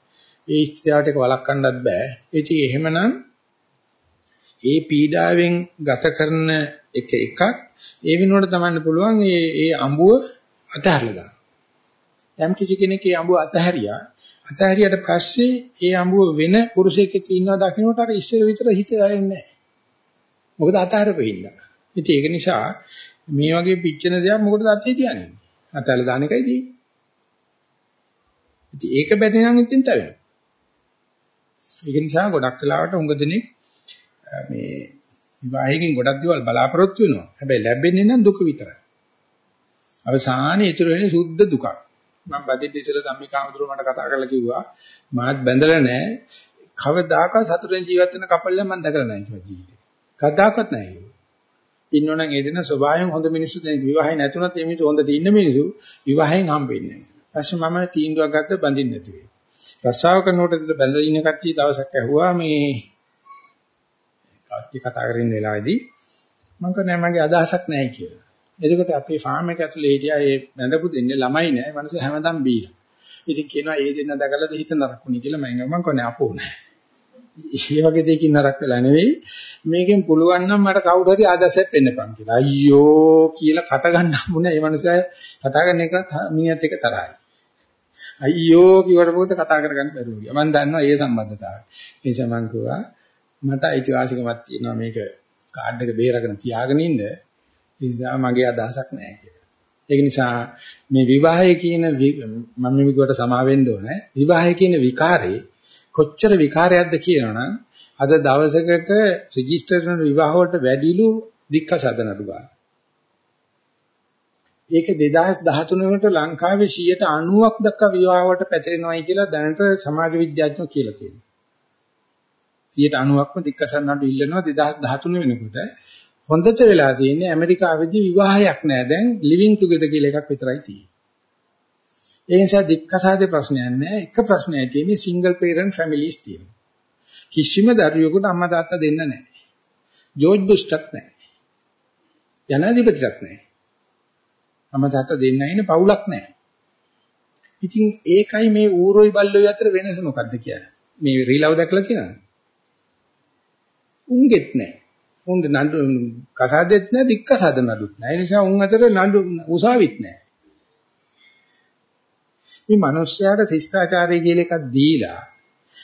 ඒ ස්ත්‍රියට ඒක වළක්වන්නත් බෑ. ඉතින් එහෙමනම් ඒ පීඩාවෙන් ගත කරන එක එකක් ඒ වෙනුවට තමන්න පුළුවන් ඒ ඒ අඹුව අතහැරලා දාන්න. යම් කිසි කෙනෙක් ඒ අඹුව අතහැරියා අතහැරියට පස්සේ ඒ අඹුව වෙන පුරුෂයෙක් එක්ක ඉන්නවා දකින්නට අර ඉස්සර විතර හිත දැනෙන්නේ නැහැ. මොකද අතහැරපෙන්න. ඉතින් ඒක නිසා මේ වගේ පිච්චෙන දෙයක් මොකටද අතේ තියන්නේ? අතහැරලා දාන එකයි තියෙන්නේ. ඉතින් ඒක බැරි නම් ඉතින් තැවෙනවා. ඒක නිසා ගොඩක් වෙලාවට උඟ දෙනෙක් මේ විවාහයෙන් ගොඩක් දේවල් බලාපොරොත්තු වෙනවා. හැබැයි ලැබෙන්නේ නම් දුක විතරයි. අවසානයේ ඉතුරු වෙන්නේ සුද්ධ දුකක්. මම බදින්න ඉස්සෙල්ලා ධම්මිකාමතුරු මට කතා කරලා කිව්වා මාත් බැඳලා නැහැ. කවදාකවත් සතුටෙන් ජීවත් වෙන කපල්ල මම දැකලා නැහැ කිව්වා ජීවිතේ. කවදාකවත් නැහැ. ඉන්නවනම් ඒ දින ස්වභාවයෙන් හොඳ මිනිස්සු දැන් විවාහය නැතුණත් මේ මිනිස්සු හොඳට ඉන්න මිනිස්සු විවාහයෙන් හම්බෙන්නේ නැහැ. ඊපස්සේ මම තීන්දුවක් ගත්ත බඳින්න නැති වෙයි. රස්සාව කරනකොට බැඳලා ඉන්න කට්ටිය දවසක් ඇහුවා මේ කට්ටිය කතා කරගෙන වෙලාවේදී මම කියන්නේ මගේ අදහසක් නැහැ කියලා. එතකොට අපේ ෆාම් එක ඇතුලේ හිටියා ඒ බැඳපු දෙන්නේ ළමයි නෑ මනුස්සය හැමදාම බීලා. ඉතින් කියනවා ඒ දෙන්න දැකලාද හිත නරකුණි කියලා මම මම කියන්නේ අපෝ නෑ. ඒ වගේ දෙයකින් නරක වෙලා නෙවෙයි මේකෙන් පුළුවන් නම් මට කවුරු හරි ආදර්ශයක් වෙන්නපන් කියලා. අයියෝ කියලා කට ගන්න හම්බුනේ මේ මනුස්සයා කතා කරන එක මිනිහත් එක්ක තරහයි. අයියෝ කිව්වට මොකද කතා කරගන්න බැරුව ගියා. මම දන්නවා ඒ සම්බන්ධතාවය. ඒ නිසා මම කිව්වා මට අයිතිවාසිකමක් තියෙනවා මේක කාඩ් එක බේරගෙන තියාගෙන ඉන්න. ඒ නිසා මගේ අදහසක් නැහැ කියලා. ඒක නිසා මේ විවාහය කියන මම මේකට සමා වෙන්න ඕනේ. විවාහය කියන විකාරේ කොච්චර විකාරයක්ද කියනවනම් අද දවසකට රෙජිස්ටර් කරන විවාහ වලට වැඩිලු දික්කසද නඩු ගන්න. ඒක 2013 වෙනකොට ලංකාවේ 90ක් දක්වා විවාහවට පැතිරෙනවායි කියලා දැනට සමාජ විද්‍යාඥයෝ කියලා තියෙනවා. 90ක්ම දික්කසන් නඩු ඉල්ලනවා 2013 වෙනකොට. හොඳට වෙලා තියෙන්නේ ඇමරිකාවේදී විවාහයක් නෑ දැන් ලිවිං ටුගෙදර් කියලා එකක් විතරයි තියෙන්නේ. ඒ නිසා දික්කසාදේ ප්‍රශ්නයක් නෑ. එක ප්‍රශ්නයයි තියෙන්නේ සිංගල් පේරන්ට් ෆැමිලිස් තියෙනවා. කිසිම දරුවෙකුට අම්මා තාත්තා දෙන්න නෑ. ජෝර්ජ් බුෂ්ටත් නෑ. ජනාධිපතිවත් නෑ. අම්මා තාත්තා දෙන්න ඉන්නේ පවුලක් නෑ. ඉතින් ඒකයි මේ ඌරොයි බල්ලොයි අතර වෙනස මොකද්ද කියන්නේ? මේ රීලව දැකලා තියෙනවද? උන්ගෙත් නෑ. උන් නඩු කසාදෙත් නෑ දික්කසාද නඩුත් නෑ. ඒ නිසා උන් අතර නඩු උසාවිත් නෑ. මේ මිනිස්යාට ශිෂ්ටාචාරය කියලා එකක් දීලා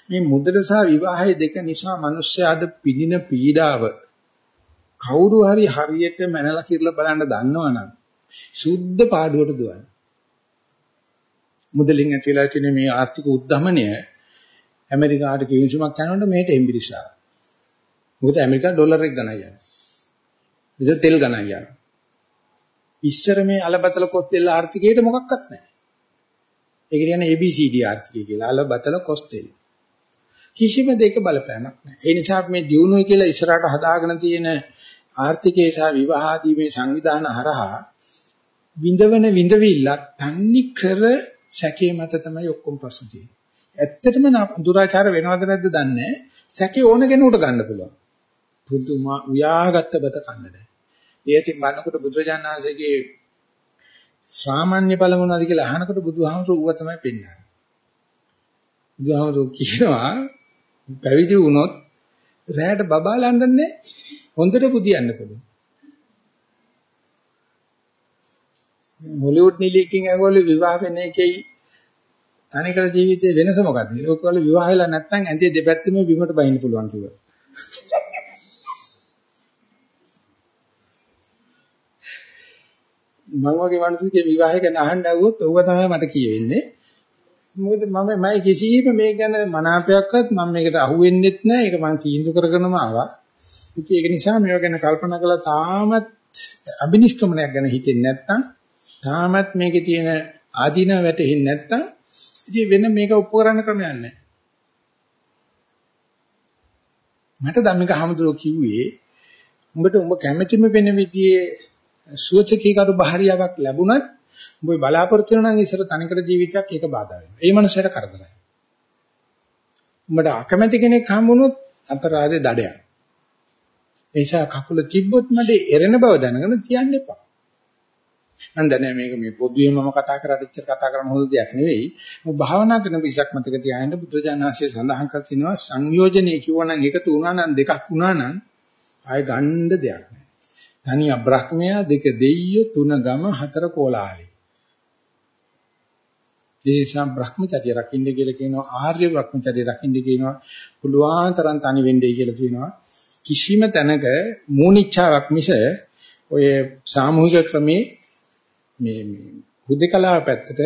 මේ මුදල සහ විවාහය දෙක නිසා මිනිස්යාට පිළින පීඩාව කවුරු හරි හරියට මනලා කිරලා බලන්න දන්නවනම් සුද්ධ පාඩුවට දුවන මුදලින් ඇතිලා තියෙන මේ ආර්ථික උද්දමනය ඇමරිකාට කිවිසුමක් කරනකොට මේට එම්බිරිසා මොකද ඇමරිකා ඩොලර් එක ගණන් යනවා. විතර තෙල් ගණන් යනවා. ඉස්සර මේ අලබතල කොස්තෙල් ආර්ථිකයට මොකක්වත් නැහැ. ඒක කියන්නේ ABCD ආර්ථිකය කියලා. අලබතල කොස්තෙල්. කිසිම දෙයක බලපෑමක් නැහැ. ඒ නිසා අපි මේ දියුණුවයි කියලා ඉස්සරහට හදාගෙන තියෙන ආර්ථිකේ සහ විවාහාදී මේ සංවිධාන හරහා විඳවන විඳවිල්ලක් තන්නි කර සැකේ මත තමයි ඔක්කොම ප්‍රශ්න තියෙන්නේ. ඇත්තටම දුරාචාර වෙනවද නැද්ද දන්නේ නැහැ. සැකේ ඕන කෙනෙකුට ගන්න පුළුවන්. පුදුමා උයාගත්ත බත කන්න නැහැ. ඒකෙන් බලනකොට බුදුරජාණන් වහන්සේගේ සාමාන්‍ය ඵල මොනවද කියලා අහනකොට බුදුහාමුදුරුවෝ ඌව තමයි පෙන්නන්නේ. බුදුහාමුදුරුවෝ කියනවා පැවිදි වුණොත් රැයට බබා ලඳන්නේ හොඳට බුදියන්න පුළුවන්. හොලිවුඩ් නිලියකින් ඇගොල්ලෝ විවාහ වෙන එකයි තනිකර ජීවිතේ වෙනස මොකද්ද? ඒකවල විවාහ වෙලා නැත්නම් ඇඳේ දෙපැත්තෙම බිමට බහින්න පුළුවන් කිව්වා. මම වගේ මිනිස්සුගේ විවාහය ගැන අහන්න ඇහුවොත් ඕක තමයි මට කියවෙන්නේ. මොකද මම මම කිසිම මේක ගැන මනාපයක්වත් මම මේකට අහුවෙන්නෙත් නැහැ. ඒක මම තීන්දුව කරගෙනම ආවා. ඉතින් ඒක නිසා මේව ගැන කල්පනා කළා තාමත් අබිනිෂ්ක්‍මණයක් ගැන හිතෙන්නේ නැත්නම් තාමත් මේකේ තියෙන ආධිනව වැටෙන්නේ නැත්නම් ඉතින් වෙන මේක උපකරණ ක්‍රමයක් නැහැ. මට ධම්මික හමුදුරෝ කිව්වේ උඹට උඹ කැමැතිම වෙන විදිහේ සුවචකීකරු බහරියාවක් ලැබුණත් උඹ බලාපොරොත්තු වෙනා නම් ඉස්සර තනිකර ජීවිතයක් ඒක බාධා වෙනවා. ඒ මනුස්සයට කරදරයි. උඹට අකමැති කෙනෙක් හම්බුනොත් අපරාධේ දඩයක්. ඒ නිසා කකුල තිබ්බොත් මඩේ එරෙන බව දැනගෙන තියන්න එපා. මම දන්නේ මේක මේ පොදුවේ මම කතා කරලා ඉච්චර කතා කරන හොඳ දෙයක් නෙවෙයි. මොකද භාවනා කරන පිසක් මතක තියාගන්න බුදුජානනාංශයේ සඳහන් කර තිනවා සංයෝජනේ කිව්වනම් එකතු වුණා නම් දෙකක් වුණා නම් ආය ගන්න දෙයක් නෑ. තනිය බ්‍රහ්මයා දෙක දෙයියෝ තුන ගම හතර කෝලාහලයි. දේශම් බ්‍රහ්මචර්ය රකින්න කියලා කියනවා ආර්ය බ්‍රහ්මචර්ය රකින්න කියනවා පුළුවන් තරම් තනි වෙන්නේ කියලා කියනවා කිසිම තැනක මූනිච්ඡාවක් මිස ඔය සාමූහික ක්‍රමේ මේ මේ හුදකලාව පැත්තට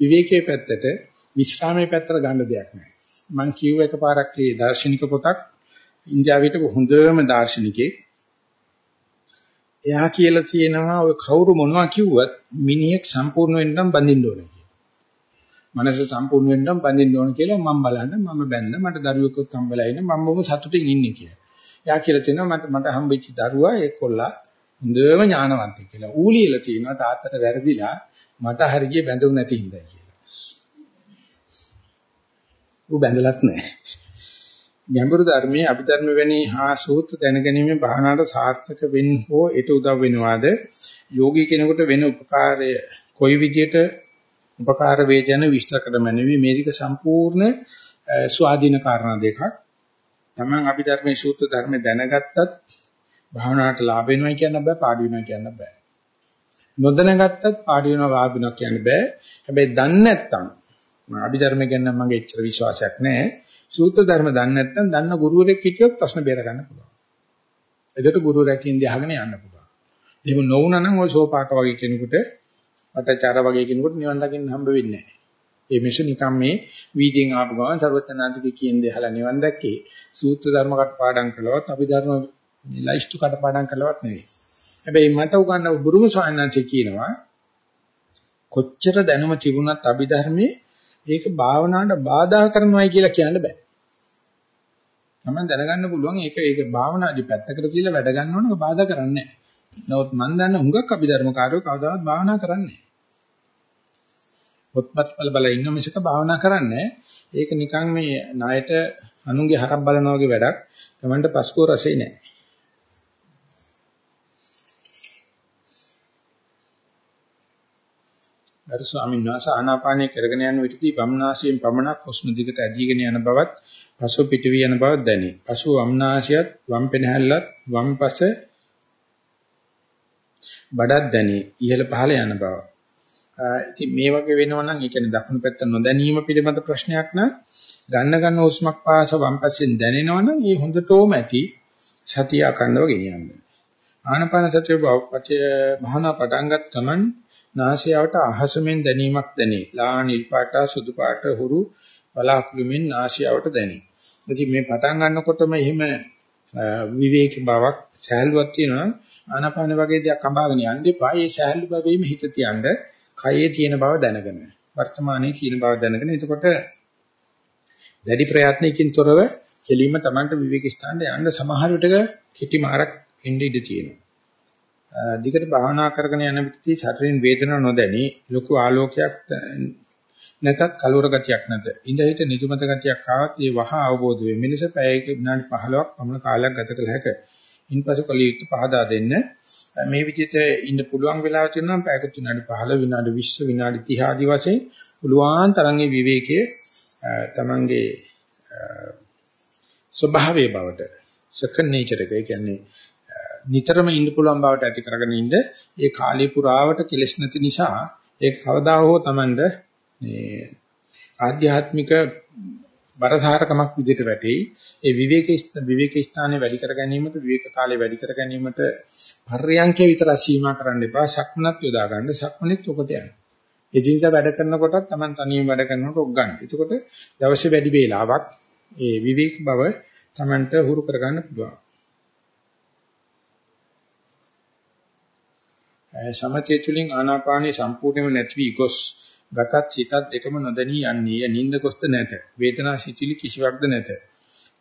විවේකයේ පැත්තට විශ්‍රාමයේ පැත්තට ගන්න දෙයක් නැහැ. මම කියුව එකපාරක් මේ දාර්ශනික පොතක් ඉන්දියාවේ හිටපු හොඳම දාර්ශනිකයෙක්. එයා කියලා තියෙනවා ඔය කවුරු මොනවා කිව්වත් මිනිහෙක් සම්පූර්ණ වෙන්න නම් බඳින්න ඕනේ කියලා. මනස සම්පූර්ණ වෙන්න නම් බඳින්න ඕනේ කියලා මම බලන්න මම බැන්න මට දරුවෙකුත් හම්බෙලා ඉන්නේ මම බොහොම සතුටින් ඉන්නේ කියලා. එයා කියලා තියෙනවා මට මට හම්බෙච්ච දරුවා ඒ කොල්ලා හොඳම ඥානවන්තයෙක් කියලා. ඌ ලියලා තියෙනවා තාත්තට වැරදිලා මට හරිය බැඳුම් නැති හින්දා කියලා. ඌ බැඳලත් නැහැ. ගැඹුරු ධර්මයේ අභිධර්ම වැනි හා සූත්‍ර දැනගැනීමේ භාවනාවට සාර්ථක වෙන්න හෝ ඊට උදව් වෙනවාද? යෝගී කෙනෙකුට වෙන උපකාරය කොයි විදියට උපකාර වේදන විස්තර කරමැනවි මේක සම්පූර්ණ ස්වාධීන කාරණා දෙකක්. Taman අභිධර්මයේ සූත්‍ර ධර්ම දැනගත්තත් භාවනාවට ලාභ වෙනවා කියන්න බෑ පාඩු වෙනවා කියන්න බෑ. නොදැනගත්තත් පාඩු වෙනවා ලාභ වෙනවා කියන්න බෑ. හැබැයි දන්නේ නැත්තම් අභිධර්ම ගැන මගේ එච්චර විශ්වාසයක් නැහැ. සූත්‍ර ධර්ම දන්නේ නැත්නම් දන්න ගුරුවරෙක් හිටියොත් ප්‍රශ්න බේර ගන්න පුළුවන්. එදට ගුරුවරයෙක් ඉඳි අහගෙන යන්න පුළුවන්. එහෙම නොවුනා නම් ওই සෝපාක වගේ කෙනෙකුට අටචාර වගේ කෙනෙකුට නිවන් දකින්න හම්බ වෙන්නේ නැහැ. ඒ මිස නිකම් මේ වීදියෙන් ආපු ගමන් ਸਰවඥාන්තිකේ කියන දේ අහලා නිවන් දැක්කේ සූත්‍ර ධර්ම කටපාඩම් කළවත් අපි ධර්ම ලයිස්තු කටපාඩම් කළවත් නෙවෙයි. හැබැයි මට උගන්න බුරුම ස්වාමීන් කියනවා කොච්චර දැනුම තිබුණත් අභිධර්මයේ ඒක භාවනාවට බාධා කරනවායි කියලා කියන්න බෑ. තමයි දැනගන්න පුළුවන් ඒක ඒක භාවනාදී පැත්තකට තියලා වැඩ ගන්න ඕනක බාධා කරන්නේ නැහැ. නමුත් මම දන්න හුඟක් අභිධර්මකාරයෝ කවදාවත් භාවනා කරන්නේ නැහැ. පොත්පත් බල බල ඉන්න මිසක භාවනා කරන්නේ ඒක නිකන් මේ ණයට අනුන්ගේ හරක් බලනවා වගේ වැඩක්. Tamanට පස්කෝ රසෙයි නැහැ. අර ස්වාමීන් වහන්සේ ආනාපානය කරගෙන යන විටදී වම්නාසයෙන් පමණක් හුස්ම දිගට ඇදීගෙන යන බවත් පසු පිටවි යන බවත් දැනේ. පසු වම්නාසියත් වම් පෙනහැල්ලත් වම් පස බඩත් දැනේ. ඉහළ පහළ යන බව. ඉතින් මේ වගේ වෙනවා නම් ඒ කියන්නේ දකුණු පැත්ත නොදැනීම පිළිබඳ ප්‍රශ්නයක් නම් ගන්න ගන්න හුස්මක් පාස වම් පස්සෙන් දැනෙනවනම් ඒ හොඳටම ඇති සතිය අකණ්ඩව ගෙනියන්න. ආනපාන සතිය භාවනා පටන් ගන්න ගමන් නාසයට අහසෙන් දැනීමක් දැනේ. ලා නිල් පාට සුදු පාට හුරු බලාකුළුමින් නාසයට දැනේ. ඉතින් මේ පටන් ගන්නකොටම එහෙම විවේක බවක් සහැල්ලුවක් තියෙනවා ආනාපාන වගේ දෙයක් අඹාගෙන යන්න එපා. ඒ සහැල්ලු බවෙම හිත තියන්න කයේ තියෙන බව දැනගෙන. වර්තමානයේ තියෙන බව දැනගෙන එතකොට දැඩි ප්‍රයත්නයකින් තොරව කෙලින්ම Tamanට විවේක ස්ථානට යන්න සමහර විටක කිටි මාරක් එන්න ඉඩ තියෙනවා. දිගට භාවනා කරගෙන යන විටදී ශරීරින් වේදනාවක් නොදැනි ලොකු ආලෝකයක් නැතත් කලවර ගතියක් නැත. ඉඳ හිට නිදිමත ගතියක් ආවත් ඒ වහ අවබෝධ වේ. මිනිස පැයක විනාඩි 15ක් පමණ කාලයක් ගත කළ හැක. ඉන්පසු කල යුතු පහදා දෙන්න. මේ විදිහට ඉන්න පුළුවන් වෙලාව තියෙනවා පැයක විනාඩි 15 විනාඩි 20 විනාඩි 30 ආදී වශයෙන් පුළුවන් තරම්ගේ විවේකයේ තමන්ගේ ස්වභාවයේ බවට සකන් නේචර් එක ඒ කියන්නේ නිතරම ඉන්න පුළුවන් බවට ඇති කරගෙන ඉන්න ඒ කාලය පුරාවට කෙලස් නැති නිසා ඒක කවදා හෝ Tamand මේ ආධ්‍යාත්මික බරසාරකමක් විදිහට වැටෙයි ඒ විවේක විවේක ස්ථානයේ වැඩි කර ගැනීමට විවේක කාලේ වැඩි කර ගැනීමට පර්යංකේ විතර සීමා කරන්න එපා සක්මනත් යොදා ගන්න සක්මනෙත් ඔකට යන්න එදිනදා වැඩ කරනකොටත් Taman තනියම වැඩ කරනකොට ඔක් ගන්න. එතකොට දවසේ වැඩි වේලාවක් ඒ විවේක බව Tamanට හුරු කරගන්න පුළුවන්. සමතේ තුලින් ආනාපානී සම්පූර්ණයෙන්ම නැති වී ගොස් ගතත් සිතත් එකම නොදැනී යන්නේ. නිින්ද කොස්ත නැත. වේදනා සිතිලි කිසිවක්ද නැත.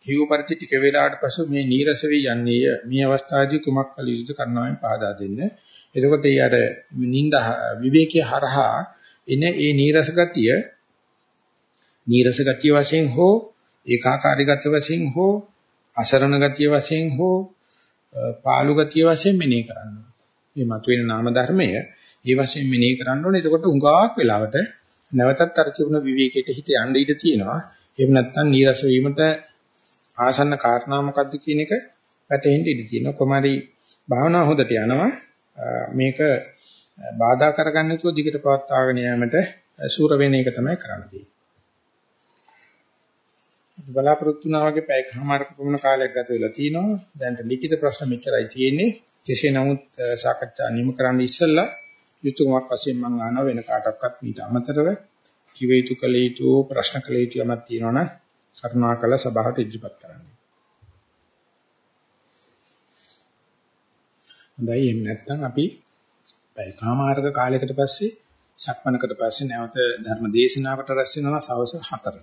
කිව් පරිදි ටික වේලාවට පසු මේ නීරස වී යන්නේය. මේ අවස්ථාවේදී කුමක් කළ යුතුද කරනවෙන් පහදා දෙන්න. එතකොට ඒ අර නිින්ද විවේකයේ හරහා එන ඒ නීරස ගතිය නීරස ගතිය වශයෙන් හෝ ඒකාකාරී ගතිය වශයෙන් හෝ අසරණ ගතිය වශයෙන් හෝ පාළු ගතිය වශයෙන් මෙනෙහි කරන්න. මේ මතුවෙන නාම ධර්මය ඒ වශයෙන් මෙනෙහි කරන්න ඕනේ. එතකොට උඟාවක් වෙලාවට නැවතත් අර තිබුණ විවේකයට හිත යන්න ඉඩ තියෙනවා. එහෙම නැත්නම් නීරස වීමට ආසන්න කාරණා මොකද්ද කියන එක වැටහෙන්න ඉඩ තියෙනවා. කොමාරි භාවනාව හොඳට යනවා. මේක බාධා කරගන්න නැතුව දිගට පවත්වාගෙන යාමට සූර වෙන එක තමයි කරන්න තියෙන්නේ. බලාපොරොත්තු වුණා වගේ පැයකමාරක පමණ කාලයක් ගත වෙලා තිනවා. දැන්ට ලිඛිත ප්‍රශ්න මෙච්චරයි තියෙන්නේ. කෙසේ නමුත් සාකච්ඡා නිම කරන්න ඉස්සෙල්ලා යුතුයමක් වශයෙන් මම අහන වෙන කාටවත් මීට අමතරව කිව යුතු කළ යුතු ප්‍රශ්න කළ යුතු යමක් තියෙනවනම් කරුණාකර සභාවට ඉදිරිපත් කරන්න. හොඳයි එහෙම නැත්නම් අපි පැයකමාරක කාලයකට පස්සේ සක්මනකට පස්සේ නැවත ධර්ම දේශනාවකට රැස් වෙනවා සවස් 4ට.